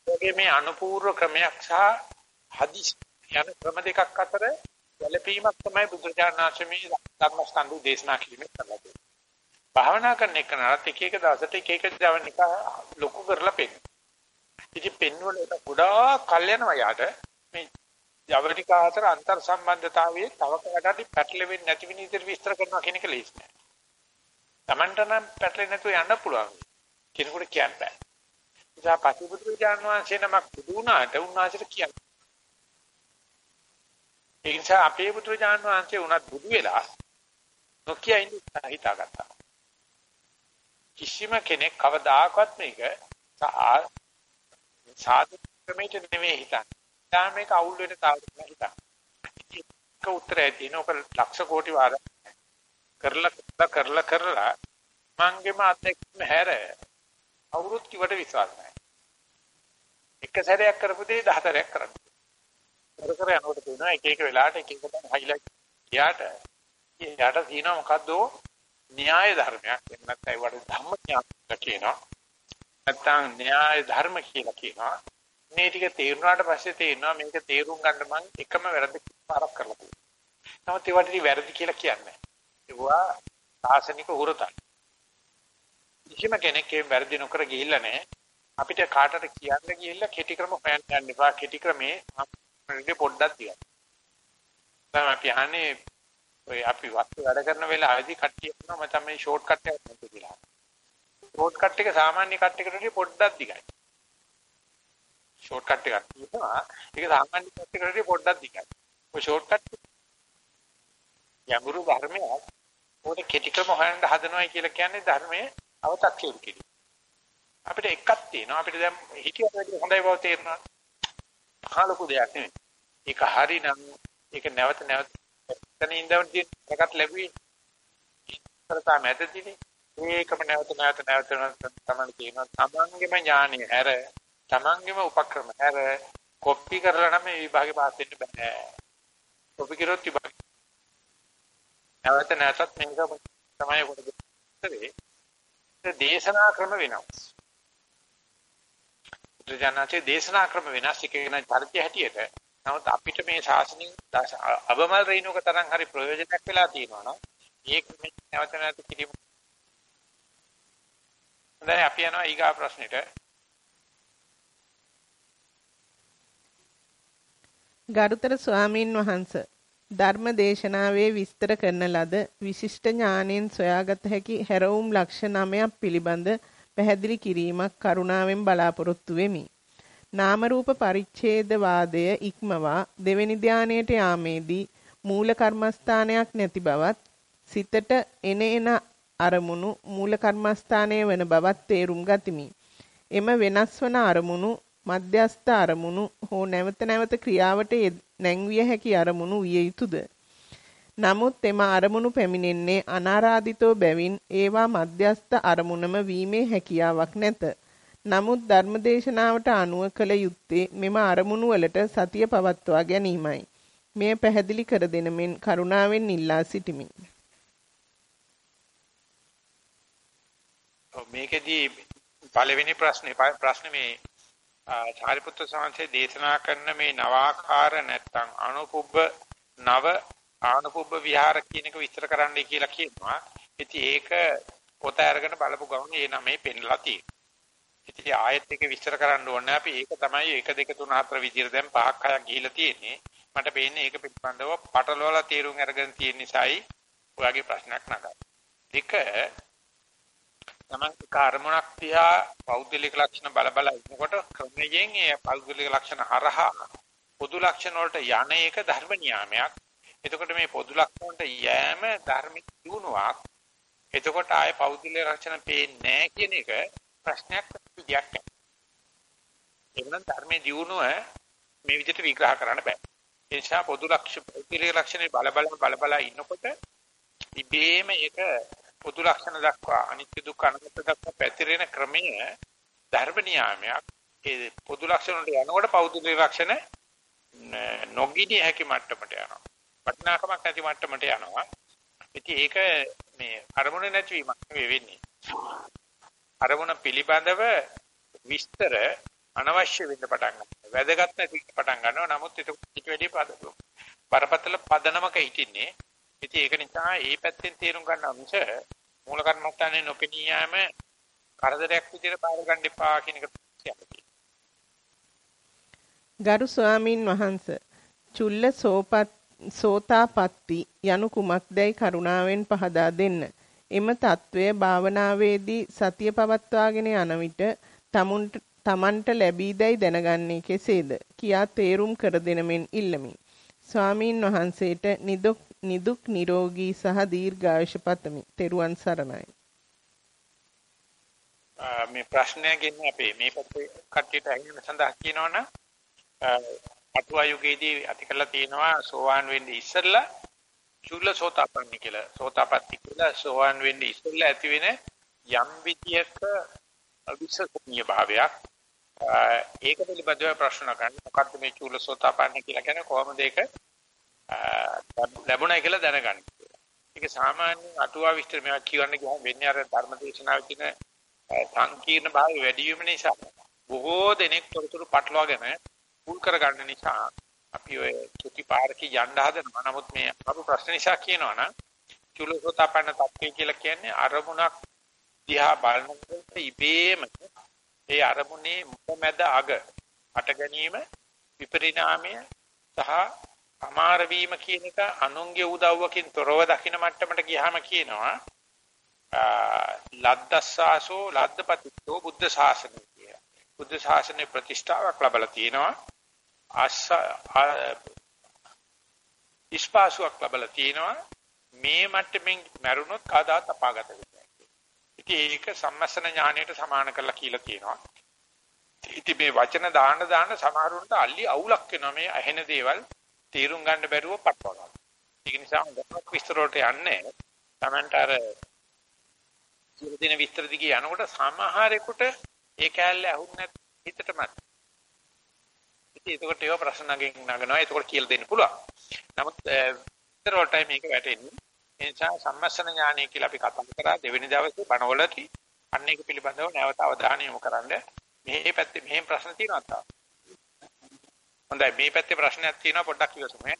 ඒකේ මේ අනුපූර්ව ක්‍රමයක් සහ හදිස් යන ක්‍රම දෙකක් අතර ගැළපීමක් තමයි බුදුචානන්සේ ධර්මස්කන්ධ දේශනා කිරීමේ කරලා තියෙන්නේ. භාවනා කරන එක නරත් එක එක දවසට එක එක දවනික ලොකු කරලා පෙන්න. ඉතින් පෙන්වල ගොඩාක් කල් යනවා යාට මේ ජවනිකා අතර අන්තර් සම්බන්ධතාවයේ තව කඩටි පැටලෙන්නේ නැති වෙන විදිහට විස්තර කරනවා කියන එක ලේසි නෑ. Tamanට නම් පැටලෙන්නේ නැතුව යන්න පුළුවන්. කෙනෙකුට කියන්න බෑ. නිසා පතිබුදු ඥාන වංශේ නමක් බුදු වුණාට උන්වහන්සේට කියන්න. ඒ නිසා අපේ බුදු ඥාන වංශේ උනත් බුදු වෙලා නොකිය ඉන්න හිතාගත්තා. කිසිම කෙනෙක් කවදාකවත් මේක සාධු ක්‍රමයට නෙමෙයි හිතන්නේ. දැන් මේක අවුල් වෙන තාලෙට හිතා. ඒක උත්තරය තියෙන ඔක ලක්ෂ කෝටි වාර කරලා කරලා කරලා මංගෙම අත්දැකීම හැර අවුරුදු කිවට විශ්වාස නැහැ. එක සැරයක් කරපු දේ 10 සැරයක් කරන්න. කර කර යනකොට තියෙනවා එක එක වෙලාවට එක එක තැන හයිලයිට් ගියාට යාට තියෙනවා මොකද්ද න්‍යාය ධර්මයක්. එහෙම නැත්නම් ඒවට ධම්ම ඥාන කියනවා. නැත්නම් න්‍යාය ධර්ම කියලා කියනවා. මේ ටික තේරුණාට පස්සේ තේරෙනවා මේක තේරුම් ගන්න මම එකම වැරදි පාරක් කරලා තියෙනවා. නමුත් ඒවට ඉතින් වැරදි කියලා කියන්නේ. ඒවා සාසනික හුරතල්. කිසිම කෙනෙක් ඒ වැරදි නොකර ගිහිල්ලා නැහැ. අපිට කාටට කියන්න ගිහිල්ලා කෙටි ක්‍රම හොයන්න යන්න එපා. කෙටි ක්‍රමේ අපිට පොඩ්ඩක් තියන්න. දැන් අපි අහන්නේ ඔය අපි වස්තු වැඩ කරන වෙලාවේදී කට්ටිය කියනවා මම තමයි ෂෝට් කට් එකක් නැති කියලා. ෂෝට් කට් එක සාමාන්‍ය කට් එකකට වඩා පොඩ්ඩක් දිගයි. ෂෝට් කට් එකක් තියෙනවා. ඒක සාමාන්‍ය කට් එකකට වඩා පොඩ්ඩක් දිගයි. ඔය ෂෝට් කට් යඟුරු ධර්මයක් ඕනේ කෙටි ක්‍රම හොයන්න හදනවයි කියලා කියන්නේ ධර්මයේ අවතක්සේරු කිරීම. අපිට එකක් තියෙනවා. අපිට දැන් හිතියට වැඩි හොඳයි බව තේරෙනවා. මහලොකු දෙයක් නෙමෙයි. ඒක හරිනම් ඒක නැවත නැවත එතන ඉඳන් එකක් ලැබුවේ. ඉතරතා මැදදීනේ ඒකම නැවත නැවත නැවත තමයි කියනවා. තමන්ගේම ඥානෙ හැර තමන්ගේම උපක්‍රම හැර කොපි කරලා නම් මේ විභාගේ පාස් වෙන්න බෑ. කොපි කරොත් විභාග. නැවත නැවතත් මේක තමයි කොට දේශනා ක්‍රම වෙනස්. බුදුජානකේ දේශනා ක්‍රම වෙනස් එක වෙන පරිත්‍ය හැටියට. නමුත් අපිට මේ ශාසනික අවමල් රේණුක තරම් හරි ප්‍රයෝජනයක් වෙලා තියෙනවා නම් ඒක මේ නැවත නැවත කිරීම. දැන් අපි යනවා ඊගා ප්‍රශ්නෙට. ගරුතර ස්වාමින් වහන්ස ධර්ම දේශනාවේ විස්තර කරන ලද විශිෂ්ට ඥානෙන් සොයාගත හැකි හැරවුම් ලක්ෂ නමයක් පිළිබඳ පැහැදිලි කිරීමක් කරුණාවෙන් බලාපොරොත්තු වෙමි. නාම රූප පරිච්ඡේද වාදය ඉක්මවා දෙවෙනි ධානයට යාමේදී මූල කර්මස්ථානයක් නැති බවත් සිතට එන එන අරමුණු මූල කර්මස්ථානයේ වන බවත් තේරුම් ගතිමි. එම වෙනස් වන අරමුණු මධ්‍යස්ථ අරමුණු හෝ නැවත නැවත ක්‍රියාවට නැංවිය හැකි අරමුණු විය යුතුයද? නමුත් එම අරමුණු පැමිණෙන්නේ අනාරාධිතෝ බැවින් ඒවා මධ්‍යස්ථ අරමුණම වීමේ හැකියාවක් නැත. නමුත් ධර්මදේශනාවට අනුව කළ යුත්තේ මෙම අරමුණු වලට සතිය පවත්වා ගැනීමයි. මෙය පැහැදිලි කර දෙන මෙන් කරුණාවෙන් ඉල්ලා සිටිමි. මේකෙදී පළවෙනි ප්‍රශ්නේ ප්‍රශ්නේ මේ චාරිපුත්‍ර සාංශේ දේශනා කරන මේ නවාකාර නැත්තම් අනුපුබ්බ නව ආනුපුබ්බ විහාර කියන එක විස්තර කරන්නයි කියලා කියනවා. ඉතින් ඒක පොත අරගෙන බලපු ගමන් ඒ නමේ පෙන්ලා තියෙනවා. ඉතින් ආයෙත් එක විස්තර කරන්න ඕනේ අපි ඒක තමයි 1 2 3 4 විදිහට දැන් පහක් හයක් ගිහිලා තියෙන්නේ. මට පේන්නේ ඒක පිළිබඳව පටලවලා තීරුම් අරගෙන තියෙන නිසායි ඔයගේ ප්‍රශ්නයක් නගන්නේ. දෙක තමයි කර්මණක් තියා පෞද්ගලික ලක්ෂණ බල බල ඉන්නකොට ක්‍රමයෙන් ඒ පෞද්ගලික ලක්ෂණ හරහා පොදු ලක්ෂණ වලට යන එක ධර්ම නියාමයක්. එතකොට මේ පොදු ලක්ෂණ වලට යෑම ධර්මික දිනුවක්. එතකොට ආයේ පෞද්ගලික ලක්ෂණ පේන්නේ නැහැ කියන එක ප්‍රශ්නයක් විදියක් නැහැ. එවනම් ධර්මයේ දිනුව මේ විදිහට විග්‍රහ කරන්න බෑ. ඒ නිසා පොදු ලක්ෂණ පෞද්ගලික ලක්ෂණේ බල බල බල බල ඉන්නකොට ඉබේම ඒක පොදු ලක්ෂණ දක්වා අනිත්‍ය දුක්ඛ අනාත්ම දක්වා පැතිරෙන ක්‍රමය ධර්ම නියාමයක්. ඒ පොදු ලක්ෂණ වලට යනකොට පෞද්ගලික ලක්ෂණ නොගිනි හැකි මට්ටමට යනවා. වටිනාකමක් නැති මට්ටමට යනවා. ඉතින් ඒක මේ අරමුණ නැතිවීමක් වෙන්නේ. අරමුණ පිළිබඳව විස්තර අනවශ්‍ය වෙන්න පටන් ගන්නවා. වැදගත් නැති පටන් ගන්නවා. නමුත් ඒක ඊට වැඩි පද බරපතල පදනමක හිටින්නේ. ඉතින් ඒක නිසා ඒ පැත්තෙන් තේරුම් ගන්නවා මිස මූල කර්මස්ථානේ නොපෙනී යාම කරදරයක් විදිහට බාර ගන්න එපා කියන එක කියන්නේ. ගරු ස්වාමින් වහන්සේ චුල්ල සෝපත් සෝතාපට්ටි යනු කුමක්දයි කරුණාවෙන් පහදා දෙන්න. එම తත්වය භාවනාවේදී සතිය පවත්වාගෙන යන විට තමන්ට ලැබීදයි දැනගන්නේ කෙසේද කියා තේරුම් කර දෙනමින් ඉල්ලමි. ස්වාමීන් වහන්සේට නිදුක් නිදුක් නිරෝගී සහ දීර්ඝායුෂ පතමි. තෙරුවන් සරණයි. මේ ප්‍රශ්නයකින් අපේ මේ පැත්තේ කට්ටියට අහිමි සඳහා කියනවනම් අටුවා යුගයේදී ඇති කරලා තියෙනවා සෝවාන් වෙන්නේ ඉස්සෙල්ලා චුල්ල සෝතාපන්නි කියලා. සෝතාපට්ටි කියලා සෝවාන් වෙන්නේ ඉස්සෙල්ලා ඇති වෙන යම් විදියක අවිශ්වසනීය භාවයක් ඒක පිළිබඳව ප්‍රශ්න ගන්න. මොකක්ද මේ චුල්ල සෝතාපන්නි කියලා කියන්නේ කොහොමද ඒක ලැබුණයි කියලා දැනගන්න. ඒක සාමාන්‍ය අටුවා විස්තර මේවා කියවන්න ගියාම වෙන්නේ අර ධර්මදේශනාවේ තියෙන සංකීර්ණ භාවය වැඩි වීම නිසා බොහෝ දෙනෙක් තොරතුරු පටලවාගෙන පුල් කරගන්න නිසා අපි ඔය චුටි පාරකේ යන්න හදනවා. නමුත් මේ අපු ප්‍රශ්න නිසා කියනවනම් චුලසෝතාපන්න තත්ත්වය කියලා කියන්නේ අරමුණක් දිහා බලනකොට ඉබේම ඒ අරමුණේ මුලැමැද අග අට ගැනීම විපරිණාමය සහ අමාර වීම කියන එක අනුන්ගේ උදව්වකින් තොරව දකින මට්ටමට ගියාම කියනවා ලද්දස්සාසෝ ලද්දපතිත්තෝ බුද්ධ ශාසනය කියලා. බුද්ධ ශාසනයේ ප්‍රතිෂ්ඨාවක් ලැබලා තියෙනවා. අස්ස ඉස්පාසුවක් ලැබලා තියෙනවා. මේ මට්ටමින් මරුණොත් කවදාත් අපාගත වෙන්නේ නැහැ. ඒක සම්මස්සන ඥාණයට සමාන කරලා කියලා තියෙනවා. ඉතින් මේ වචන දාන්න දාන්න සමහරුන්ට අල්ලි අවුලක් වෙනවා මේ ඇහෙන දේවල් තීරුම් ගන්න බැරුව පටව ගන්න. ඒක නිසා ගොඩක් විස්තර වලට යන්නේ Tamanට අර කියලා දෙන විස්තර දිගේ යනකොට සමහරෙකුට ඒ කෑල්ල ඇහුන්නේ නැත් හිතටමත්. ඉතින් ඒකට ඒව ප්‍රශ්න නගින් නගනවා. ඒකට කියලා දෙන්න පුළුවන්. නමුත් විස්තර වලටයි මේක වැටෙන්නේ. ඒ නිසා සම්මස්සන ඥානය කියලා අපි කතා කරා දෙවෙනි දවසේ බණවලදී අන්න ඒක පිළිබඳව නැවත අවධානය යොමු කරන්න. මේ පැත්තේ මෙහෙම ප්‍රශ්න තියෙනවා තාම. හොඳයි මේ පැත්තේ ප්‍රශ්නයක් තියෙනවා පොඩ්ඩක් ඉවසමු ඈ.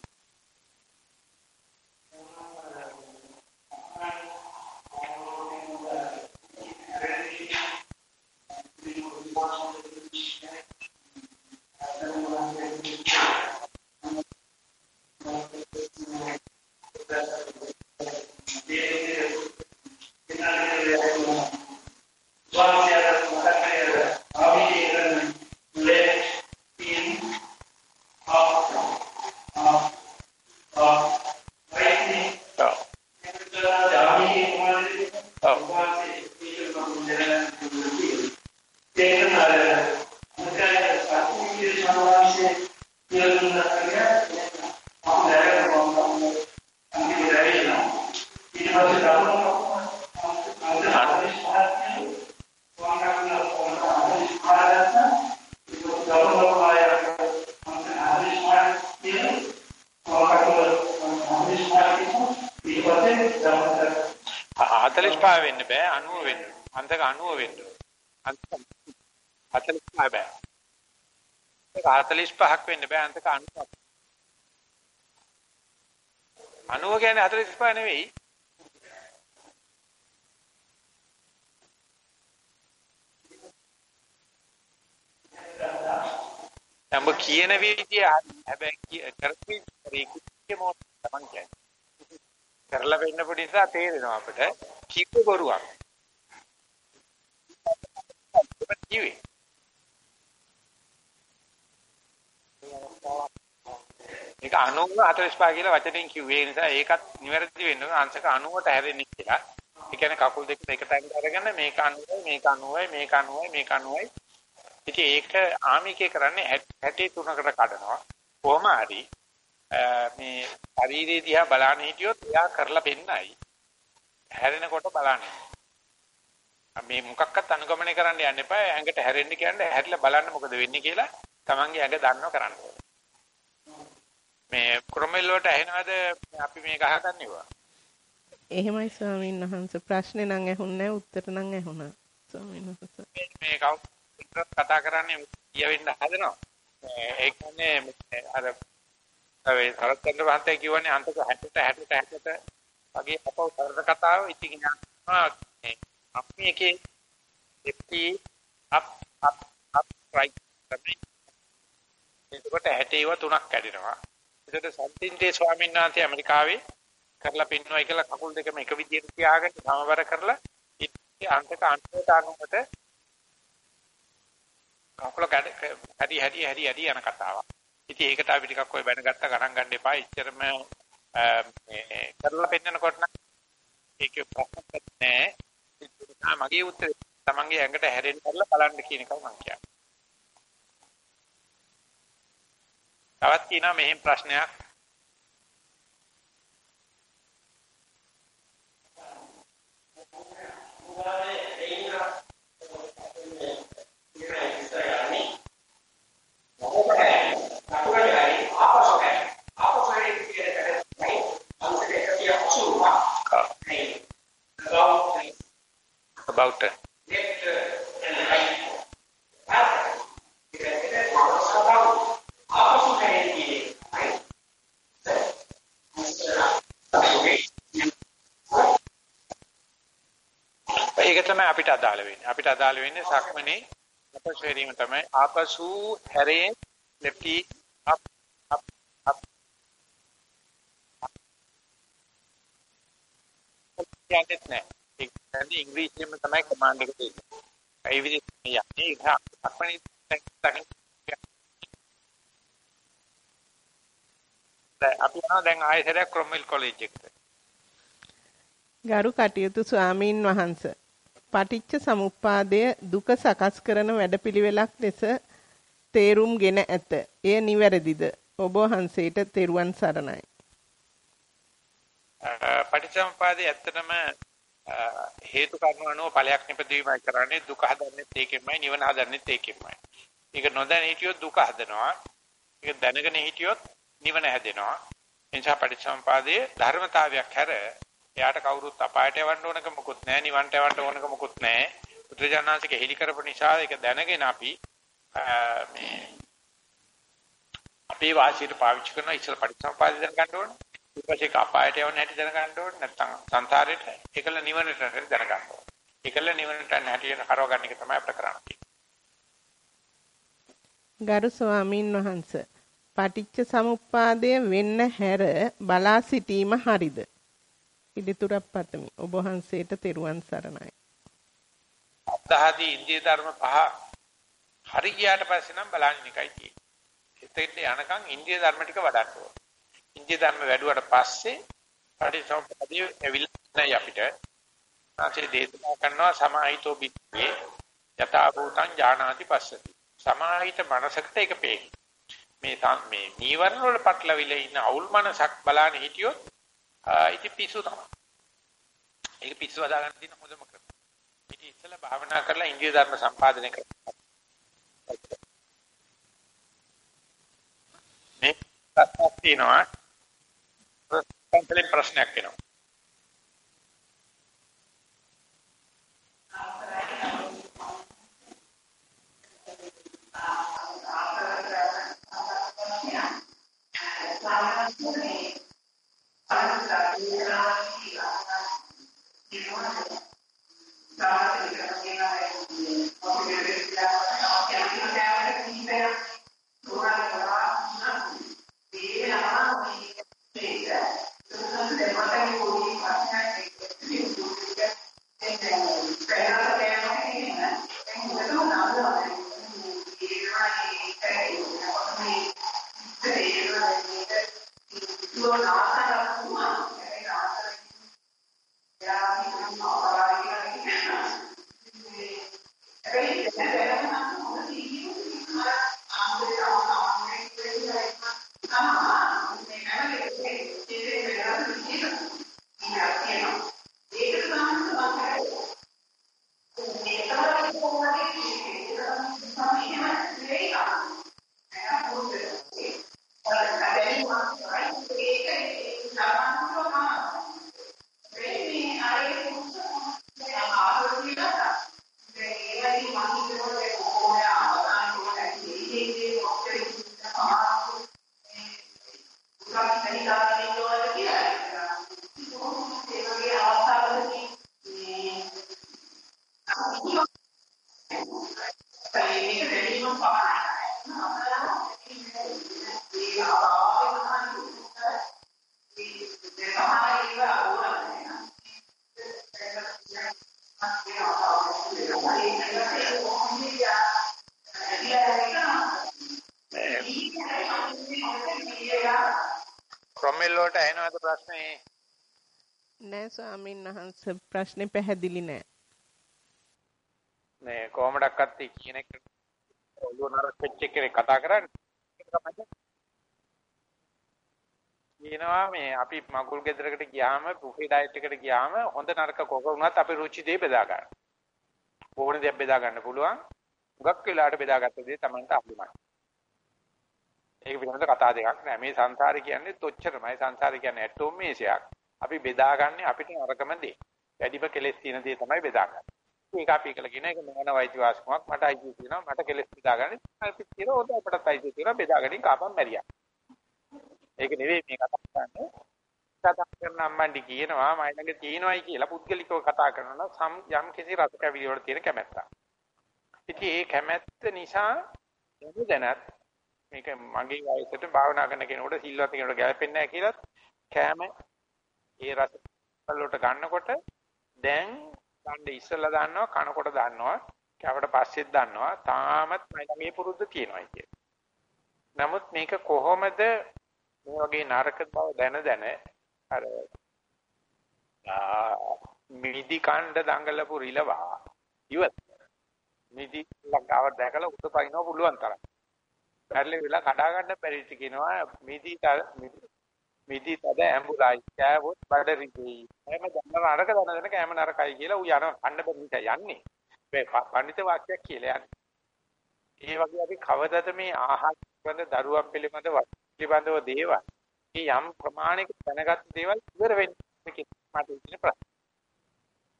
ස්වාමීන් වහන්සේ දේශන අර මුදල් සතුන්ගේ සමාජයේ යොමුන කරගෙන මම දැරගෙන මම අන්තිම රැගෙන ඊට පස්සේ ගමන මම ආදර්ශ පාර්ශ්වය වංගන කොන ආදර්ශ පාර්ශ්වය ඒක ගමන මාය මම ආදර්ශ පාර්ශ්වය වංගන ආදර්ශ පාර්ශ්වය ඊට පස්සේ ගමන 45 වෙන්න බෑ 90 වෙන්න. අන්තක 90 වෙන්න. අන්තක 45 බෑ. ඒක 45ක් වෙන්න බෑ අන්තක 90ක්. 90 කියන්නේ 45 නෙවෙයි. තඹ කියන විදිය හැබැයි කරපු රීකියේ මොකක්ද තමන් කියන්නේ. කරලා වෙන්න පොඩි නිසා තේරෙනවා අපිට කිව්ව බොරුවක්. කිව්වේ. ඒක 90 45 කියලා වචනෙන් කිව්වේ. ඒ නිසා ඒකත් නිවැරදි වෙන්න ඕන අංශක 90ට හැරෙන්නේ කියලා. ඒ කියන්නේ කකුල් දෙක එක තැනකට අරගෙන මේක 90යි මේක 90යි මේක 90යි මේක 90යි. ඉතින් ඒක ආමිකේ කරන්නේ 63කට කඩනවා. කොහොම හරි මේ ශරීරයේ දිහා බලන්න හිටියොත් එයා කරලා පෙන්නයි. හැරෙනකොට බලන්නේ. මේ මොකක්වත් අනුගමනය කරන්න යන්න එපා. ඇඟට හැරෙන්න කියන්නේ හැරිලා බලන්න මොකද වෙන්නේ කියලා තමන්ගේ ඇඟ දන්නව කරන්න මේ ක්‍රොමෙල් වලට ඇහෙනවද අපි මේක අහගන්නේවා? එහෙමයි ස්වාමීන් වහන්සේ ප්‍රශ්නේ නම් ඇහුන්නේ උත්තර නම් ඇහුණා. ස්වාමීන් වහන්සේ. මේ කවුරුත් කතා කරන්නේ කියවෙන්න හදනවා. ඒ කියන්නේ අර ඒ සරත්චන්ද්‍ර මහත්තයා කියවනේ අන්තක 60ට 60ට 60ට වගේ අපව කරද කතාව ඉතින් යනවා අපි එකේ 50 up up up right තමයි එතකොට 60 ඒවා තුනක් කැඩෙනවා ඒකට සම්පින්දේ ස්වාමීන් වහන්සේ ඇමරිකාවේ කරලා පින්නවා කියලා කකුල් දෙකම එක විදිහට තියාගෙන සමබර කරලා ඉතින් අන්තක අන්තයට අනුමත කකුල කැඩි හැටි හැටි හැටි යන කතාවක් ඉතින් ඒකට අපි ටිකක් ඔය බැනගත්ත ගණන් ගන්න එපා. ඉච්චරම මේ කරලා පෙන්නකොට නම් ඒකේ ප්‍රශ්නයක් නෑ. මගේ උත්තරේ තමන්ගේ ඇඟට හැරෙන්න කරලා බලන්න කියන එකයි මම කියන්නේ. තවත් කියනවා මෙහෙම ප්‍රශ්නයක්. about ඒක තමයි අපිට අදාළ වෙන්නේ. අපිට අදාළ වෙන්නේ සක්මනේ අපස් වේරීම තමයි ආපසු හැරේ lefty up up up යන්නේ නැහැ. ඒ කියන්නේ ඉංග්‍රීසියෙන්ම තමයි කමාන්ඩ් එක දෙන්නේ. ඒ විදිහට යන්නේ ඒක අපේ තකින් අපි යනවා දැන් ආයෙසරයක් ක්‍රොමෙල් කොලෙජ් එකට. ගරු කටයුතු ස්වාමීන් වහන්ස පටිච්ච සමුප්පාදය දුක සකස් කරන වැඩපිළිවෙලක් ලෙස තේරුම්ගෙන ඇත. එය නිවැරදිද? ඔබ වහන්සේට තෙරුවන් සරණයි. පටිච්චසමුපාදය ඇත්තටම හේතු කාරණා අනුව ඵලයක් නිපදවීමයි කරන්නේ දුක හදන්නෙත් ඒකෙන්මයි නිවන හදන්නෙත් ඒකෙන්මයි. ඒක නොදැන හිටියොත් දුක හදනවා. ඒක දැනගෙන හිටියොත් නිවන හැදෙනවා. එනිසා පටිච්චසමුපාදයේ ධර්මතාවයක් හැර එයාට කවුරුත් අපායට යවන්න ඕනක මොකුත් නැහැ නිවන්ට යවන්න ඕනක මොකුත් නැහැ. බුදුජානනාංශික හෙලි කරපු නිසා ඒක දැනගෙන අපි මේ අපේ වාසියට පාවිච්චි කරන ඉස්සර පටිච්චසමුපාදය දැනගන්න ඕනේ. ඊපස්සේ කපායට යවන්න හැටි දැනගන්න ඕනේ නැත්නම් සංසාරේට ඒකල නිවනට දැනගන්න ඕනේ. ඒකල නිවනට හැටි හරව ගන්න එක තමයි අපිට කරන්න තියෙන්නේ. ගරු ස්වාමින් වහන්සේ පටිච්ච සමුප්පාදය වෙන්න හැර බලා සිටීම හරිද? පිළිතුරක් පතමි. ඔබ වහන්සේට තෙරුවන් සරණයි. අත්හදී ඉන්දිය ධර්ම පහ හරි ගියාට පස්සේ නම් බලන්නේ එකයි තියෙන්නේ. එතෙන්ට යනකම් ඉන්දිය ධර්ම ටික වඩන්න ඕනේ. ඉන්දිය ධර්ම වැඩුවට පස්සේ පටිසම්පදාය ඇවිල්ලා නැහැ අපිට. ඊට දේශනා කරනවා සමාහිතෝ බික්කේ යථා භූතං ඥානාති පස්සති. සමාහිත මනසකට ඒක පේන්නේ. මේ මේ නීවරණ වල පටලවිලා ඉන්න අවුල් මනසක් බලන්න හිටියොත් ඒක පිස්සු තමයි. ඒක පිස්සු හදා ගන්න තියෙන හොඳම ක්‍රම. ඉතින් ඉතල භාවනා කරලා ඉන්දිය ධර්ම සම්පාදනය කරනවා. මේ තත්ත්වයක් තියෙනවා. කන්ටලේ ප්‍රශ්නයක් එනවා. ක්‍රොමෙල් ස්වාමීන් වහන්සේ ප්‍රශ්නේ පැහැදිලි නෑ. මේ කොහොමඩක්වත් කියන එක ඔළුව නරක වෙච්ච එකේ කතා කරන්නේ. කියනවා මේ අපි මගුල් ගෙදරකට ගියාම බුෆේ ඩයට් එකට ගියාම හොඳ නරක කොක වුණත් අපි රුචි දෙය බෙදා ගන්න. ඕන දෙයක් බෙදා ගන්න පුළුවන්. හුඟක් වෙලාවට බෙදාගත්ත දේ Tamanට අහුමයි. ඒක පිළිබඳ කතා දෙකක් නෑ. මේ සංසාරේ කියන්නේ තොච්චරමයි. සංසාරේ කියන්නේ ඇටෝම් මේසයක්. අපි බෙදාගන්නේ අපිට අරකම දේ. වැඩිම කෙලෙස් තියෙන දේ තමයි බෙදාගන්නේ. ඒක අපි කියලා කියන එක මොන වෛද්‍ය වාස්කමක් මට අයිති තියෙනවා. මට කෙලෙස් බෙදාගන්නේ. අපි කියන ඕක අපටත් අයිති තියෙනවා. බෙදාගනින් කාපම් මැරියා. ඒක නෙවෙයි මේ කතා කරන්නේ. කතා කරන අම්මන්ඩි කියනවා මයි ළඟ තියෙනවයි කියලා පුද්ගලිකව කතා කරනවා සම් යම් කිසි රස කැවිලි වල තියෙන කැමැත්ත. ඉතින් ඒ කැමැත්ත නිසා දැනත් මේක මගේ වයසට භාවනා කරන කෙනෙකුට සිල්වත් කෙනෙකුට ගැලපෙන්නේ නැහැ කියලා කෑම ඒ රස වලට ගන්නකොට දැන් ගන්න ඉස්සලා දාන්නවා කනකොට දාන්නවා කවට පස්සෙත් දාන්නවා තාමත් මම මේ පුරුද්ද තියෙනවා කිය. නමුත් මේක කොහොමද මේ වගේ නරක බව දැන දැන අර මිදි කණ්ඩ දඟලපු රිලවා ඉවත් මිදි ලංකාව දැකලා උඩ පයින්නවා පුළුවන් තරම්. පැරලි වෙලා කඩා ගන්න බැරිට කියනවා මිදි මිදි තද ඇඹුලයි කෑවොත් බඩ රිදෙයි. එහෙම දැනන අරක දැනගෙන කෑම නරකයි කියලා ඌ යන කන්න බැරි නිසා යන්නේ. මේ පඬිත වාක්‍යයක් කියලා යන්නේ. ඒ වගේ අපි කවදද මේ ආහාර පිළිබඳ දරුවන් පිළිබඳ පිළිබඳව දේවල් මේ යම් ප්‍රමාණයක දැනගත් දේවල් ඉවර වෙන්නේ මට ඉන්නේ ප්‍රශ්න.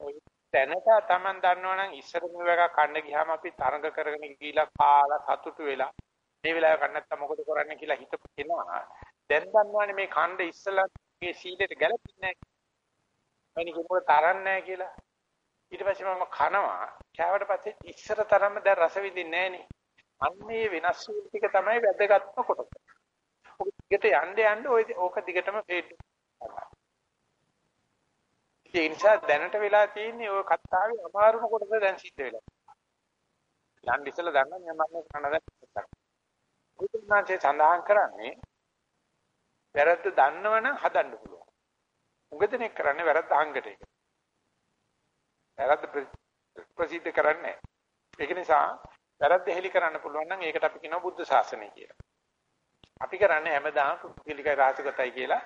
ඔය දැනට Taman දන්නවනම් ඉස්සර මේක කන්න ගියාම අපි තරඟ කරගෙන ගිහිලා කාලා සතුටු වෙලා මේ වෙලාව කන්න නැත්තම් මොකද කරන්නේ කියලා හිතපු කෙනා දැන් දන්නවනේ මේ ඛණ්ඩ ඉස්සලා මේ සීලෙට ගැලපෙන්නේ නැහැ. මම කිව්වොත් තරන්නේ නැහැ කියලා. ඊට පස්සේ මම කනවා. කෑවට පස්සේ ඉස්සර තරම්ම දැන් රස විඳින්නේ නැහනේ. අන්නේ වෙනස් වීම ටික තමයි වැදගත්ම කොටස. ඔක දිගට යන්න යන්න ඔය ඕක දිගටම ෆේඩ් ඒ නිසා දැනට වෙලා තියෙන්නේ ඔය කතාවේ අමාරුම කොටස දැන් සිද්ධ වෙලා. යන්න ඉස්සලා දන්නා මම මම කරන දැන්. බුදුනාචේ සඳහන් කරන්නේ වැරද්ද දන්නවනම් හදන්න පුළුවන්. උගදෙනෙක් කරන්නේ වැරද්ද අහංගට එක. වැරද්ද ප්‍රසිද්ධ කරන්නේ ඒක නිසා වැරද්ද හෙලි කරන්න පුළුවන් නම් ඒකට අපි කියනවා බුද්ධ ශාසනය කියලා. අපි කරන්නේ හැමදාම පුද්ගලිකයි රාජගතයි කියලා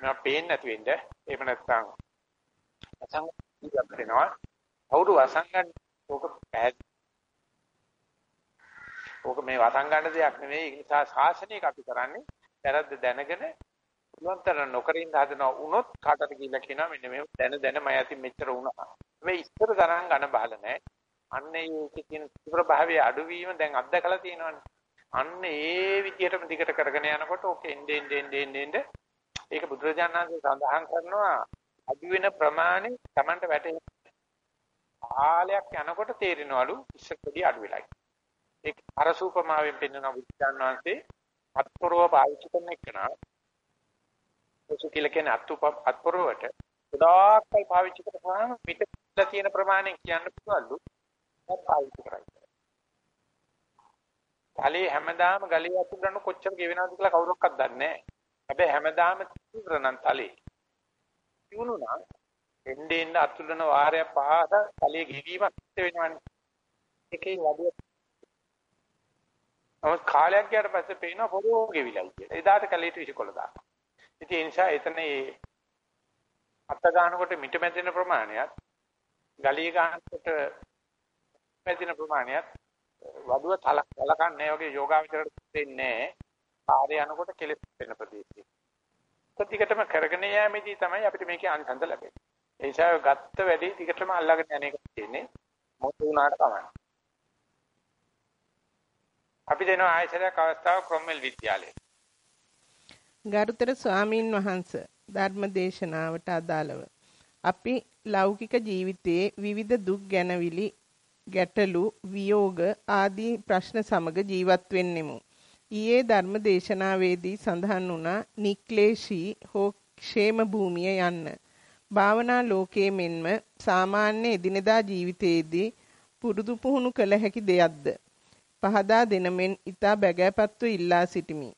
මම පේන්නේ නැතු වෙන්න. එහෙම නැත්නම් අසංගත වෙනවා. අවුරු අසංගන් ඕක පැහැදිලි. ඕක මේ වසංගන්න දෙයක් නෙවෙයි. ඒ නිසා ශාසනයක අපි කරන්නේ වැරද්ද දැනගෙන පුළුවන්තර නොකර ඉන්න හදනවා වුණොත් කාටද කියලා කියනවා මෙන්න මේ දැන දැන මම අතින් මෙච්චර වුණා. මේ ඉස්තර තරම් ඝන බහල නැහැ. අන්න ඒකේ තියෙන තීව්‍ර භාවයේ අඩුවීම දැන් අත්දකලා තියෙනවානේ. අන්න ඒ විදිහටම දිගට කරගෙන යනකොට ඕක එන්නේ එන්නේ එන්නේ එන්නේ ඒක බුදුරජාණන් සඳහන් කරනවා අඩු වෙන ප්‍රමාණය Tamanට වැටෙන කාලයක් යනකොට තේරෙනවලු ඉස්සරදී අඩු වෙලයි. ඒක අරසූපමාවෙන් පෙන්වන බුදුරජාණන් වහන්සේ අත්පොරව පාවිච්චි කරන එකනා ඔසු කියලා කියන්නේ අත්ප අත්පොරවට ගොඩාක්කල් පාවිච්චි කරපුවාම පිටට තියෙන ප්‍රමාණය කියන්න පුළුවන්ලු. ඒක පාවිච්චි කරයි. කලේ හැමදාම ගලේ අතුල්ලන කොච්චර ගෙවෙනවද කියලා කවුරක්වත් දන්නේ නැහැ. හැබැයි හැමදාම තීව්‍ර නම් තලේ. තියුණුනා එන්නේ එන්න අතුල්ලන වාරයක් පහස කලේ ගෙවීමක් වෙනවනේ. ඒකේ වැඩි නමුත් කාලයක් ගියාට පස්සේ පේනවා පොරෝ ගෙවිලා කියලා. එදාට කලේට විසිකොල දානවා. ඉතින් ඒ නිසා එතන ඒ අත ගන්නකොට මිට මැදෙන ප්‍රමාණයත් ගලිය ගන්නකොට මැදෙන ප්‍රමාණයත් වදුව තලකන්නේ වගේ යෝගාවචරයට දෙන්නේ පාරේ යනකොට කෙලෙස් වෙන ප්‍රදේශය. ප්‍රතිකටම කරගෙන යෑමේදී තමයි අපිට මේකේ අනිසඳ ලැබෙන්නේ. ඒ නිසා ගත්ත වැඩි ටිකටම අල්ලගෙන යන එක තියෙන්නේ මොකද උනාට තමයි. අපි දෙනවා ආයතනයක් අවස්ථාව ක්‍රොම්වෙල් විද්‍යාලයේ. ගරුතර ස්වාමින් වහන්සේ ධර්ම දේශනාවට අදාළව අපි ලෞකික ජීවිතයේ විවිධ දුක් ගැනවිලි ගැටලු වියෝග ආදී ප්‍රශ්න සමග ජීවත් වෙන්නෙමු. ඊයේ ධර්ම දේශනාවේදී සඳහන් වුණා නික්ලේශී හෝ ക്ഷേම භූමිය යන්න. භාවනා ලෝකයේ මෙන්ම සාමාන්‍ය එදිනදා ජීවිතයේදී පුරුදු පුහුණු කළ හැකි දෙයක්ද? පහදා දෙනමෙන් ඊතා බැගෑපත්ව ඉල්ලා සිටිමි.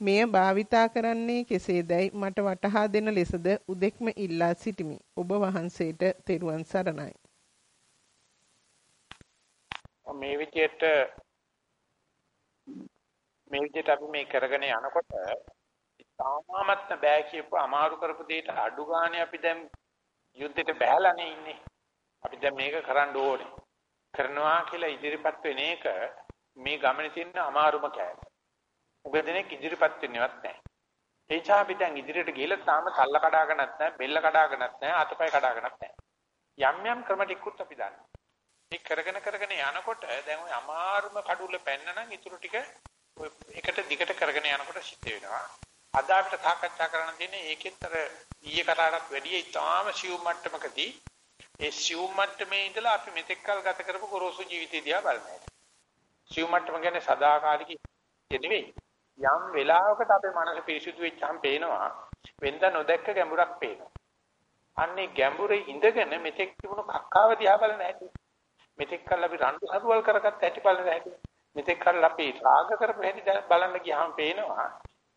මෙය භාවිතා කරන්නේ කෙසේදයි මට වටහා දෙන ලෙසද උදෙක්ම ඉල්ලා සිටිමි. ඔබ වහන්සේට තෙරුවන් සරණයි. මේ විදිහට මේ විදිහට අපි මේ කරගෙන යනකොට තාමත්ම බෑ කියපු අමාරු කරපු දෙයට අඩු ගානේ අපි දැන් යුද්ධෙට බහැලානේ ඉන්නේ. අපි දැන් මේක කරන්න ඕනේ. කරනවා කියලා ඉදිරිපත් වෙන එක මේ ගමනේ තියෙන අමාරුම කෑම. උගදෙනෙක් ඉදිරිපත් වෙන්නේවත් නැහැ. ඒ නිසා අපි දැන් ඉදිරියට ගිහලා තාම තල්ල කඩාගෙනත් නැහැ, බෙල්ල කඩාගෙනත් නැහැ, අතපය කඩාගෙනත් නැහැ. යම් යම් ක්‍රම ටිකුත් අපි දන්නවා. මේ කරගෙන කරගෙන යනකොට දැන් ওই අමාරුම කඩුල පැන්න නම් ඊටු ටික එකට දිගට කරගෙන යනකොට සිද්ධ වෙනවා. අද අපිට සාකච්ඡා කරන්න තියෙන්නේ ඒකෙත් අර ඊයේ කතාවටත් වැඩිය ඉතාම සියුම් මට්ටමකදී ඒ සියුම් මට්ටමේ ඉඳලා අපි මෙතෙක් කල් ගත කරපු ගොරෝසු ජීවිතය දිහා බලනවා. සියුම් මට්ටම කියන්නේ සදාකාලික නෙවෙයි. යම් වෙලාවකට අපේ මනස පිරිසුදු වෙච්චාම පේනවා වෙනද නොදැක්ක ගැඹුරක් පේනවා. අන්නේ ගැඹුරේ ඉඳගෙන මෙතෙක් තිබුණු කක්කාව දිහා බලන හැටි. මෙතෙක් කල් අපි රණ්ඩු සරුවල් කරගත්ත හැටි බලන හැටි. මෙතෙක් කල් අපි රාග කරපු හැටි බලන්න ගියාම පේනවා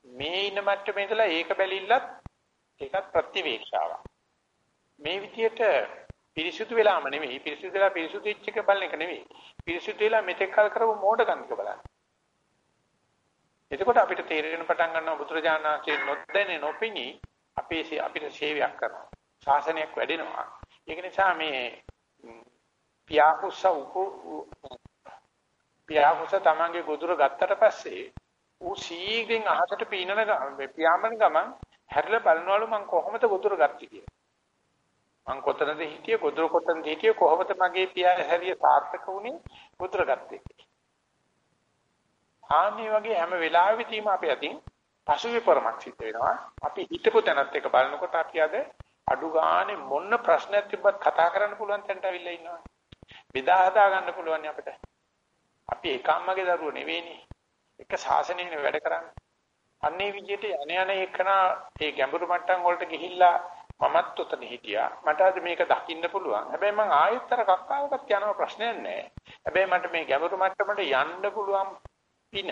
මේ ඉන්න මට්ටමේ ඉඳලා ඒක බැලිල්ලත් ඒකත් ප්‍රතිවේක්ෂාවක්. මේ විදියට පිරිසුදු වෙලාම නෙවෙයි පිරිසුදු වෙලා පිරිසුදු වෙච්ච එක බලන එක නෙවෙයි. පිරිසුදු වෙලා මෙතෙක් කල් කරපු මෝඩකම් එක බලන්න. එතකොට අපිට තේරෙන පටන් ගන්නවා බුදුරජාණන් වහන්සේ නොදැනේ නොපෙනී අපේ අපිට සේවයක් කරනවා. ශාසනයක් වැඩෙනවා. ඒක නිසා මේ පියාකුස උපු පියාකුස තමන්ගේ ගොදුර ගත්තට පස්සේ ඌ සීගෙන් අහසට පීනන පියාඹන ගමන් හැරිලා බලනවලු මං කොහොමද ගොදුර ගත්තේ කියලා. මං කොතනද හිටියේ ගොදුර කොතනද හිටියේ කොහොමද මගේ පියා හැරිය සාර්ථක වුණේ ගොදුර ගත්තේ. ආන්නේ වගේ හැම වෙලාවෙදීම අපි අතින් පසුවිපරමක් සිද්ධ වෙනවා. අපි හිතපු තැනත් එක බලනකොට අපි අද අඩු ගානේ මොන ප්‍රශ්නයක් තිබ්බත් කතා කරන්න පුළුවන් තැනට අවිල්ලා ඉන්නවා. බෙදා හදා ගන්න පුළුවන් අපිට. අපි එකම්මගේ දරුවෝ නෙවෙයිනේ. එක ශාසනයනේ වැඩ කරන්නේ. අන්නේ විදිහට යන යන එකනා ඒ ගැඹුරු මට්ටම් වලට ගිහිල්ලා මමත් උතන හිටියා. මට අද මේක දකින්න පුළුවන්. හැබැයි මං ආයෙත්තර කක්කාවකට යනවා ප්‍රශ්නයක් නැහැ. හැබැයි මට මේ ගැඹුරු මට්ටමට යන්න පුළුවන් පින.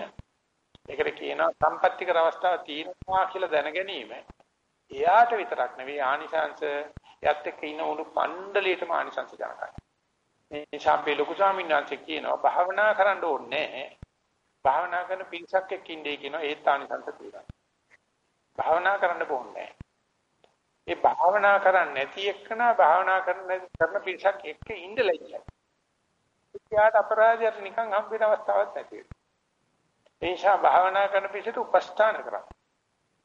ඒකට කියනවා සම්පත්‍තිකර අවස්ථාව තියෙනවා කියලා දැන ගැනීම. එයාට විතරක් නෙවෙයි ආනිසංශ යත් එක්ක ඉන්න උණු පණ්ඩලියටම ආනිසංශ ජනකයි. මේ නිසා අපේ ලොකු ස්වාමීන් වහන්සේ කියනවා භාවනා කරන්න ඕනේ භාවනා කරන පිරිසක් එක්ක ඉන්නේ කියනවා ඒත් ආනිසංශ තියෙනවා. භාවනා කරන්න ඕනේ ඒ භාවනා කරන්නේ නැති එක්කන භාවනා කරන කරන පිරිසක් එක්ක ඉන්න ලැජ්ජයි. එයාට අපරාධයට නිකන් හම්බ වෙන අවස්ථාවක් නැති වෙනවා. ඒ නිසා භාවනා කරන පිළිසෙට උපස්ථාන කරා.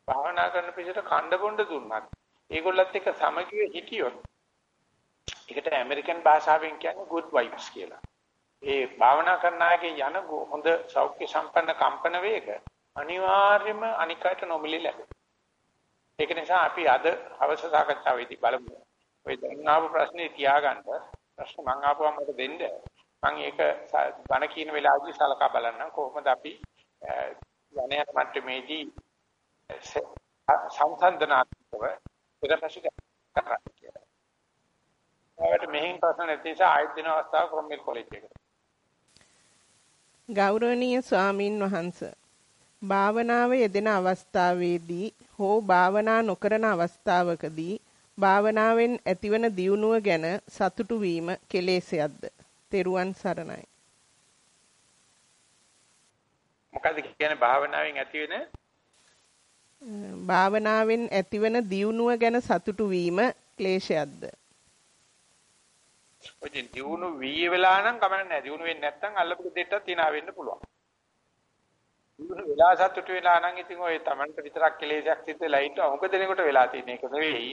භාවනා කරන පිළිසෙට කණ්ඩ බොණ්ඩ දුන්නත් ඒගොල්ලත් එක්ක සමගිය හිටියොත් ඒකට ඇමරිකන් භාෂාවෙන් කියන්නේ good vibes කියලා. ඒ භාවනා කරන අයගේ යන හොඳ සෞඛ්‍ය සම්පන්න කම්පන වේග අනිවාර්යයෙන්ම අනිකට නොමිලි ලැබෙනවා. ඒක නිසා අපි අද අවශ්‍ය සාකච්ඡාවේදී බලමු. ඔය දැන් ආපු ප්‍රශ්නේ තියාගන්න ප්‍රශ්න මං ආපුවම මට දෙන්න. මං ඒක බණ කියන වෙලාවදී සලකා බලන්න කොහොමද අපි යන්නේ මට්ටමේදී සංසන්දනාත්මකව ඊට කරන්නේ කියලා. ඒකට මෙහෙන් ප්‍රශ්න නැති නිසා ආයෙත් දෙන අවස්ථාව ක්‍රොම්මෙල් කොලෙජ් එකට. ගෞරවනීය ස්වාමින් වහන්සේ භාවනාව යෙදෙන අවස්ථාවේදී හෝ භාවනා නොකරන අවස්ථාවකදී භාවනාවෙන් ඇතිවන දියුණුව ගැන සතුටු වීම කෙලෙසයක්ද? තෙරුවන් සරණයි. මොකද කියන්නේ භාවනාවෙන් ඇති වෙන භාවනාවෙන් ඇතිවන දියුණුව ගැන සතුටු වීම ක්ලේශයක්ද? ඔය දියුණු වී වෙලා නම් කමක් නැහැ. දියුණු වෙන්නේ නැත්නම් අල්ලපු දෙට්ටත් තිනා වෙන්න පුළුවන්. දියුණු වෙලා සතුටු වෙලා නම් ඉතින් ඔය Tamanට විතරක් කෙලෙසයක් සිද්ධ වෙලා ඉන්නවා. මොකද දෙනකොට වෙලා තියෙන එක නෙවෙයි.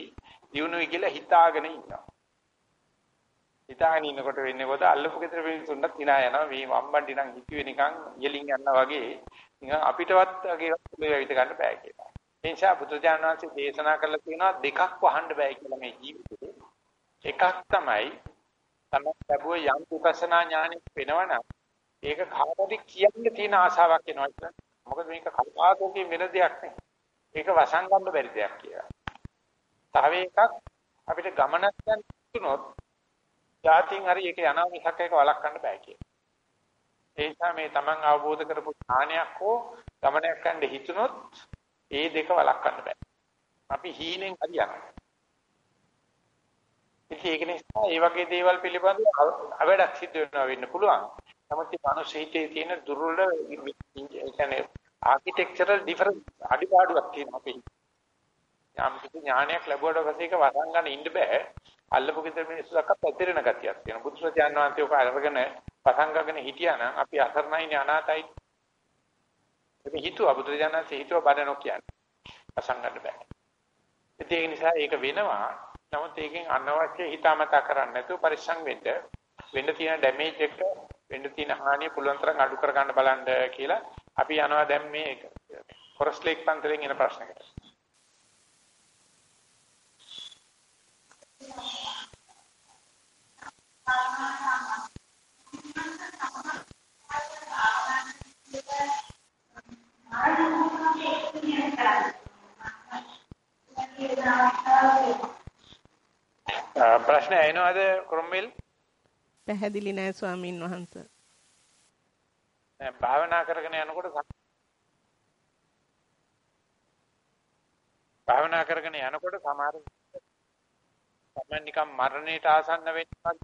දියුණුයි කියලා හිතාගෙන ඉන්නවා. හිතාගෙන ඉන්නකොට වෙන්නේ කොහොද අල්ලපු ගෙදර මිනිස්සුන්ට තිනා යනවා. මේ වම්බන්ඩි නම් හිතුවේ නිකන් යලින් යනවා වගේ. නිකන් අපිටවත් වගේ වෙවිත ගන්න බෑ කියලා. ඒ නිසා බුදුජානක වහන්සේ දේශනා කළා තියෙනවා දෙකක් වහන්න බෑ කියලා මේ ජීවිතේ. එකක් තමයි තමයි ලැබුව යම් විපස්සනා ඥානෙ වෙනවනම් ඒක කාටද කියන්න තියෙන ආසාවක් එනවා කියලා. මොකද මේක කල්පාතෝකේ වෙන දෙයක් නෙවෙයි. ඒක වසංගන්න බැරි දෙයක් කියලා. තව එකක් අපිට ගමනක් යන්න තුනොත් જાතින් හරි ඒක යනවා මිසක් ඒක වළක්වන්න බෑ කියලා. ඒ නිසා මේ Taman අවබෝධ කරපු ඥානයක් හෝ ගමනක් යන්න හිතුනොත් ඒ දෙක වළක්වන්න බෑ. අපි හීනෙන් හරි යනවා. ඉතින් ඒක නිසා මේ වගේ දේවල් පිළිබඳව අවඩක් සිද්ධ වෙනවා වෙන්න පුළුවන්. නමුත් මේ මනුස්ස හිතේ තියෙන දුර්වල ඒ කියන්නේ ආකිටෙක්චරල් ඩිෆරන්ස් අඩිපාඩුවක් තියෙනවා අපි. යම් කිසි ඥානයක් ලැබුවට පස්සේ ඒක වසංගන ඉන්න බෑ. අල්ලපු ගෙදර මිනිස්සු දක්වා පැතිරෙන ගතියක් තියෙනවා. බුදුසසුන් වහන්සේ ඔක අරගෙන වසංගගෙන හිටියා නම් අපි අසරණයි අනාතයි. අපි හිතුවා බුදුරජාණන්සේ හිතුවා බඩ නොකියන්නේ. වසංගන්න බෑ. ඒ නිසා ඒක වෙනවා. නමුත් ඒකෙන් අනවශ්‍ය හිතාමතා කරන්නේ නැතුව පරිස්සම් වෙන්න වෙන්න තියෙන ඩැමේජ් එක වෙන්න තියෙන හානිය පුළුවන් තරම් අඩු කර ගන්න බලන්න කියලා අපි යනවා දැන් මේ ෆොරස්ට් ලේක් පන්සලෙන් එන ප්‍රශ්නකට. Thank you. ප්‍රශ්න ඇහෙනවද ක්‍රොම්වෙල්? පැහැදිලි නෑ ස්වාමින් වහන්සේ. දැන් භාවනා කරගෙන යනකොට භාවනා කරගෙන යනකොට සමහර තමයි නිකන් මරණයට ආසන්න වෙනවා.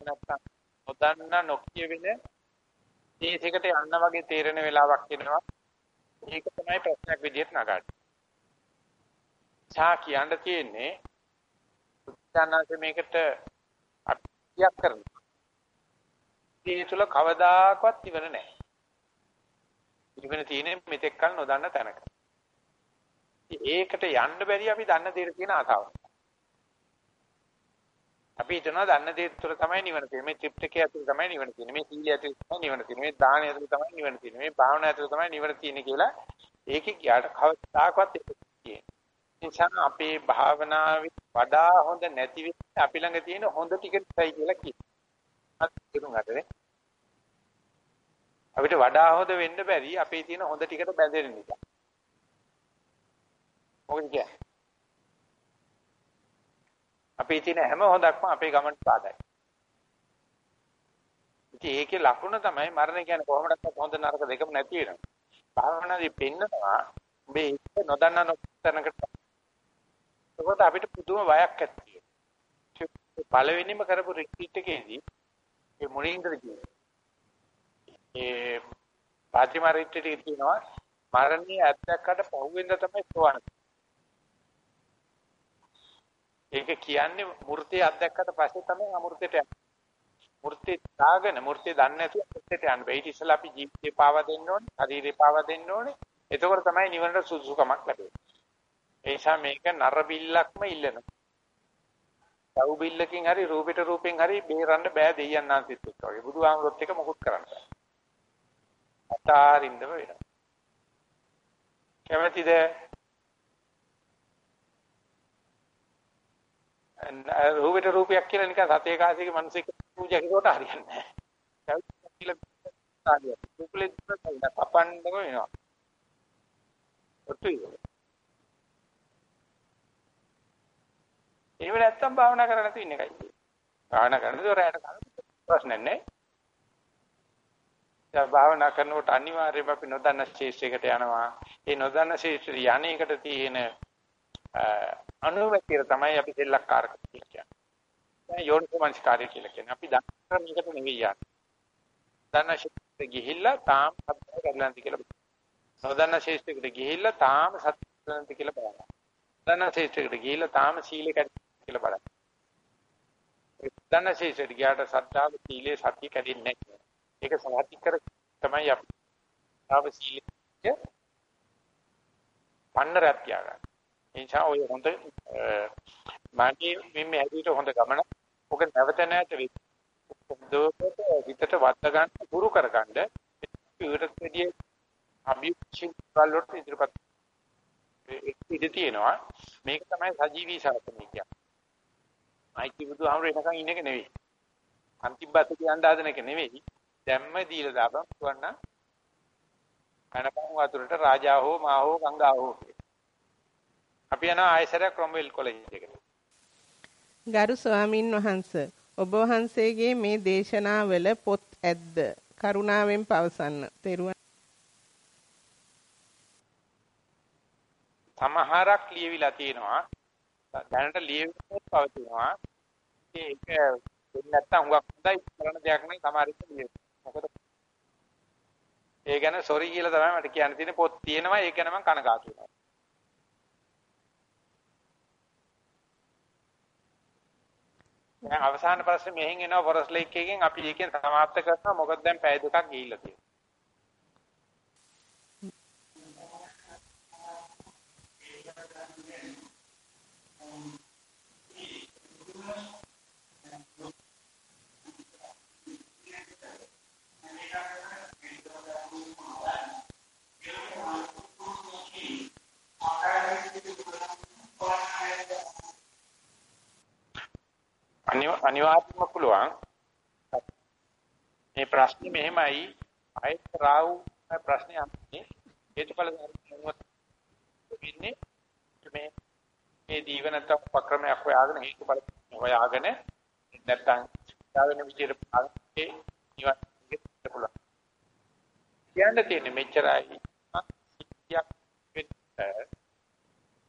නැත්නම් නොදන්න නොකිය වෙන දේශයකට යන්න වගේ තේරෙන වෙලාවක් එනවා. ඒක තමයි ප්‍රශ්නයක් විදිහට නගන්නේ. සා කියන්න තියෙන්නේ බුද්ධානාසේ මේකට අත්‍යක් කරනවා. ඒ තුල කවදාකවත් ඉවර නැහැ. ඉවර තියෙන්නේ මෙතෙක් කල නොදන්න තැනක. ඒකට යන්න බැරි අපි දන්න දේට තියෙන ආසාව. අපි හිතනවා දන්න දේ තුළ තමයි නිවන තියෙන්නේ. මේ ත්‍රිපිටකය ඇතුළේ තමයි නිවන තියෙන්නේ. මේ සීලය ඇතුළේ තමයි නිවන තියෙන්නේ. මේ දානය ඇතුළේ තමයි නිවන තියෙන්නේ. මේ භාවනාව ඇතුළේ තමයි නිවන තියෙන්නේ කියලා ඒකේ ගියාට කවදාකවත් ඒක තියෙන්නේ. නිසා අපේ භාවනාවේ වඩා හොඳ නැති වෙන්නේ අපි ළඟ තියෙන හොඳ ටික නිසායි කියලා කියනවා. තේරුම් ගන්නනේ. අපිට වඩා හොඳ වෙන්න බැරි අපේ තියෙන හොඳ ටිකට බැඳෙන නිසා. මොකද කියන්නේ? අපේ තියෙන හැම හොඳක්ම අපේ ගමනට සාදයි. ඉතින් ඒකේ ලකුණ තමයි මරණ කියන්නේ කොහොමදත් හොඳ නරක දෙකම නැති වෙනවා. භාවනාවේ පෙන්නනවා මේ නොදන්නා නොතනකට එතකොට අපිට පුදුම බයක් ඇති පළවෙනිම කරපු රිට්‍රීට් එකේදී ඒ මුලින්ද කියන්නේ ඒ පාතිමා රිට්‍රීට් එකේ තියෙනවා මරණීය ඇත්තකට පහුවෙන්ද තමයි සෝවන. ඒක කියන්නේ මූර්තිය අත්දැක්කට පස්සේ තමයි අමූර්තයට යන්නේ. මූර්තිය දාගෙන මූර්තිය දන්නේ නැතුව මූර්තියට යන්න බෑ. ඊට ඉස්සෙල්ලා අපි ජීවිතේ පාවා දෙන්න ඕනේ, ශරීරේ පාවා දෙන්න ඕනේ. එතකොට තමයි නිවනට සුදුසුකමක් ලැබෙන්නේ. ඒ නිසා මේක නර බිල්ලක්ම ඉල්ලනවා. තව බිල්ලකින් හරි රූපෙට රූපෙන් හරි බේරන්න බෑ දෙයයන් ආන්තිත් එක්ක වගේ. බුදුහාමුදුරුත් එක මොකුත් කරන්න බෑ. අතාරින්දම වෙනවා. කැමැතිද? රූපෙට රූපයක් කියලා නිකන් සතේ කාසියක මිනිස්සෙක් පූජා කරුවට හරියන්නේ නැහැ. කවුරුත් කියලා පපන්නම වෙනවා. ඔට්ටු එහෙම නැත්තම් භාවනා කරන්න නැතුව ඉන්න එකයි. භාවනා කරනකොට රැයට කන ප්‍රශ්න නැහැ. දැන් භාවනා කරනකොට අනිවාර්යයෙන්ම අපි නොදන්න ශේෂයකට යනවා. ඒ නොදන්න ශේෂය යන්නේකට තියෙන අනුවැතිර තමයි අපි දෙල්ලක්කාරක කියන්නේ. දැන් යෝනිසමංස්කාරය කියලා කියන්නේ. අපි දන්න මේකට නෙවෙයි යන්නේ. දන්න ශේෂයට ගිහිල්ලා තාම සත්‍ය කරලා නැති කියලා බලන්න. නොදන්න ශේෂයකට ගිහිල්ලා තාම සත්‍ය කරලා නැති කියලා බලන්න. දන්න ශේෂයකට ගිහිල්ලා තාම සීලෙ කැඩි කියලා බලන්න. දන්න ශේෂයට ගියාට සද්ධාව සීලේ සතිය කැඩෙන්නේ නැහැ. ඒක සහතික කර තමයි අපි තාව සීලේ පන්නරක් තියාගන්න. ඒ නිසා ඔය හොඳ මාගේ මෙන්න ඇවිත් හොඳ ගමන ඔක නැවත නැවත දුකට හිතට වත් ගන්න පුරු කරගන්න ඊට වැඩි අභිචින් වලට ඉදිරිපත් ඉඳ තියෙනවා මේක තමයි සජීවී සාසනය කියන්නේ අයිති බුදුහාමුදුරේ එනකන් ඉන්න එක නෙවෙයි. අන්තිම බත කියන්න හදන එක නෙවෙයි. දැම්ම දීලා දාපන්. වන්න කනපන් වතුරට රාජා හෝ මා හෝ ගංගා හෝ අපි යනවා ආයසරයක් ක්‍රොම්වෙල් කොලෙජ් එකට ගරු ස්වාමින් වහන්සේ ඔබ වහන්සේගේ මේ දේශනාවල පොත් ඇද්ද? කරුණාවෙන් පවසන්න. තෙරුවන් සමහරක් ලියවිලා තියෙනවා. දැනට ලියවිලා පවතිනවා. ඒක දෙන්නේ නැත්තම් හුඟක් හොඳයි කරන දෙයක් නෙවෙයි සමහරෙක් ලියවෙන්නේ. මොකද ඒ ගැන සොරි කියලා තමයි මට කියන්න තියෙන්නේ පොත් තියෙනවා ඒක ගැන මම කනගාටු වෙනවා. දැන් අවසාන ප්‍රශ්නේ මෙහෙන් එනවා ෆොරස් ලේක් එකෙන් අපි ඒකෙන් සමාප්ත කරනවා මොකද දැන් පැය දෙකක් ගිහිල්ලා තියෙනවා. අනිවාර්යයෙන්ම පුළුවන්. මේ ප්‍රශ්නේ මෙහෙමයි අයත් රාවු ප්‍රශ්නේ අහන්නේ හේතුඵල වෙන්නේ මේ මේ දීව නැත්නම් උපක්‍රමයක් හොයාගෙන හේතුඵල හොයාගෙන නැත්නම් යාගෙන විදියට පාන්නේ නිවන් දෙන්න පුළුවන්. කියන්න තියෙන්නේ මෙච්චරයි. සිද්ධියක් වෙන්න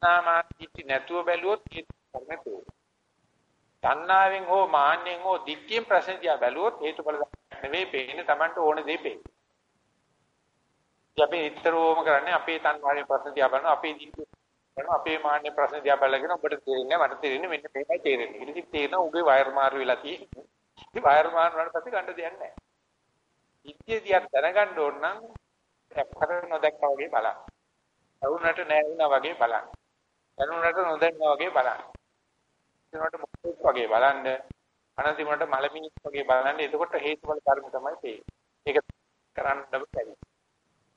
නාමාන්ති නැතුව බැලුවොත් ඒක කරන්නේ තණ්හාවෙන් හෝ මාන්නෙන් හෝ දික්කියෙන් ප්‍රශ්න දිහා බැලුවොත් හේතුඵල නෙවෙයි පේන්නේ Tamanට ඕන දේ පේන්නේ. අපි නිතරම කරන්නේ අපේ තණ්හාවෙන් ප්‍රශ්න දිහා බලනවා අපේ දික්කිය කරනවා අපේ මාන්නේ ප්‍රශ්න දිහා බලගෙන ඔබට තේරෙන්නේ මට තේරෙන්නේ මෙන්න මේකයි තේරෙන්නේ. ඉතින් තේරෙනවා උගේ වයර් මාරු වෙලා තියෙන්නේ. ඉතින් වයර් මාරු වුණාට පස්සේ ගන්න දෙයක් නැහැ. දික්කිය දිහා දැනගන්න ඕන නම් දැක්කර නොදැක්කා වගේ බලන්න. වුණාට නැහැ වුණා වගේ බලන්න. දැනුණාට නොදැන්නා වගේ බලන්න. දිනකට මොකක් වගේ බලන්න අනන්තිමට මලමිණික් වගේ බලන්න එතකොට හේතුඵල ධර්ම තමයි තේරෙන්නේ. ඒක කරන්න බැරි.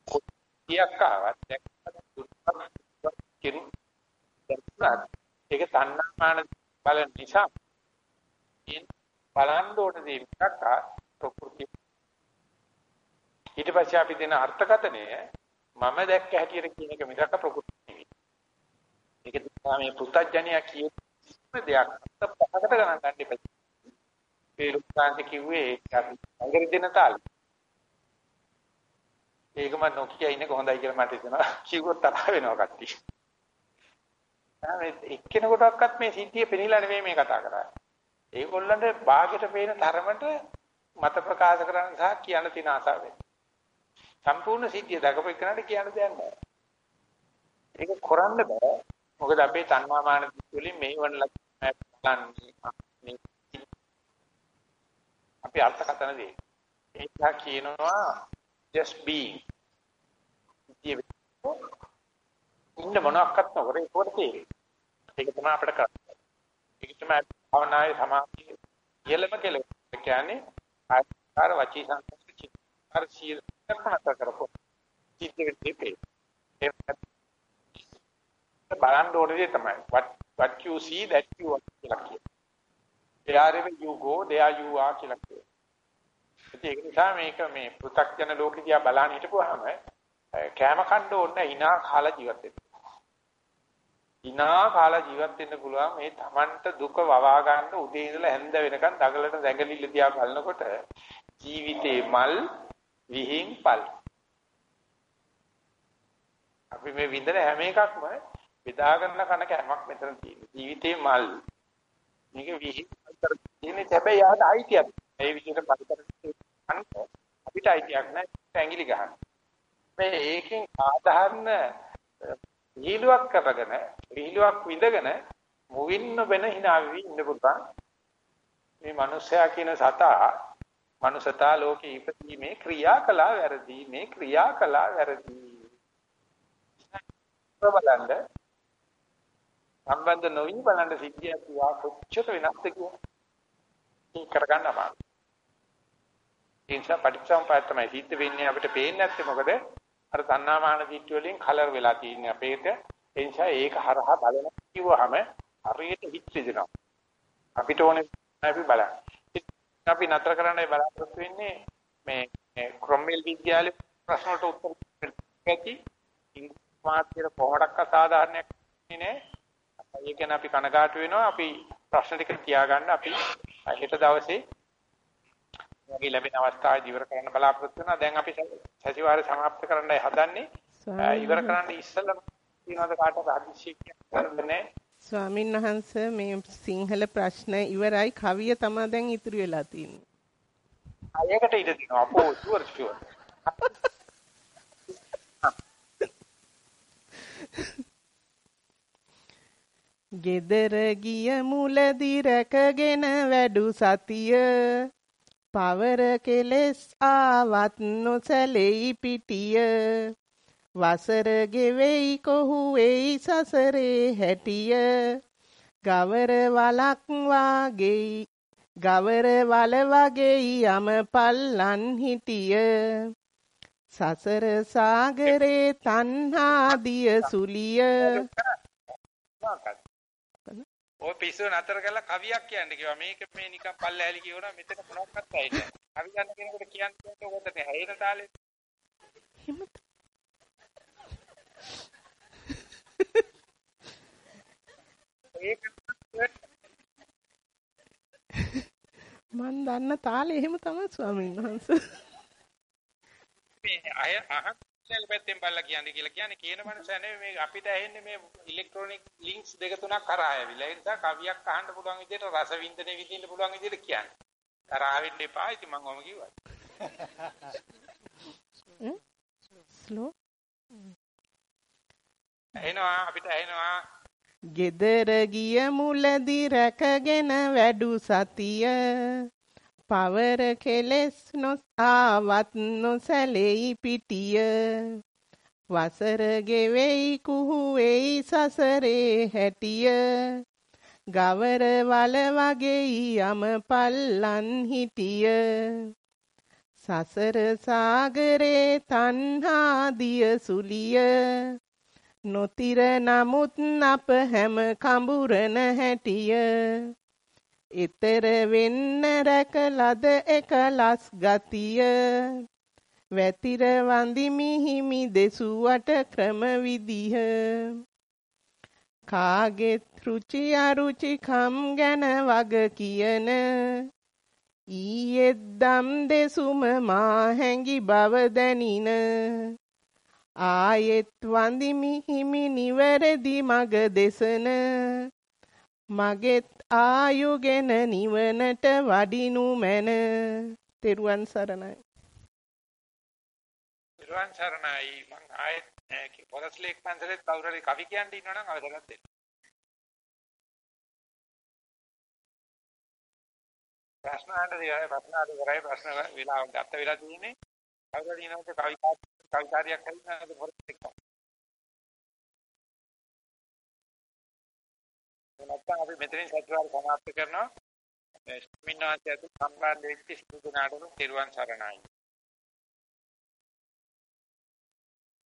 කොටියක් ආවත් දැක්කම කිරු ඒක තණ්හාමාන බලන නිසා ඉන් බලන්න ඕන දේ විතරක් ප්‍රകൃති ඊට පස්සේ අපි දෙන අර්ථකතනය මම දැක්ක හැටියට කියන එක මිසක ප්‍රകൃති නෙවෙයි. ඒක තමයි මේ පුත්තජනියා කියේ දෙයක් පහකට ගණන් ගන්න එපා. ඒ ලුක්කාන්ත කිව්වේ අපි අඟරි දෙන තාලෙ. ඒක මම නොකිය ඉන්නේ කොහොඳයි කියලා මට හිතෙනවා. කිව්වොත් තරහ වෙනවා කට්ටිය. මේ එක්කෙනෙකුටවත් මේ සිද්ධිය පෙනිලා නෙමෙයි මේ කතා කරන්නේ. ඒගොල්ලන්ට ਬਾගෙට පේන තරමට මත ප්‍රකාශ කරන්න සහ කියන්න තියෙන ආසාව සම්පූර්ණ සිද්ධිය දකපු එකනට කියන්න දෙයක් නැහැ. ඒක කරන්න බෑ. මොකද අපේ තණ්හාමාන වලින් මේවන ලක්ෂණ අපි අර්ථකථන දෙයි. ඒක කියනවා just being. ඉන්න මොනක්වත් නොකර ඒකට තියෙන්නේ. ඒක තමයි අපිට කරන්නේ. ඒක තමයි භාවනායේ සමාධිය ඉහළම කෙලෙස්. ඒ කියන්නේ ආකාර වචී සංස්කෘති චිත්තාර සීල කරපන කරපො. චිත්තෙ දෙපේ. ඒක බලන්න ඕනේ දේ තමයි what what you see that you want කියලා කියන්නේ. wherever you go there you are කියලා කියනවා. ඒක නිසා මේක මේ පෘථග්ජන ලෝකෙ දිහා බලන්න හිටපුවාම කෑම කන්න ඕනේ hina කාලා ජීවත් වෙන්න. Hina කාලා ජීවත් වෙන්න පුළුවන් මේ Tamanට දුක වවා ගන්න උදේ ඉඳලා හැන්ද වෙනකන් දඟලන දැඟලිල්ල දිහා බලනකොට ජීවිතේ මල් විහිං පල්. අපි මේ විඳින හැම එකක්ම බෙදා ගන්න කන කෑමක් මෙතන තියෙනවා. ජීවිතේ මල්. මේක විහිං කර තියෙන්නේ හැබැයි යාට අයිතියක්. මේ විදිහට පරිකරන අපිට අයිතියක් නැහැ ඇඟිලි ගන්න. මේ ඒකෙන් සාධාරණ විහිළුවක් කරගෙන විහිළුවක් විඳගෙන මුවින්න වෙන hina වෙවි ඉන්න පුළුවන්. මේ මිනිසයා කියන සතා මනුසතා ලෝකේ ඉපදීමේ ක්‍රියා කළා වැරදි මේ ක්‍රියා කළා වැරදි. බලන්න සම්බන්ධ නොවි බලන්න සිද්ධියක් වා කොච්චර වෙනස්ද කියලා. ඒක කරගන්න අමාරුයි. ඒ නිසා පටිච්චසමුප්පාද තමයි සිද්ධ වෙන්නේ අපිට පේන්නේ නැත්තේ මොකද? අර තණ්හාමාන දිට්ඨි වලින් කලර් වෙලා තියෙන්නේ අපේට. ඒ නිසා ඒක හරහා බලන කිව්වහම හරියට හිත් දෙනවා. අපිට ඕනේ අපි බලන්න. අපි නතර කරන්නයි බලාපොරොත්තු වෙන්නේ මේ ක්‍රොම්වෙල් විද්‍යාලයේ ප්‍රශ්න වලට උත්තර ඇති ඉංග්‍රීසි මාධ්‍යයට කොහොමඩක්ක සාධාරණයක් නේ. ඒක ගැන අපි කනගාටු වෙනවා. අපි ප්‍රශ්න ටික තියාගන්න අපි හෙට දවසේ වගේ ලැබෙන අවස්ථාව ඉවර කරන්න බලාපොරොත්තු වෙනවා. දැන් අපි සතිವಾರය સમાપ્ત කරන්නයි හදන්නේ. ඉවර කරන්න ඉස්සෙල්ලා තියනවාද කාටවත් අධිශීක්ෂණයක් ස්වාමින් වහන්සේ මේ සිංහල ප්‍රශ්න ඉවරයි. කවිය තමයි දැන් ඉතුරු වෙලා තියෙන්නේ. අයකට ඉඩ දෙනවා. අපෝ ෂුවර් ෂුවර්. ගෙදර ගිය මුලදි රැකගෙන වැඩු සතිය පවර කෙලස් ආවත් නොසැලෙයි පිටිය. වසර ගෙවෙයි කොහු වෙයි සසරේ හැටිය. ගවර වලක් වාගෙයි ගවර වල වගේ යම පල්ලන් හිටිය. සසර සාගරේ තණ්හා දිය සුලිය. ඔය පිස්සු නතර කරලා කවියක් කියන්න කිව්වා. මේක මේ නිකන් පල්ලැහැලි කියවනවා මෙතන මොනවක්වත් ඇයි නැහැ. කවි ගන්න කෙනෙකුට කියන්න ඕකට නේ හැේන තාලේ. මන් දන්න තාලේ එහෙම තමයි ස්වාමීන් වහන්සේ. මේ අය අහක් සෙල් පැත්තෙන් බලලා කියන්නේ කියලා කියන්නේ කියන මනුස්සය නෙමෙයි මේ අපිට ඇහෙන්නේ මේ ඉලෙක්ට්‍රොනික ලින්ක්ස් දෙක තුනක් කරා ආවිලා. ඒ නිසා කවියක් අහන්න පුළුවන් විදිහට රස වින්දනය විඳින්න පුළුවන් විදිහට කියන්නේ. තරහ වෙන්න එපා. ඉතින් මම ඔම කිව්වා. ස්ලෝ. එනවා අපිට එනවා. ගෙදර ගිය මුලදි රැකගෙන වැඩු සතිය පවර කෙලෙස් නොසාවත් නොසැලෙයි පිටිය. වසර ගෙවෙයි කුහු වෙයි සසරේ හැටිය. ගවර වල වගේ යම පල්ලන් හිටිය. සසර සාගරේ තණ්හා දිය සුලිය. නොතිර නමුත් අප හැම කඹුරන හැටිය. ඊතර වෙන්න රැකලද එකලස් ගතිය. වැතිර වඳිමි හිමි දෙසුවට ක්‍රම විදිහ කාගෙත් රුචි අරුචි කම් ගැන වග කියන. ඊයෙත් දම් දෙසුම මා හැඟි බව දැනින. ආයෙත් වඳිමි හිමි නිවැරදි මග දෙසන. මගෙත් ආයුගෙන නිවනට වඩිනු මැන. තෙරුවන් සරණයි. තෙරුවන් සරණයි. මං ආයෙත් පොරස්ලේක් පන්සලෙත් කවුරු හරි කවි කියන්න ඉන්නවනම් අවසරයක් දෙන්න. ප්‍රශ්න අහන්න දිගයි ප්‍රශ්න අහන්න කරයි ප්‍රශ්න වෙලාව ගත වෙලා තියෙන්නේ. කවුරු හරි ඉනවද කවිතා කවිතාරියක් හරිනවද පොරස්ලේක් නැත්නම් අපි මෙතනින් සත්‍යාව සමාප්ත කරනවා. ස්මින්වාන්තයත් සම්බන්ධ වෙච්ච සිදු දනාටම තිරුවන් සරණයි.